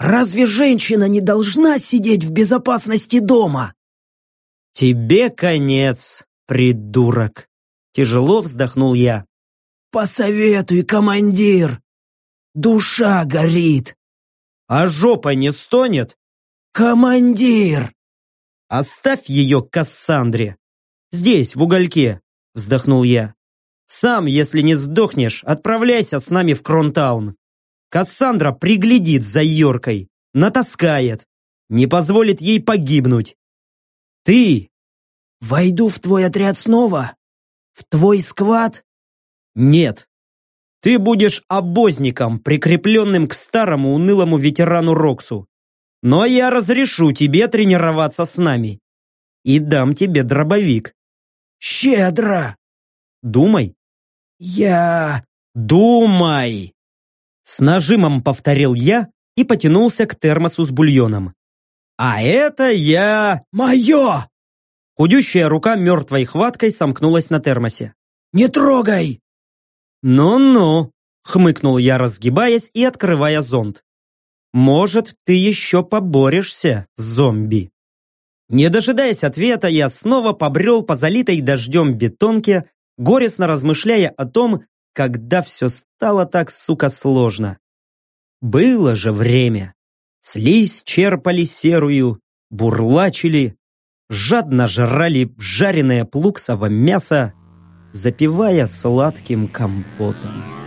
Разве женщина не должна сидеть в безопасности дома? Тебе конец, придурок. Тяжело вздохнул я. Посоветуй, командир. Душа горит. А жопа не стонет? Командир! Оставь ее Кассандре. Здесь, в угольке, вздохнул я. Сам, если не сдохнешь, отправляйся с нами в Кронтаун. Кассандра приглядит за Йоркой, натаскает, не позволит ей погибнуть. Ты Войду в твой отряд снова? В твой сквад? Нет. Ты будешь обозником, прикрепленным к старому унылому ветерану Роксу. Но я разрешу тебе тренироваться с нами. И дам тебе дробовик. Щедро! Думай. Я... Думай! С нажимом повторил я и потянулся к термосу с бульоном. А это я... Мое! Худющая рука мертвой хваткой сомкнулась на термосе. «Не трогай!» «Ну-ну», — хмыкнул я, разгибаясь и открывая зонт. «Может, ты еще поборешься, зомби?» Не дожидаясь ответа, я снова побрел по залитой дождем бетонке, горестно размышляя о том, когда все стало так, сука, сложно. Было же время. Слизь черпали серую, бурлачили, жадно жрали жареное плуксово мясо, запивая сладким компотом.